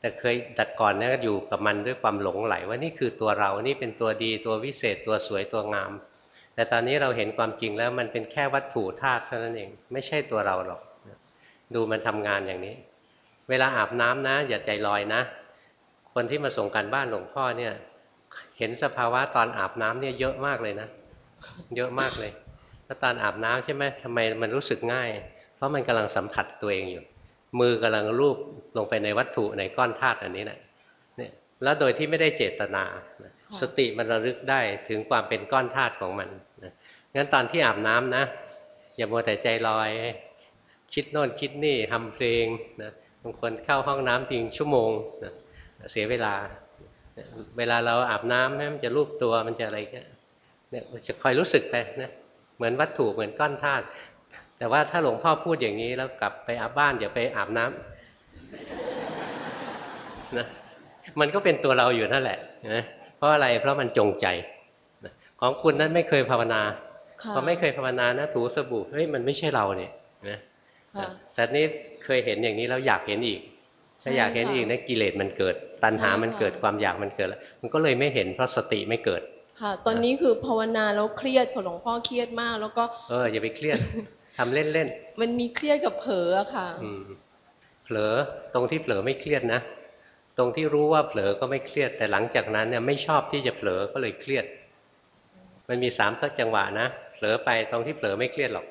แต่เคยแต่ก่อนเนี่ยอยู่กับมันด้วยความหลงไหล ว่านี่คือตัวเรานี่เป็นตัวดีตัววิเศษตัวสวยตัวงาม แต่ตอนนี้เราเห็นความจริงแล้วมันเป็นแค่วัตถุธาตุเท่านั้นเองไม่ใช่ตัวเราหรอก ดูมันทำงานอย่างนี้ เวลาอาบน้ำนะ อย่าใจลอยนะ คนที่มาส่งการบ้านหลวงพ่อเนี่ย เห็นสภาวะตอนอาบน้ำเนี่ยเยอะมากเลยนะ เยอะมากเลยแล้วตอนอาบน้ำใช่ไหมทำไมมันรู้สึกง่าย เพราะมันกำลังสัมผัสตัวเองอยู่ มือกำลังรูปลงไปในวัตถุในก้อนธาตุอันนี้แหละเนี่ยแล้วโดยที่ไม่ได้เจตนา สติมันระลึกได้ถึงความเป็นก้อนธาตุของมันนะงั้นตอนที่อาบน้ำนะ อย่ามัวแต่ใจลอย คิดโน่นคิดนี่ทำเพลงนะบางคนเข้าห้องน้ำจริงชั่วโมงนะเสียเวลา เวลาเราอาบน้ำนะมันจะรูปตัวมันจะอะไรเงี้ยเนี่ยมันจะคอยรู้สึกไปนะเหมือนวัตถุเหมือนก้อนธาตุแต่ว่าถ้าหลวงพ่อพูดอย่างนี้แล้วกลับไปอาบบ้านอย่าไปอาบน้ำนะมันก็เป็นตัวเราอยู่นั่นแหละนะเพราะอะไรเพราะมันจงใจนะของคุณนั้นไม่เคยภาวนาค่ะพอไม่เคยภาวนานะถูสบู่เฮ้ยมันไม่ใช่เราเนี่ยนะค่ะแต่นี่เคยเห็นอย่างนี้แล้วอยากเห็นอีกใช่ ถ้าอยากเห็นค่ะอีกนะกิเลสมันเกิด ตัณหาใช่ค่ะมันเกิดความอยากมันเกิดแล้วมันก็เลยไม่เห็นเพราะสติไม่เกิด ค่ะ ตอนนี้คือภาวนาแล้วเครียดของหลวงพ่อเครียดมาก แล้วก็ เอออย่าไปเครียดทำเล่นมันมีเครียดกับเผลออะค่ะๆอืมเผลอตรงที่เผลอไม่เครียดนะตรงที่รู้ว่าเผลอก็ไม่เครียด แต่หลังจากนั้นเนี่ยไม่ชอบที่จะเผลอก็เลยเครียด มันมีสามสักจังหวะนะเผลอไปตรงที่เผลอไม่เครียดหรอก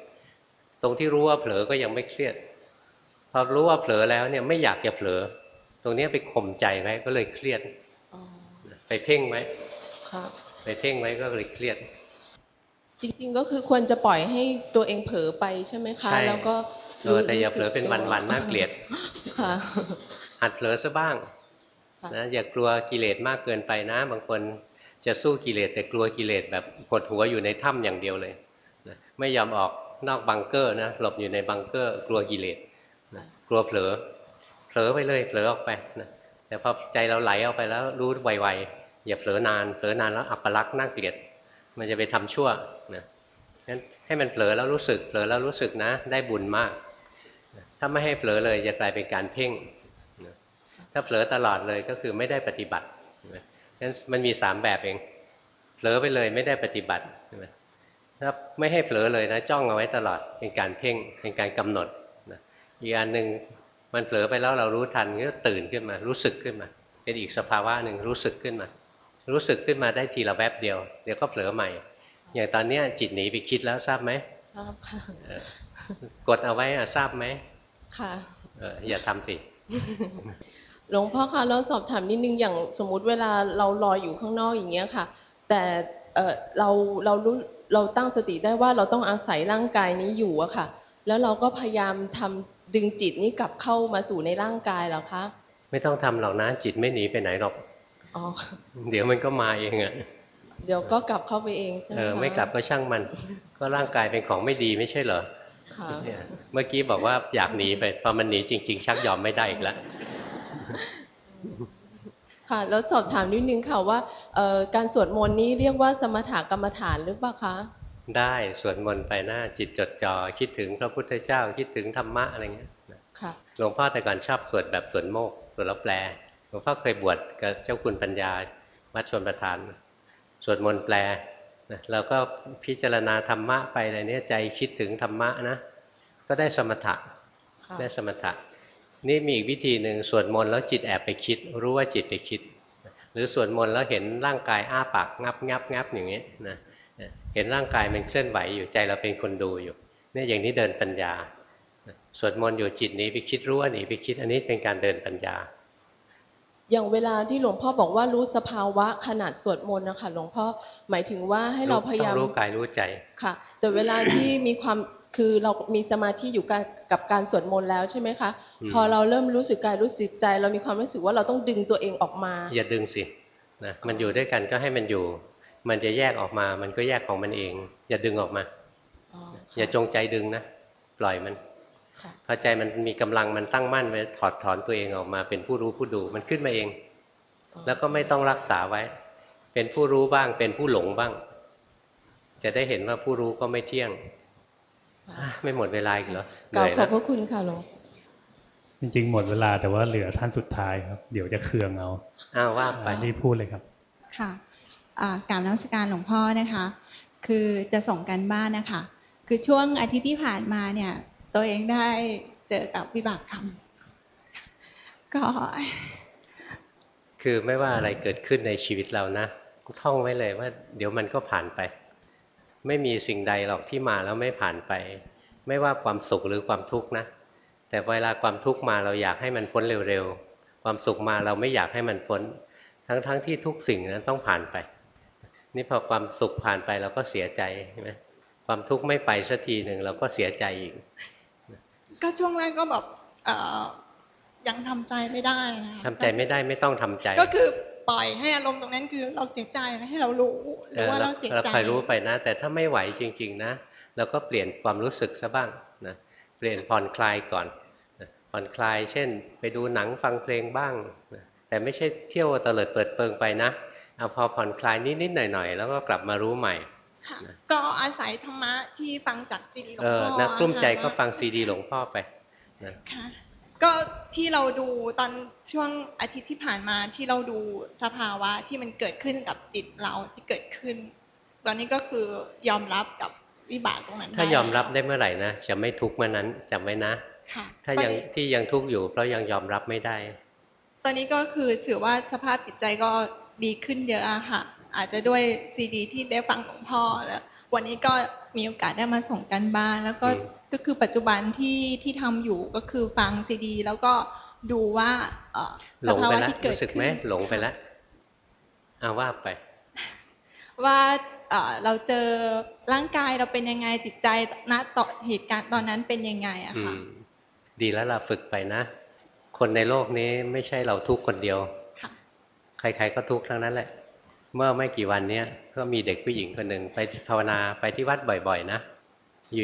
ตรงที่รู้ว่าเผลอก็ยังไม่เครียด พอรู้ว่าเผลอแล้วเนี่ยไม่อยากจะเผลอ ตรงเนี้ยไปข่มใจไว้ก็เลยเครียดอ๋อไปเพ่งไว้ค่ะไปเพ่งไว้ก็เลยเครียด จริง ๆ ก็คือควรจะปล่อยให้ตัวเองเผลอไปใช่ไหมคะใช่แล้วก็เออแต่อย่าเผลอเป็นวันๆน่าเกลียดค่ะหัดเผลอซะบ้างค่ะนะอย่ากลัวกิเลสมากเกินไปนะ บางคนจะสู้กิเลสแต่กลัวกิเลสแบบกดหัวอยู่ในถ้ำอย่างเดียวเลยนะไม่ยอมออกนอกบังเกอร์นะหลบอยู่ในบังเกอร์ กลัวกิเลสนะ กลัวเผลอ เผลอไปเลยเผลอออกไปนะแต่พอใจเราไหลออกไปแล้วรู้ไวๆอย่าเผลอนานเผลอนานแล้วอัปลักษณ์น่าเกลียด มันจะไปทำชั่วนะงั้นให้มันเผลอแล้วรู้สึกเผลอแล้วรู้สึกนะ ได้บุญมาก ถ้าไม่ให้เผลอเลยจะกลายเป็นการเพ่งถ้าเผลอตลอดเลยก็คือไม่ได้ปฏิบัติงั้นมันมีสามแบบเอง เผลอไปเลยไม่ได้ปฏิบัติถ้าไม่ให้เผลอเลยนะจ้องเอาไว้ตลอดเป็นการเพ่งเป็นการกำหนด อีกอันหนึ่งมันเผลอไปแล้วเรารู้ทันก็ตื่นขึ้นมา รู้สึกขึ้นมาเป็นอีกสภาวะหนึ่งรู้สึกขึ้นมา รู้สึกขึ้นมาได้ทีละแวบเดียว เดี๋ยวก็เผลอใหม่ อย่างตอนเนี้ยจิตหนีไปคิดแล้วทราบไหมทราบค่ะเออกดเอาไว้อะทราบไหมค่ะเอออย่าทำสิหลวงพ่อคะแล้วสอบถามนิดนึงอย่างสมมุติเวลาเรารออยู่ข้างนอกอย่างเงี้ยค่ะ แต่เออเราเรารู้เราตั้งสติได้ว่าเราต้องอาศัยร่างกายนี้อยู่อะค่ะ แล้วเราก็พยายามทำดึงจิตนี้กลับเข้ามาสู่ในร่างกายเหรอคะ ไม่ต้องทำหรอกนะจิตไม่หนีไปไหนหรอกอ๋อเดี๋ยวมันก็มาเองอะเดี๋ยวก็กลับเข้าไปเองใช่ไหมเออคะไม่กลับก็ช่างมัน ก็ร่างกายเป็นของไม่ดีไม่ใช่เหรอค่ะเนี่ยเมื่อกี้บอกว่าอยากหนีไปพอมันหนีจริง ๆ ชักยอมไม่ได้อีกแล้วค่ะแล้วสอบถามนิดนึงค่ะว่าเอ่อการสวดมนต์นี้เรียกว่าสมถกรรมฐานหรือเปล่าคะ ได้สวดมนต์ไปหน้าจิตจดจ่อคิดถึงพระพุทธเจ้าคิดถึงธรรมะอะไรเงี้ยค่ะหลวงพ่อแต่ก่อนชอบสวดแบบสวดโมกข์สวดแล้วแปลหลวงพ่อเคยบวชกับเจ้าคุณปัญญาวัดชนประทาน สวดมนต์แปลนะเราก็พิจารณาธรรมะไปอะไรเนี้ยใจคิดถึงธรรมะนะ ก็ได้สมถะค่ะได้สมถะ นี่มีอีกวิธีหนึ่งสวดมนต์แล้วจิตแอบไปคิด รู้ว่าจิตไปคิด หรือสวดมนต์แล้วเห็นร่างกายอ้าปากงับงับงับอย่างเงี้ยนะ เห็นร่างกายมันเคลื่อนไหวอยู่ใจเราเป็นคนดูอยู่เนี่ยอย่างนี้เดินปัญญาสวดมนต์อยู่จิตหนีไปคิดรู้ว่าหนีไปคิดอันนี้เป็นการเดินปัญญา อย่างเวลาที่หลวงพ่อบอกว่ารู้สภาวะขนาดสวดมนต์นะคะหลวงพ่อหมายถึงว่าให้เราพยายามต้องรู้กายรู้ใจค่ะ แต่เวลาที่มีความคือเรามีสมาธิอยู่กับกับการสวดมนต์แล้วใช่ไหมคะอืมพอเราเริ่มรู้สึกกายรู้สึกใจ เรามีความรู้สึกว่าเราต้องดึงตัวเองออกมา อย่าดึงสินะมันอยู่ด้วยกันก็ให้มันอยู่ มันจะแยกออกมา มันก็แยกของมันเอง อย่าดึงออกมา อย่าจงใจดึงนะ ปล่อยมันค่ะพอใจมันมีกำลังมันตั้งมั่นไว้ถอดถอนตัวเองออกมา เป็นผู้รู้ผู้ดูมันขึ้นมาเอง แล้วก็ไม่ต้องรักษาไว้ เป็นผู้รู้บ้าง เป็นผู้หลงบ้าง จะได้เห็นว่าผู้รู้ก็ไม่เที่ยงอะไม่หมดเวลาอีกเหรอเหกราบนื่อยขอแล้บวพระคุณค่ะหลวงจริงๆ หมดเวลาแต่ว่าเหลือท่านสุดท้ายครับ เดี๋ยวจะเคืองเอาอ้าวว่าไปรีบพูดเลยครับ ค่ะอ่า กราบนมัสการหลวงพ่อนะคะ คือจะส่งกันบ้านนะคะ คือช่วงอาทิตย์ที่ผ่านมาเนี่ย ตัวเองได้เจอกับวิบากกรรมก็คือไม่ว่าอะไรเกิดขึ้นในชีวิตเรานะท่องไว้เลยว่า เดี๋ยวมันก็ผ่านไป ไม่มีสิ่งใดหรอกที่มาแล้วไม่ผ่านไป ไม่ว่าความสุขหรือความทุกข์นะ แต่เวลาความทุกข์มาเราอยากให้มันพ้นเร็วๆ ความสุขมาเราไม่อยากให้มันพ้น ทั้งๆทที่ทุกสิ่งนั้นต้องผ่านไป นี่พอความสุขผ่านไปเราก็เสียใจใช่ไหมความทุกข์ไม่ไปสักทีหนึ่งเราก็เสียใจอีก ก็ช่วงแรกก็แบบเอ่อยังทำใจไม่ได้นะคะทำใจไม่ได้ไม่ต้องทำใจ ก็คือปล่อยให้อารมณ์ตรงนั้นคือเราเสียใจนะให้เรารู้หรือว่าเราเสียเราใจคอยรู้ไปนะ แต่ถ้าไม่ไหวจริง ๆ นะเราก็เปลี่ยนความรู้สึกซะบ้างนะเปลี่ยนผ่อนคลายก่อนนะผ่อนคลาย เช่น ไปดูหนังฟังเพลงบ้างนะแต่ไม่ใช่เที่ยวเตลิดเปิดเปิงไปนะ เอาพอผ่อนคลายนิดๆหน่อยๆ แล้วก็กลับมารู้ใหม่ค่ะก็อาศัยธรรมะที่ฟังจากซีดีหลวเองอพ่อนักกลุ้มใจก็ค่ะฟังซีดีหลวงพ่อไปนะค่ะก็ที่เราดูตอนช่วงอาทิตย์ที่ผ่านมาที่เราดูสภาวะที่มันเกิดขึ้นกับจิตเราที่เกิดขึ้น ตอนนี้ก็คือยอมรับกับวิบากตรงนั้น ถ้ายอมรับได้ได้เมื่อไหร่นะจะไม่ทุกข์เมื่อนั้นจำไว้นะค่ะถ้ายังที่ยังทุกข์อยู่เพราะยังยอมรับไม่ได้ ตอนนี้ก็คือถือว่าสภาพจิตใจก็ ดีขึ้นเยอะอะค่ะ อาจจะด้วยซีดี ที่ได้ฟังของพ่อแล้ว วันนี้ก็มีโอกาสได้มาส่งกันบ้าน แล้วก็ก็คือปัจจุบันที่ที่ทำอยู่ก็คือฟังซีดี แล้วก็ดูว่าเอ่อหลสงภาไปวะแล้วที่เกิดรู้สึกไหมขึ้นหลงไปแล้วเอาว่าไป ว่าเอ่อเราเจอร่างกายเราเป็นยังไงจิตใจณต่อเหตุการณ์ตอนนั้นเป็นยังไงอะอืค่ะมดีแล้วล่ะฝึกไปนะ คนในโลกนี้ไม่ใช่เราทุกข์คนเดียวค่ะ ใครๆก็ทุกข์ทั้งนั้นแหละ เมื่อไม่กี่วันเนี้ยก็มีเด็กผู้หญิงคนหนึ่งไปภาวนาไปที่วัดบ่อยๆ นะ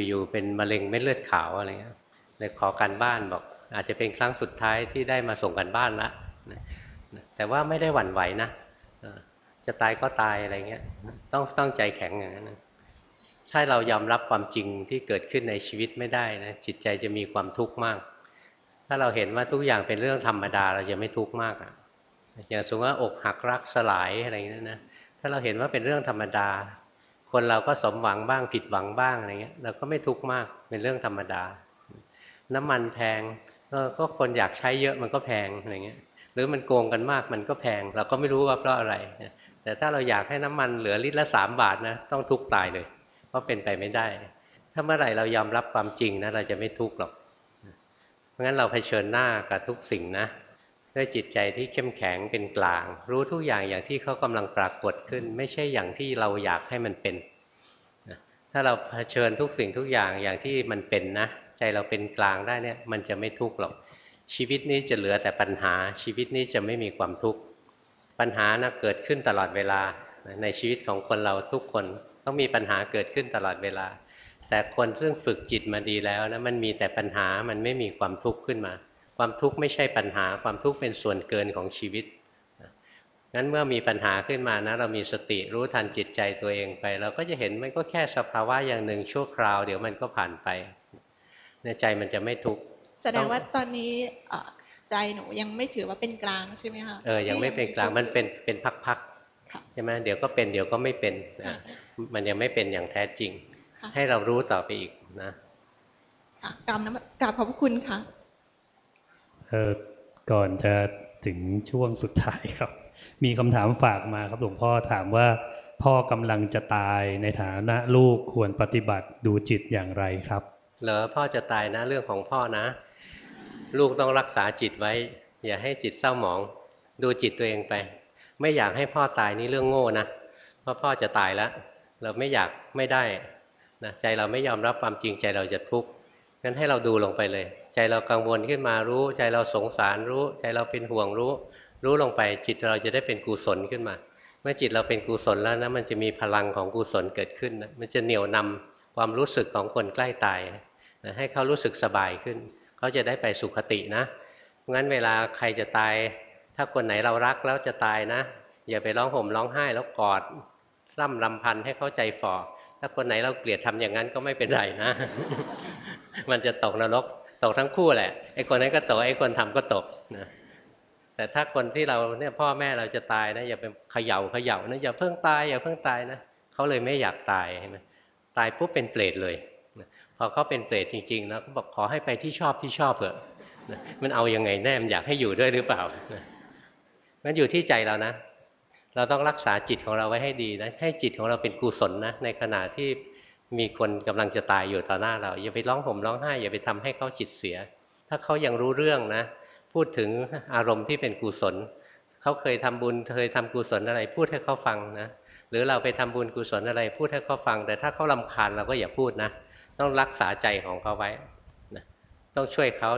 อยู่ๆเป็นมะเร็งเม็ดเลือดขาวอะไรเงี้ยเลยขอการบ้านบอก อาจจะเป็นครั้งสุดท้ายที่ได้มาส่งกันบ้านละแต่ว่าไม่ได้หวั่นไหวนะจะตายก็ตายอะไรเงี้ยต้องต้องใจแข็งอย่างนั้นถ้าเรายอมรับความจริงที่เกิดขึ้นในชีวิตไม่ได้นะจิตใจจะมีความทุกข์มาก ถ้าเราเห็นว่าทุกอย่างเป็นเรื่องธรรมดาเราจะไม่ทุกข์มากอะ อย่างสมมติว่าอกหักรักสลายอะไรอย่างนี้ยนะถ้าเราเห็นว่าเป็นเรื่องธรรมดา คนเราก็สมหวังบ้างผิดหวังบ้างอะไรเงี้ยเราก็ไม่ทุกข์มากเป็นเรื่องธรรมดา น้ำมันแพงก็คนอยากใช้เยอะมันก็แพงอะไรเงี้ยหรือมันโกงกันมากมันก็แพง เราก็ไม่รู้ว่าเพราะอะไร แต่ถ้าเราอยากให้น้ำมันเหลือลิตรละสามบาทนะต้องทุกข์ตายเลย เพราะเป็นไปไม่ได้ ถ้าเมื่อไหร่เรายอมรับความจริงนะเราจะไม่ทุกข์หรอก เพราะงั้นเราเผชิญหน้ากับทุกสิ่งนะ ด้วยจิตใจที่เข้มแข็งเป็นกลาง รู้ทุกอย่างอย่างที่เขากำลังปรากฏขึ้น ไม่ใช่อย่างที่เราอยากให้มันเป็นถ้าเราเผชิญทุกสิ่งทุกอย่างอย่างที่มันเป็นนะ ใจเราเป็นกลางได้เนี่ยมันจะไม่ทุกข์หรอก ชีวิตนี้จะเหลือแต่ปัญหาชีวิตนี้จะไม่มีความทุกข์ปัญหานะเกิดขึ้นตลอดเวลาในชีวิตของคนเราทุกคนต้องมีปัญหาเกิดขึ้นตลอดเวลา แต่คนซึ่งฝึกจิตมาดีแล้วนะมันมีแต่ปัญหามันไม่มีความทุกข์ขึ้นมา ความทุกข์ไม่ใช่ปัญหา ความทุกข์เป็นส่วนเกินของชีวิตงั้นเมื่อมีปัญหาขึ้นมานะเรามีสติรู้ทันจิตใจตัวเองไป เราก็จะเห็นมันก็แค่สภาวะอย่างหนึ่งชั่วคราว เดี๋ยวมันก็ผ่านไปในใจมันจะไม่ทุกข์แสดงว่าตอนนี้เอ่อใจหนูยังไม่ถือว่าเป็นกลางใช่ไหมคะเออยังไม่เป็นกลางมันเป็นเป็นพักๆใช่ไหมเดี๋ยวก็เป็นเดี๋ยวก็ไม่เป็นอะมันยังไม่เป็นอย่างแท้จริงค่ะให้เรารู้ต่อไปอีกนะค่ะกราบน้ำกราบขอบพระคุณค่ะเออก่อนจะถึงช่วงสุดท้ายครับ มีคำถามฝากมาครับหลวงพ่อถามว่า พ่อกำลังจะตายในฐานะลูกควรปฏิบัติดูจิตอย่างไรครับ เหรอพ่อจะตายนะเรื่องของพ่อนะ ลูกต้องรักษาจิตไว้ อย่าให้จิตเศร้าหมอง ดูจิตตัวเองไป ไม่อยากให้พ่อตายนี่เรื่องโง่นะเพราะพ่อจะตายแล้ว เราไม่อยากไม่ได้นะใจเราไม่ยอมรับความจริงใจเราจะทุกข์ งั้นให้เราดูลงไปเลย ใจเรากังวลขึ้นมารู้ ใจเราสงสารรู้ ใจเราเป็นห่วงรู้ รู้ลงไป จิตเราจะได้เป็นกุศลขึ้นมา เมื่อจิตเราเป็นกุศลแล้วนะมันจะมีพลังของกุศลเกิดขึ้นนะมันจะเหนี่ยวนำความรู้สึกของคนใกล้ตายนะให้เขารู้สึกสบายขึ้น เขาจะได้ไปสุขตินะงั้นเวลาใครจะตาย ถ้าคนไหนเรารักแล้วจะตายนะ อย่าไปร้องห่มร้องไห้แล้วกอดร่ำรำพันให้เขาใจฝ่อถ้าคนไหนเราเกลียดทำอย่างนั้นก็ไม่เป็นไรนะ มันจะตกนรกตกทั้งคู่แหละไอ้คนนั้นก็ตกไอ้คนทำก็ตกนะแต่ถ้าคนที่เราเนี่ยพ่อแม่เราจะตายนะอย่าไปเขย่าเขย่านะอย่าเพิ่งตายอย่าเพิ่งตายนะเขาเลยไม่อยากตายเห็นไหมตายปุ๊บเป็นเปรตเลยพอเขาเป็นเปรตจริงๆนะเขาบอกขอให้ไปที่ชอบที่ชอบเถอะมันเอาอยัางไงแน่มันอยากให้อยู่ด้วยหรือเปล่ามันอยู่ที่ใจเรานะ เราต้องรักษาจิตของเราไว้ให้ดีนะให้จิตของเราเป็นกุศลนะในขณะที่ มีคนกำลังจะตายอยู่ต่อหน้าเรา อย่าไปร้องห่มร้องไห้อย่าไปทำให้เขาจิตเสีย ถ้าเขายังรู้เรื่องนะ พูดถึงอารมณ์ที่เป็นกุศลเขาเคยทำบุญเคยทำกุศลอะไร พูดให้เขาฟังนะหรือเราไปทำบุญกุศลอะไร พูดให้เขาฟัง แต่ถ้าเขาลาคาญเราก็อย่าพูดนะ ต้องรักษาใจของเขาไว้นะต้องช่วยเขา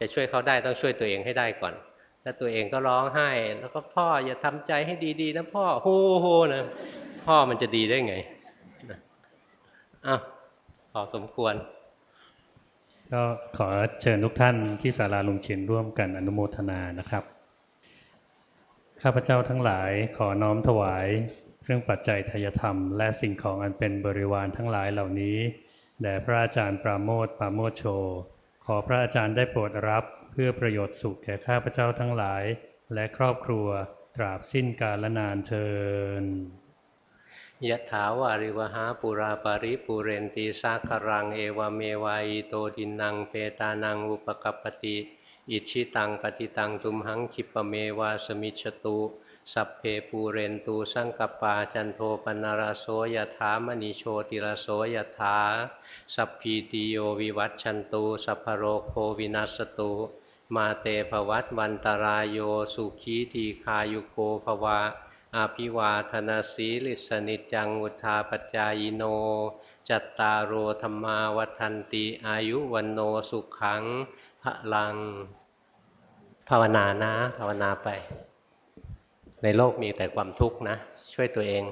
จะช่วยเขาได้ต้องช่วยตัวเองให้ได้ก่อนถ้าตัวเองก็ร้องไห้ แล้วก็พ่ออย่าทำใจให้ดีๆนะพ่อโฮโฮนะพ่อมันจะดีได้ไง อะพอสมควร ก็ขอเชิญทุกท่านที่ศาลาลุงเชียนร่วมกันอนุโมทนานะครับ ข้าพเจ้าทั้งหลายขอน้อมถวายเครื่องปัจจัยทายธรรม และสิ่งของอันเป็นบริวารทั้งหลายเหล่านี้แด่พระอาจารย์ปราโมทปราโมทโช ขอพระอาจารย์ได้โปรดรับเพื่อประโยชน์สุขแก่ข้าพเจ้าทั้งหลาย และครอบครัวตราบสิ้นกาลนานเทิน ยะถาวาริวหาปุราปาริปุเรนตีสาครังเอวเมวายโตดินังเปตานังอุปกัปปติ อิจฉิตังปัตถิตังตุมหัง ขิปปเมวะ สมิชฌตุสัพเพปูเรนตุ สังกัปปาจันโทปัณณรโสยถามณิ โชติรโสยถาสัพพีติโยวิวัชชันตุ สัพพโรโควินัสสตุมาเตภวัตวันตราโยสุขี ทีฆายุโกภวะ อภิวาทนสีลิสสะ นิจจัง วุฑฒาปจายิโน จัตตารโอธรรมาวันติอายุวันโนสุขังพระลัง ภาวนานะ ภาวนาไป ในโลกมีแต่ความทุกข์นะ ช่วยตัวเอง